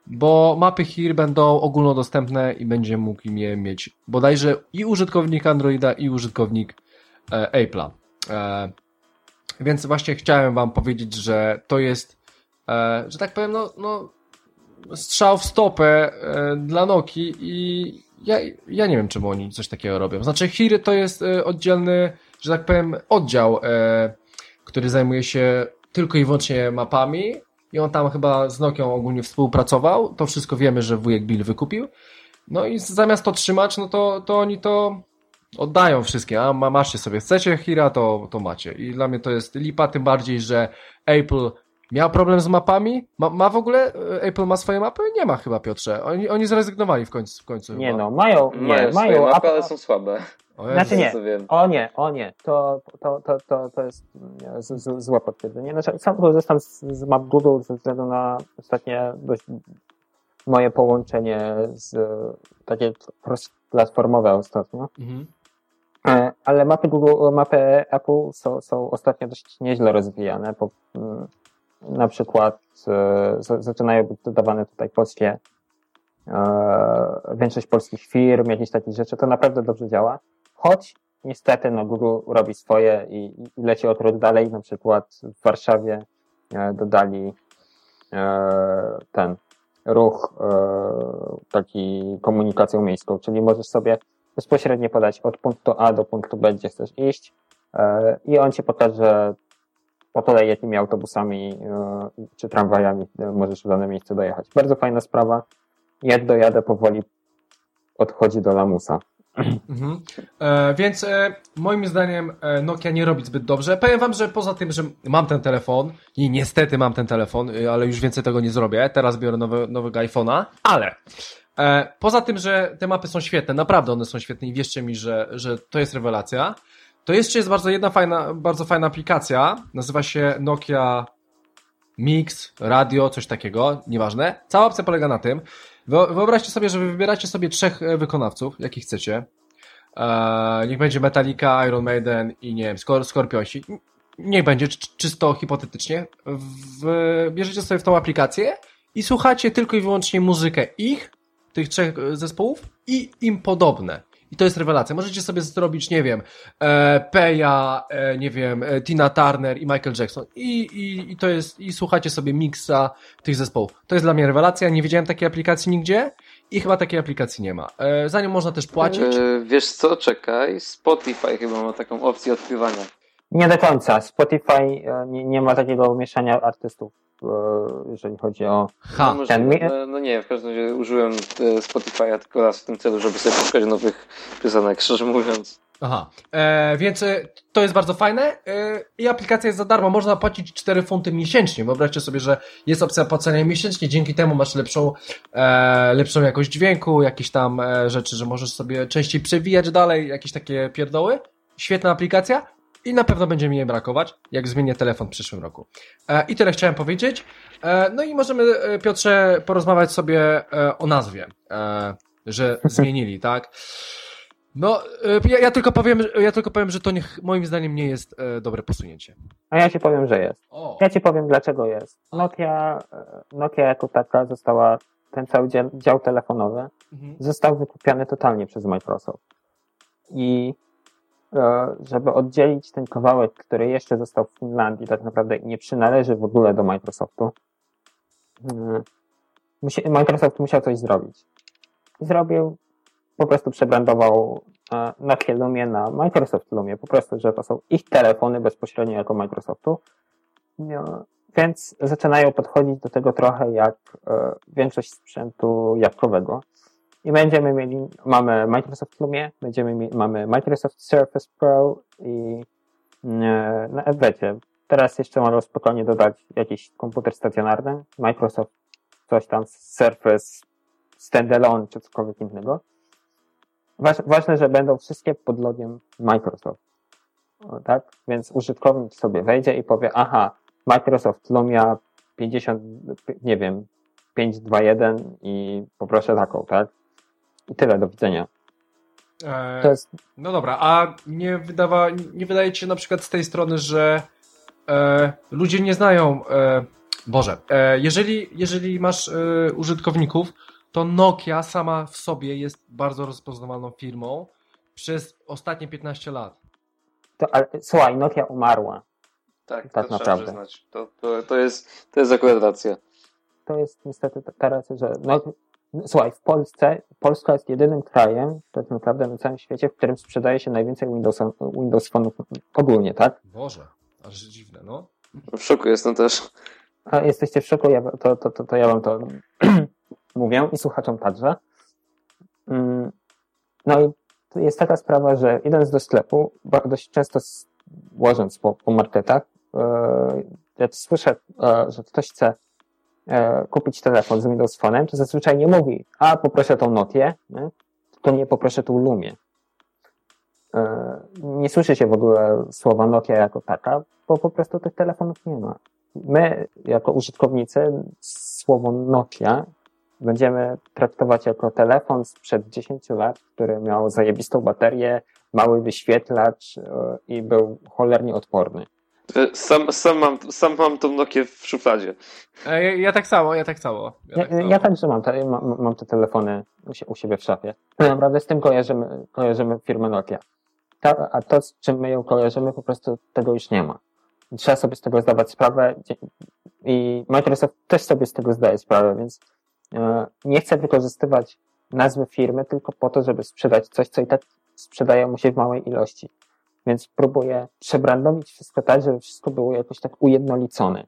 bo mapy HERE będą ogólnodostępne i będzie mógł je mieć bodajże i użytkownik Androida i użytkownik e, Apple'a. E, więc właśnie chciałem wam powiedzieć, że to jest, e, że tak powiem, no, no strzał w stopę e, dla Nokii i ja, ja nie wiem, czemu oni coś takiego robią. Znaczy, Hiry to jest e, oddzielny, że tak powiem, oddział, e, który zajmuje się tylko i wyłącznie mapami i on tam chyba z Nokią ogólnie współpracował. To wszystko wiemy, że wujek Bill wykupił. No i zamiast to trzymać, no to, to oni to oddają wszystkie, a ma, macie sobie, chcecie Hira, to, to macie. I dla mnie to jest lipa, tym bardziej, że Apple miał problem z mapami. Ma, ma w ogóle, e, Apple ma swoje mapy? Nie ma chyba, Piotrze. Oni, oni zrezygnowali w końcu. W końcu Nie chyba. no, mają, nie, Mają swoje mają, mapy, a- ale są słabe. O (laughs) Jezu. Znaczy nie. O nie, o nie, to, to, to, to, to jest z, z, złe potwierdzenie. Znaczy, sam korzystam z, z map Google ze względu na ostatnie dość moje połączenie z takie platformowe ostatnio. Mhm. E, Ale mapy Google, mapy Apple są, są ostatnio dość nieźle rozwijane. Po, mm, na przykład e, zaczynają być dodawane tutaj polskie, większość polskich firm, jakieś takie rzeczy, to naprawdę dobrze działa. Choć niestety no, Google robi swoje i, i leci o krok dalej. Na przykład w Warszawie e, dodali e, ten ruch taki komunikacją miejską, czyli możesz sobie bezpośrednio podać od punktu A do punktu B, gdzie chcesz iść i on ci pokaże po kolei, jakimi autobusami e, czy tramwajami e, możesz w dane miejsce dojechać. Bardzo fajna sprawa. Jak dojadę powoli odchodzi do lamusa. Mhm. E, więc e, moim zdaniem e, Nokia nie robi zbyt dobrze. Powiem wam, że poza tym, że mam ten telefon i niestety mam ten telefon, y, ale już więcej tego nie zrobię. Teraz biorę nowe, nowego iPhone'a, ale e, poza tym, że te mapy są świetne, naprawdę one są świetne i wierzcie mi, że, że to jest rewelacja, to jeszcze jest bardzo jedna fajna, bardzo fajna aplikacja, nazywa się Nokia Mix, radio, coś takiego, nieważne. Cała opcja polega na tym, Wyo- Wyobraźcie sobie, że wy wybieracie sobie trzech e, wykonawców, jakich chcecie. Eee, niech będzie Metallica, Iron Maiden i nie wiem, Skor Skorpionsi. Niech będzie czy- czysto hipotetycznie. W, bierzecie sobie w tą aplikację i słuchacie tylko i wyłącznie muzykę ich, tych trzech e, zespołów i im podobne. I to jest rewelacja. Możecie sobie zrobić, nie wiem, e, Peja, e, nie wiem, e, Tina Turner i Michael Jackson. I, i, I to jest, i słuchacie sobie miksa tych zespołów. To jest dla mnie rewelacja. Nie widziałem takiej aplikacji nigdzie i chyba takiej aplikacji nie ma. E, za nią można też płacić. E, wiesz co, czekaj, Spotify chyba ma taką opcję odkrywania. Nie do końca. Spotify e, nie, nie ma takiego mieszania artystów, jeżeli chodzi o. Ha. No, może, ten no, no nie, w każdym razie użyłem e, Spotify'a tylko raz w tym celu, żeby sobie poszukać nowych piosenek, szczerze mówiąc. Aha, e, więc e, to jest bardzo fajne e, i aplikacja jest za darmo, można płacić 4 funty miesięcznie. Wyobraźcie sobie, że jest opcja płacenia miesięcznie, dzięki temu masz lepszą, e, lepszą jakość dźwięku, jakieś tam e, rzeczy, że możesz sobie częściej przewijać dalej, jakieś takie pierdoły. Świetna aplikacja i na pewno będzie mi jej brakować, jak zmienię telefon w przyszłym roku. E, I tyle chciałem powiedzieć. E, no i możemy, e, Piotrze, porozmawiać sobie o nazwie, że (laughs) zmienili, tak? No, ja, ja, tylko powiem, ja tylko powiem, że to nie, moim zdaniem nie jest dobre posunięcie. A ja ci powiem, że jest. O. Ja ci powiem, dlaczego jest. Nokia, e, Nokia jako taka została, ten cały dział, dział telefonowy Mhm. został wykupiony totalnie przez Microsoft. I żeby oddzielić ten kawałek, który jeszcze został w Finlandii, tak naprawdę nie przynależy w ogóle do Microsoftu, mm, Microsoft musiał coś zrobić. Zrobił, po prostu przebrandował e, Nokia Lumie na Microsoft Lumie, po prostu, że to są ich telefony bezpośrednio jako Microsoftu. No, więc zaczynają podchodzić do tego trochę jak e, większość sprzętu jabłkowego. I będziemy mieli, mamy Microsoft Lumie, będziemy mieli, mamy Microsoft Surface Pro i e, no, wiecie, teraz jeszcze mogą spokojnie dodać jakiś komputer stacjonarny, Microsoft coś tam Surface Standalone czy cokolwiek innego. Waż, ważne, że będą wszystkie pod logiem Microsoft. Tak? Więc użytkownik sobie wejdzie i powie, aha, Microsoft Lumia 50, nie wiem, 521 i poproszę taką, tak? I tyle, do widzenia. E, To jest, No dobra, a nie, wydawa, nie wydaje ci się na przykład z tej strony, że e, ludzie nie znają. E, Boże, e, jeżeli, jeżeli masz e, użytkowników, to Nokia sama w sobie jest bardzo rozpoznawalną firmą przez ostatnie 15 lat. to, ale, słuchaj, Nokia umarła. Tak, Tak to trzeba naprawdę. przyznać. To, to, to, jest, to jest akurat racja. To jest niestety t- teraz, że no, słuchaj, w Polsce, Polska jest jedynym krajem, tak naprawdę na całym świecie, w którym sprzedaje się najwięcej Windows, Windows Phone'ów ogólnie, tak? Boże, aż dziwne, no. W szoku jestem też. A jesteście w szoku, ja, to, to, to, to ja wam to (clears throat) mówię i słuchaczom także. Mm, No i jest taka sprawa, że idąc do sklepu, dość często łażąc po, po marketach, e, jak słyszę, e, że ktoś chce e, kupić telefon z Windows Phone'em, to zazwyczaj nie mówi, a poproszę tą Notię, to nie poproszę tą Lumię. E, Nie słyszy się w ogóle słowa Nokia jako taka, bo po prostu tych telefonów nie ma my, jako użytkownicy, słowo Nokia będziemy traktować jako telefon sprzed 10 lat, który miał zajebistą baterię, mały wyświetlacz e, i był cholernie odporny. E, Sam, sam, mam, sam mam tą Nokię w szufladzie. E, ja, ja tak samo, ja tak samo. Ja, Ja, tak samo. ja także mam te, mam, mam te telefony u, sie, u siebie w szafie. Tak naprawdę z tym kojarzymy, kojarzymy firmę Nokia. Ta, a to, z czym my ją kojarzymy, po prostu tego już nie ma. Trzeba sobie z tego zdawać sprawę i Microsoft też sobie z tego zdaje sprawę, więc e, nie chce wykorzystywać nazwy firmy tylko po to, żeby sprzedać coś, co i tak sprzedaje mu się w małej ilości. Więc próbuje przebrandowić wszystko tak, żeby wszystko było jakoś tak ujednolicone.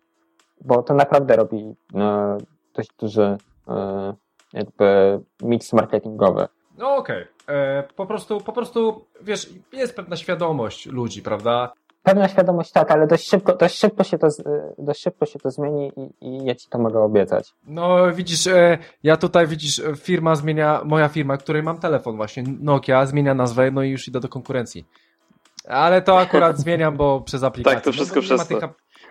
Bo to naprawdę robi e, dość duży e, jakby mix marketingowy. No okej. E, Po prostu, po prostu, wiesz, jest pewna świadomość ludzi, prawda? Pewna świadomość tak, ale dość szybko, dość szybko się to, e, dość szybko się to zmieni i, i ja ci to mogę obiecać. No widzisz, e, ja tutaj widzisz, firma zmienia, moja firma, której mam telefon właśnie, Nokia, zmienia nazwę, no i już idę do konkurencji. Ale to akurat zmieniam, bo przez aplikację. Tak, to wszystko no, nie ma przez to.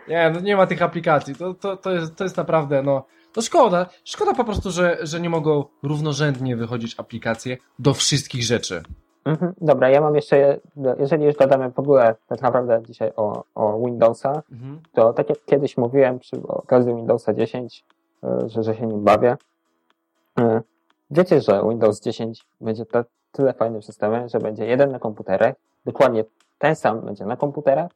Nie, no nie ma tych aplikacji, to, to, to, jest, to jest naprawdę, no, no szkoda, szkoda po prostu, że, że nie mogą równorzędnie wychodzić aplikacje do wszystkich rzeczy. Mhm. Dobra, ja mam jeszcze, jeżeli już gadamy w ogóle tak naprawdę dzisiaj o, o Windowsa, Mhm. to tak jak kiedyś mówiłem przy okazji Windowsa 10, e, że, że się nim bawię, e, wiecie, że Windows 10 będzie tyle fajnym systemem, że będzie jeden na komputerach, dokładnie ten sam będzie na komputerach,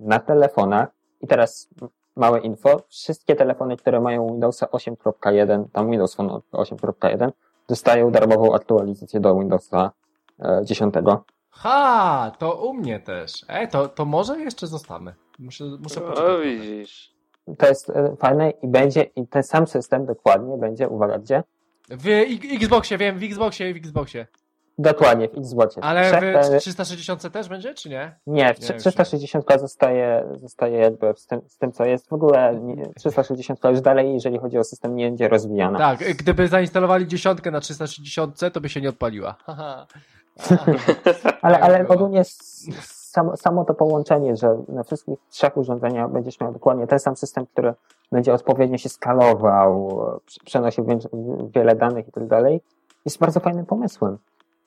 na telefonach i teraz małe info, wszystkie telefony, które mają Windowsa 8.1, tam Windows Phone 8.1, dostają darmową aktualizację do Windowsa e, 10. Ha, to u mnie też. E, to, to może jeszcze zostanę. Muszę, muszę poczekać. O, trochę. widzisz. To jest e, fajne i będzie, i ten sam system dokładnie będzie, uwaga, gdzie? W Xboxie, wiem, w Xboxie i w Xboxie. Dokładnie, w Xboxie. Ale Prze- w e, 360 też będzie, czy nie? Nie, Nie, już 360 zostaje, zostaje jakby z tym, z tym, co jest. W ogóle nie, 360 już dalej, jeżeli chodzi o system, nie będzie rozwijana. Tak, gdyby zainstalowali dziesiątkę na 360, to by się nie odpaliła. (laughs) Ale, ale ogólnie s- samo, samo to połączenie, że na wszystkich trzech urządzeniach będziesz miał dokładnie ten sam system, który będzie odpowiednio się skalował, prze- przenosił wiele danych i tak dalej, jest bardzo fajnym pomysłem.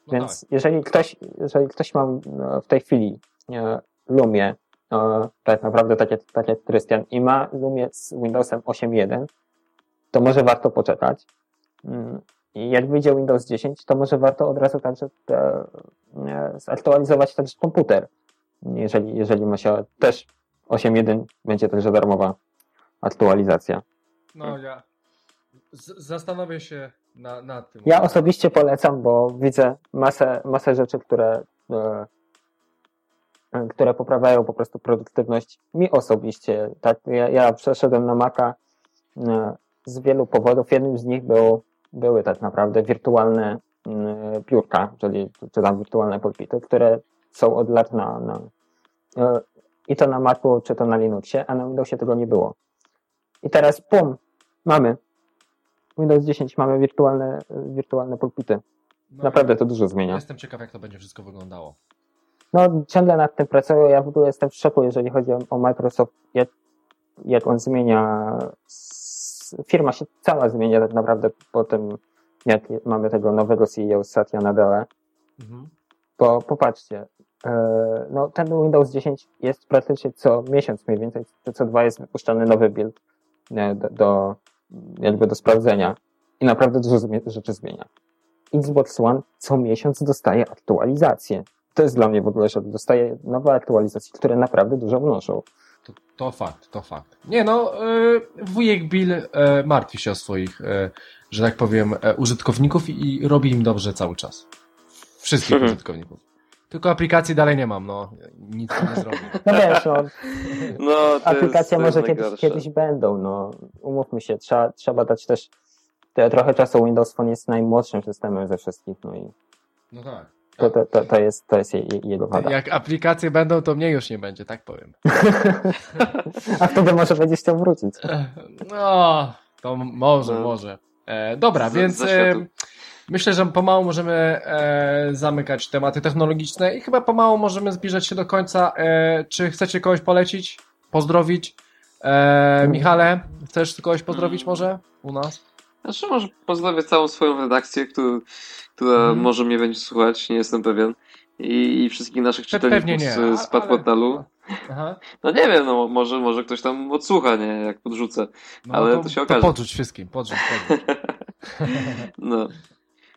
No Więc jeżeli ktoś, jeżeli ktoś ma e, w tej chwili e, Lumie, e, tak naprawdę tak jak, tak jak Krystian, i ma Lumie z Windowsem 8.1, to może warto poczekać. Mm, I jak wyjdzie Windows 10, to może warto od razu także e, e, zaktualizować także komputer. Jeżeli, jeżeli ma się też 8.1, będzie także darmowa aktualizacja. No ja. Z- zastanowię się na, nad tym. Ja osobiście polecam, bo widzę masę, masę rzeczy, które, e, e, które poprawiają po prostu produktywność. Mi osobiście, tak, ja, ja przeszedłem na Maca e, z wielu powodów. Jednym z nich był, były tak naprawdę wirtualne biurka, czyli czy tam wirtualne pulpity, które są od lat na, na i to na Macu, czy to na Linuxie, a na Windowsie tego nie było. I teraz pum, mamy Windows 10 mamy wirtualne, wirtualne pulpity. No, Naprawdę to dużo zmienia. Jestem ciekaw, jak to będzie wszystko wyglądało. No, ciągle nad tym pracuję. Ja w ogóle jestem w szoku, jeżeli chodzi o- o Microsoft, jak, jak on zmienia. Firma się cała zmienia tak naprawdę po tym, jak mamy tego nowego CEO Satya Nadella. Mhm. Bo popatrzcie, e, no ten Windows 10 jest praktycznie co miesiąc mniej więcej, co dwa jest wypuszczany nowy build e, do, do jakby do sprawdzenia i naprawdę dużo rzeczy zmienia. Xbox One co miesiąc dostaje aktualizacje. To jest dla mnie w ogóle, że dostaje nowe aktualizacje, które naprawdę dużo wnoszą. To, to fakt, to fakt. Nie no, y, wujek Bill y, martwi się o swoich, y, że tak powiem, użytkowników i, i robi im dobrze cały czas. Wszystkich Mhm. użytkowników. Tylko aplikacji dalej nie mam, no. Nic nie zrobię. No wiesz, no, No, to aplikacje jest, to może kiedyś, kiedyś będą, no. Umówmy się, trzeba, trzeba dać też te, trochę czasu. Windows Phone jest najmłodszym systemem ze wszystkich, no i No tak. to, to, to, to jest, to jest je, je- jego wada. Jak aplikacje będą, to mnie już nie będzie, tak powiem. (laughs) A wtedy może będziesz chciał wrócić. No, to może, No. może. E, dobra, Z- więc. Myślę, że pomału możemy e, zamykać tematy technologiczne i chyba pomału możemy zbliżać się do końca. E, czy chcecie kogoś polecić? Pozdrowić? E, Michale, chcesz kogoś pozdrowić Mm. może u nas? Znaczy, może pozdrowię całą swoją redakcję, która Mhm. może mnie będzie słuchać, nie jestem pewien. I, i wszystkich naszych czytelników nie. z, z a- Padportalu. Aha. No nie wiem, no może, może ktoś tam odsłucha, nie, jak podrzucę. No, Ale to, to się To okaże. podrzuć wszystkim, podrzuć, podrzuć. (laughs) (laughs) No.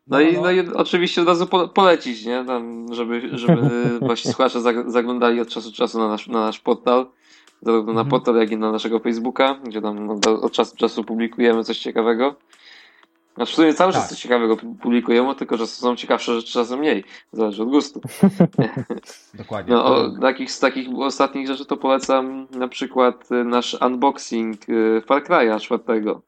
No, No, i, no. no i oczywiście od razu po, polecić, nie? Tam, żeby, żeby (laughs) właśnie słuchacze zag- zaglądali od czasu do czasu na nasz, na nasz portal. Zarówno na Mhm. portal, jak i na naszego Facebooka, gdzie tam no, od czasu do czasu publikujemy coś ciekawego. Znaczy w sumie cały czas Tak. coś ciekawego pu- publikujemy, tylko że są ciekawsze rzeczy czasem mniej. Zależy od gustu. (laughs) Dokładnie. No, o, takich, z takich ostatnich rzeczy to polecam na przykład y, nasz unboxing y, Far Cry'a czwartego.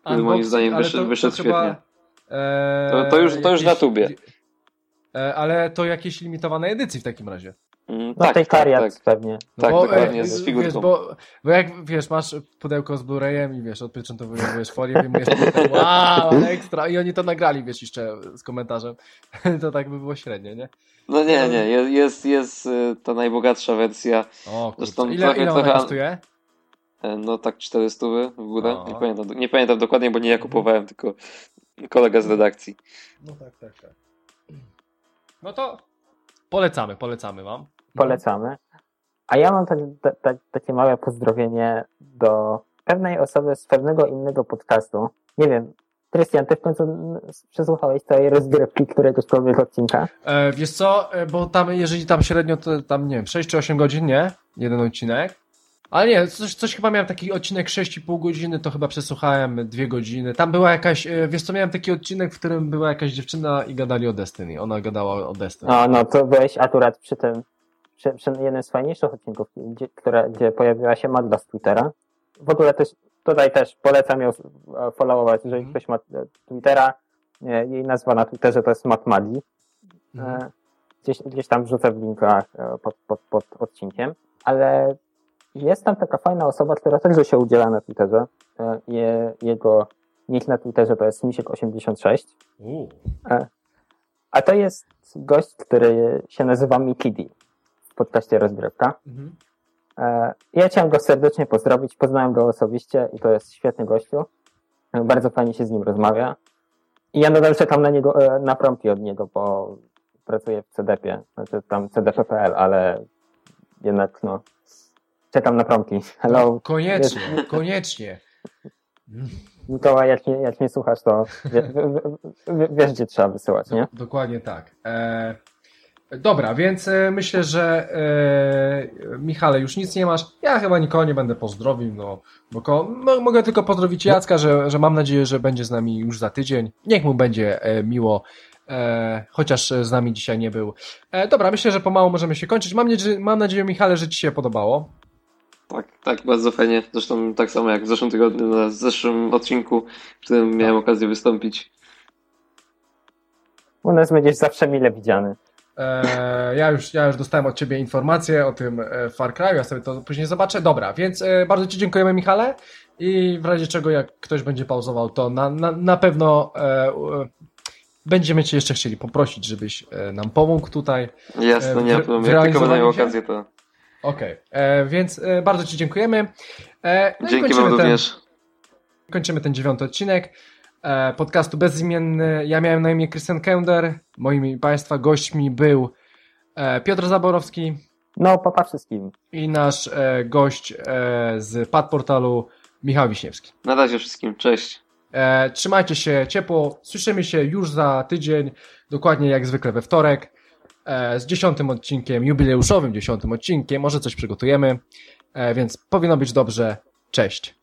który moim Unboxing, zdaniem ale wyszedł- wyszedł chyba, świetnie. E, To- to już- to już na tubie. E, ale to jakieś limitowanej edycji w takim razie. Mm, No tej kariat pewnie. No Tak, bo, dokładnie, e, z figurką. Wiesz, bo, bo jak wiesz, masz pudełko z Blu-rayem i wiesz, odpieczętowujesz folię, wyjmujesz (laughs) potem, wow, ale ekstra. I oni to nagrali, wiesz, jeszcze z komentarzem. (laughs) to tak by było średnio, nie? No nie, nie, jest, jest, jest ta najbogatsza wersja, O, Zresztą. Ile, trochę- ile ona trochę- kosztuje? e, no tak 400 w górę, O. nie pamiętam, nie pamiętam dokładnie, bo nie ja kupowałem, tylko kolega z redakcji. No tak, tak, tak. No to polecamy, polecamy wam. Polecamy. A ja mam tak, ta- ta- takie małe pozdrowienie do pewnej osoby z pewnego innego podcastu. Nie wiem, Krystian, ty w końcu przesłuchałeś całej rozgrywki któregośkolwiek odcinka? E, wiesz co, e, bo tam, jeżeli tam średnio, to tam, nie wiem, 6 czy 8 godzin, nie? Jeden odcinek. Ale nie, coś, coś chyba miałem taki odcinek 6,5 godziny, to chyba przesłuchałem 2 godziny. Tam była jakaś, e, wiesz co, miałem taki odcinek, w którym była jakaś dziewczyna i gadali o Destiny. Ona gadała o Destiny. No, no to byłeś akurat przy tym, przy, przy jednym z fajniejszych odcinków, gdzie, które, gdzie pojawiła się Magda z Twittera. W ogóle też, tutaj też polecam ją e, followować, jeżeli Mhm. ktoś ma e, Twittera. Jej nazwa na Twitterze to jest Matmadi. Mhm. E, Gdzieś, gdzieś tam wrzucę w linkach pod, pod, pod odcinkiem, ale jest tam taka fajna osoba, która także się udziela na Twitterze. E, Je, jego nick na Twitterze to jest Misiek86, U. a to jest gość, który się nazywa Mikidi w podcaście Rozgrywka. Mhm. E, Ja chciałem go serdecznie pozdrowić, poznałem go osobiście i to jest świetny gościu. E, Bardzo fajnie się z nim rozmawia. I ja nadal czekam na niego, e, na prompti od niego, bo pracuję w CDP-ie, znaczy tam CDP.pl, ale jednak no, czekam na prompti. Hello, Koniecznie, koniecznie. Mm. Mikołaj, jak nie, jak nie słuchasz, to wiesz, gdzie trzeba wysyłać, nie? Dokładnie tak. E, Dobra, więc e, myślę, że e, Michale, już nic nie masz. Ja chyba nikogo nie będę pozdrowił, no, bo ko, mo, mogę tylko pozdrowić Jacka, że, że mam nadzieję, że będzie z nami już za tydzień. Niech mu będzie e, miło, e, chociaż z nami dzisiaj nie był. E, dobra, myślę, że pomału możemy się kończyć. Mam, mam nadzieję, Michale, że Ci się podobało. Tak, tak, bardzo fajnie. Zresztą tak samo jak w zeszłym tygodniu, na zeszłym odcinku, w którym miałem okazję wystąpić. U nas będziesz zawsze mile widziany. E, ja, już, ja już dostałem od Ciebie informacje o tym e, Far Cry, ja sobie to później zobaczę. Dobra, więc e, bardzo Ci dziękujemy, Michale. I w razie czego, jak ktoś będzie pauzował, to na, na, na pewno e, e, będziemy Cię jeszcze chcieli poprosić, żebyś e, nam pomógł tutaj. Jasne, E, nie w- problemu. w Jak tylko będę realizowaniu miał się? okazję, to Okej, e, więc e, bardzo Ci dziękujemy. E, no dzięki kończymy wam ten, również. kończymy ten dziewiąty odcinek e, podcastu Bezimienny. Ja miałem na imię Krystian Kender. Moimi Państwa gośćmi był e, Piotr Zaborowski No, papa wszystkim. i nasz e, gość e, z padportalu Michał Wiśniewski. Na razie wszystkim, cześć. E, trzymajcie się ciepło. Słyszymy się już za tydzień, dokładnie jak zwykle we wtorek, z dziesiątym odcinkiem, jubileuszowym dziesiątym odcinkiem. Może coś przygotujemy, e, więc powinno być dobrze. Cześć.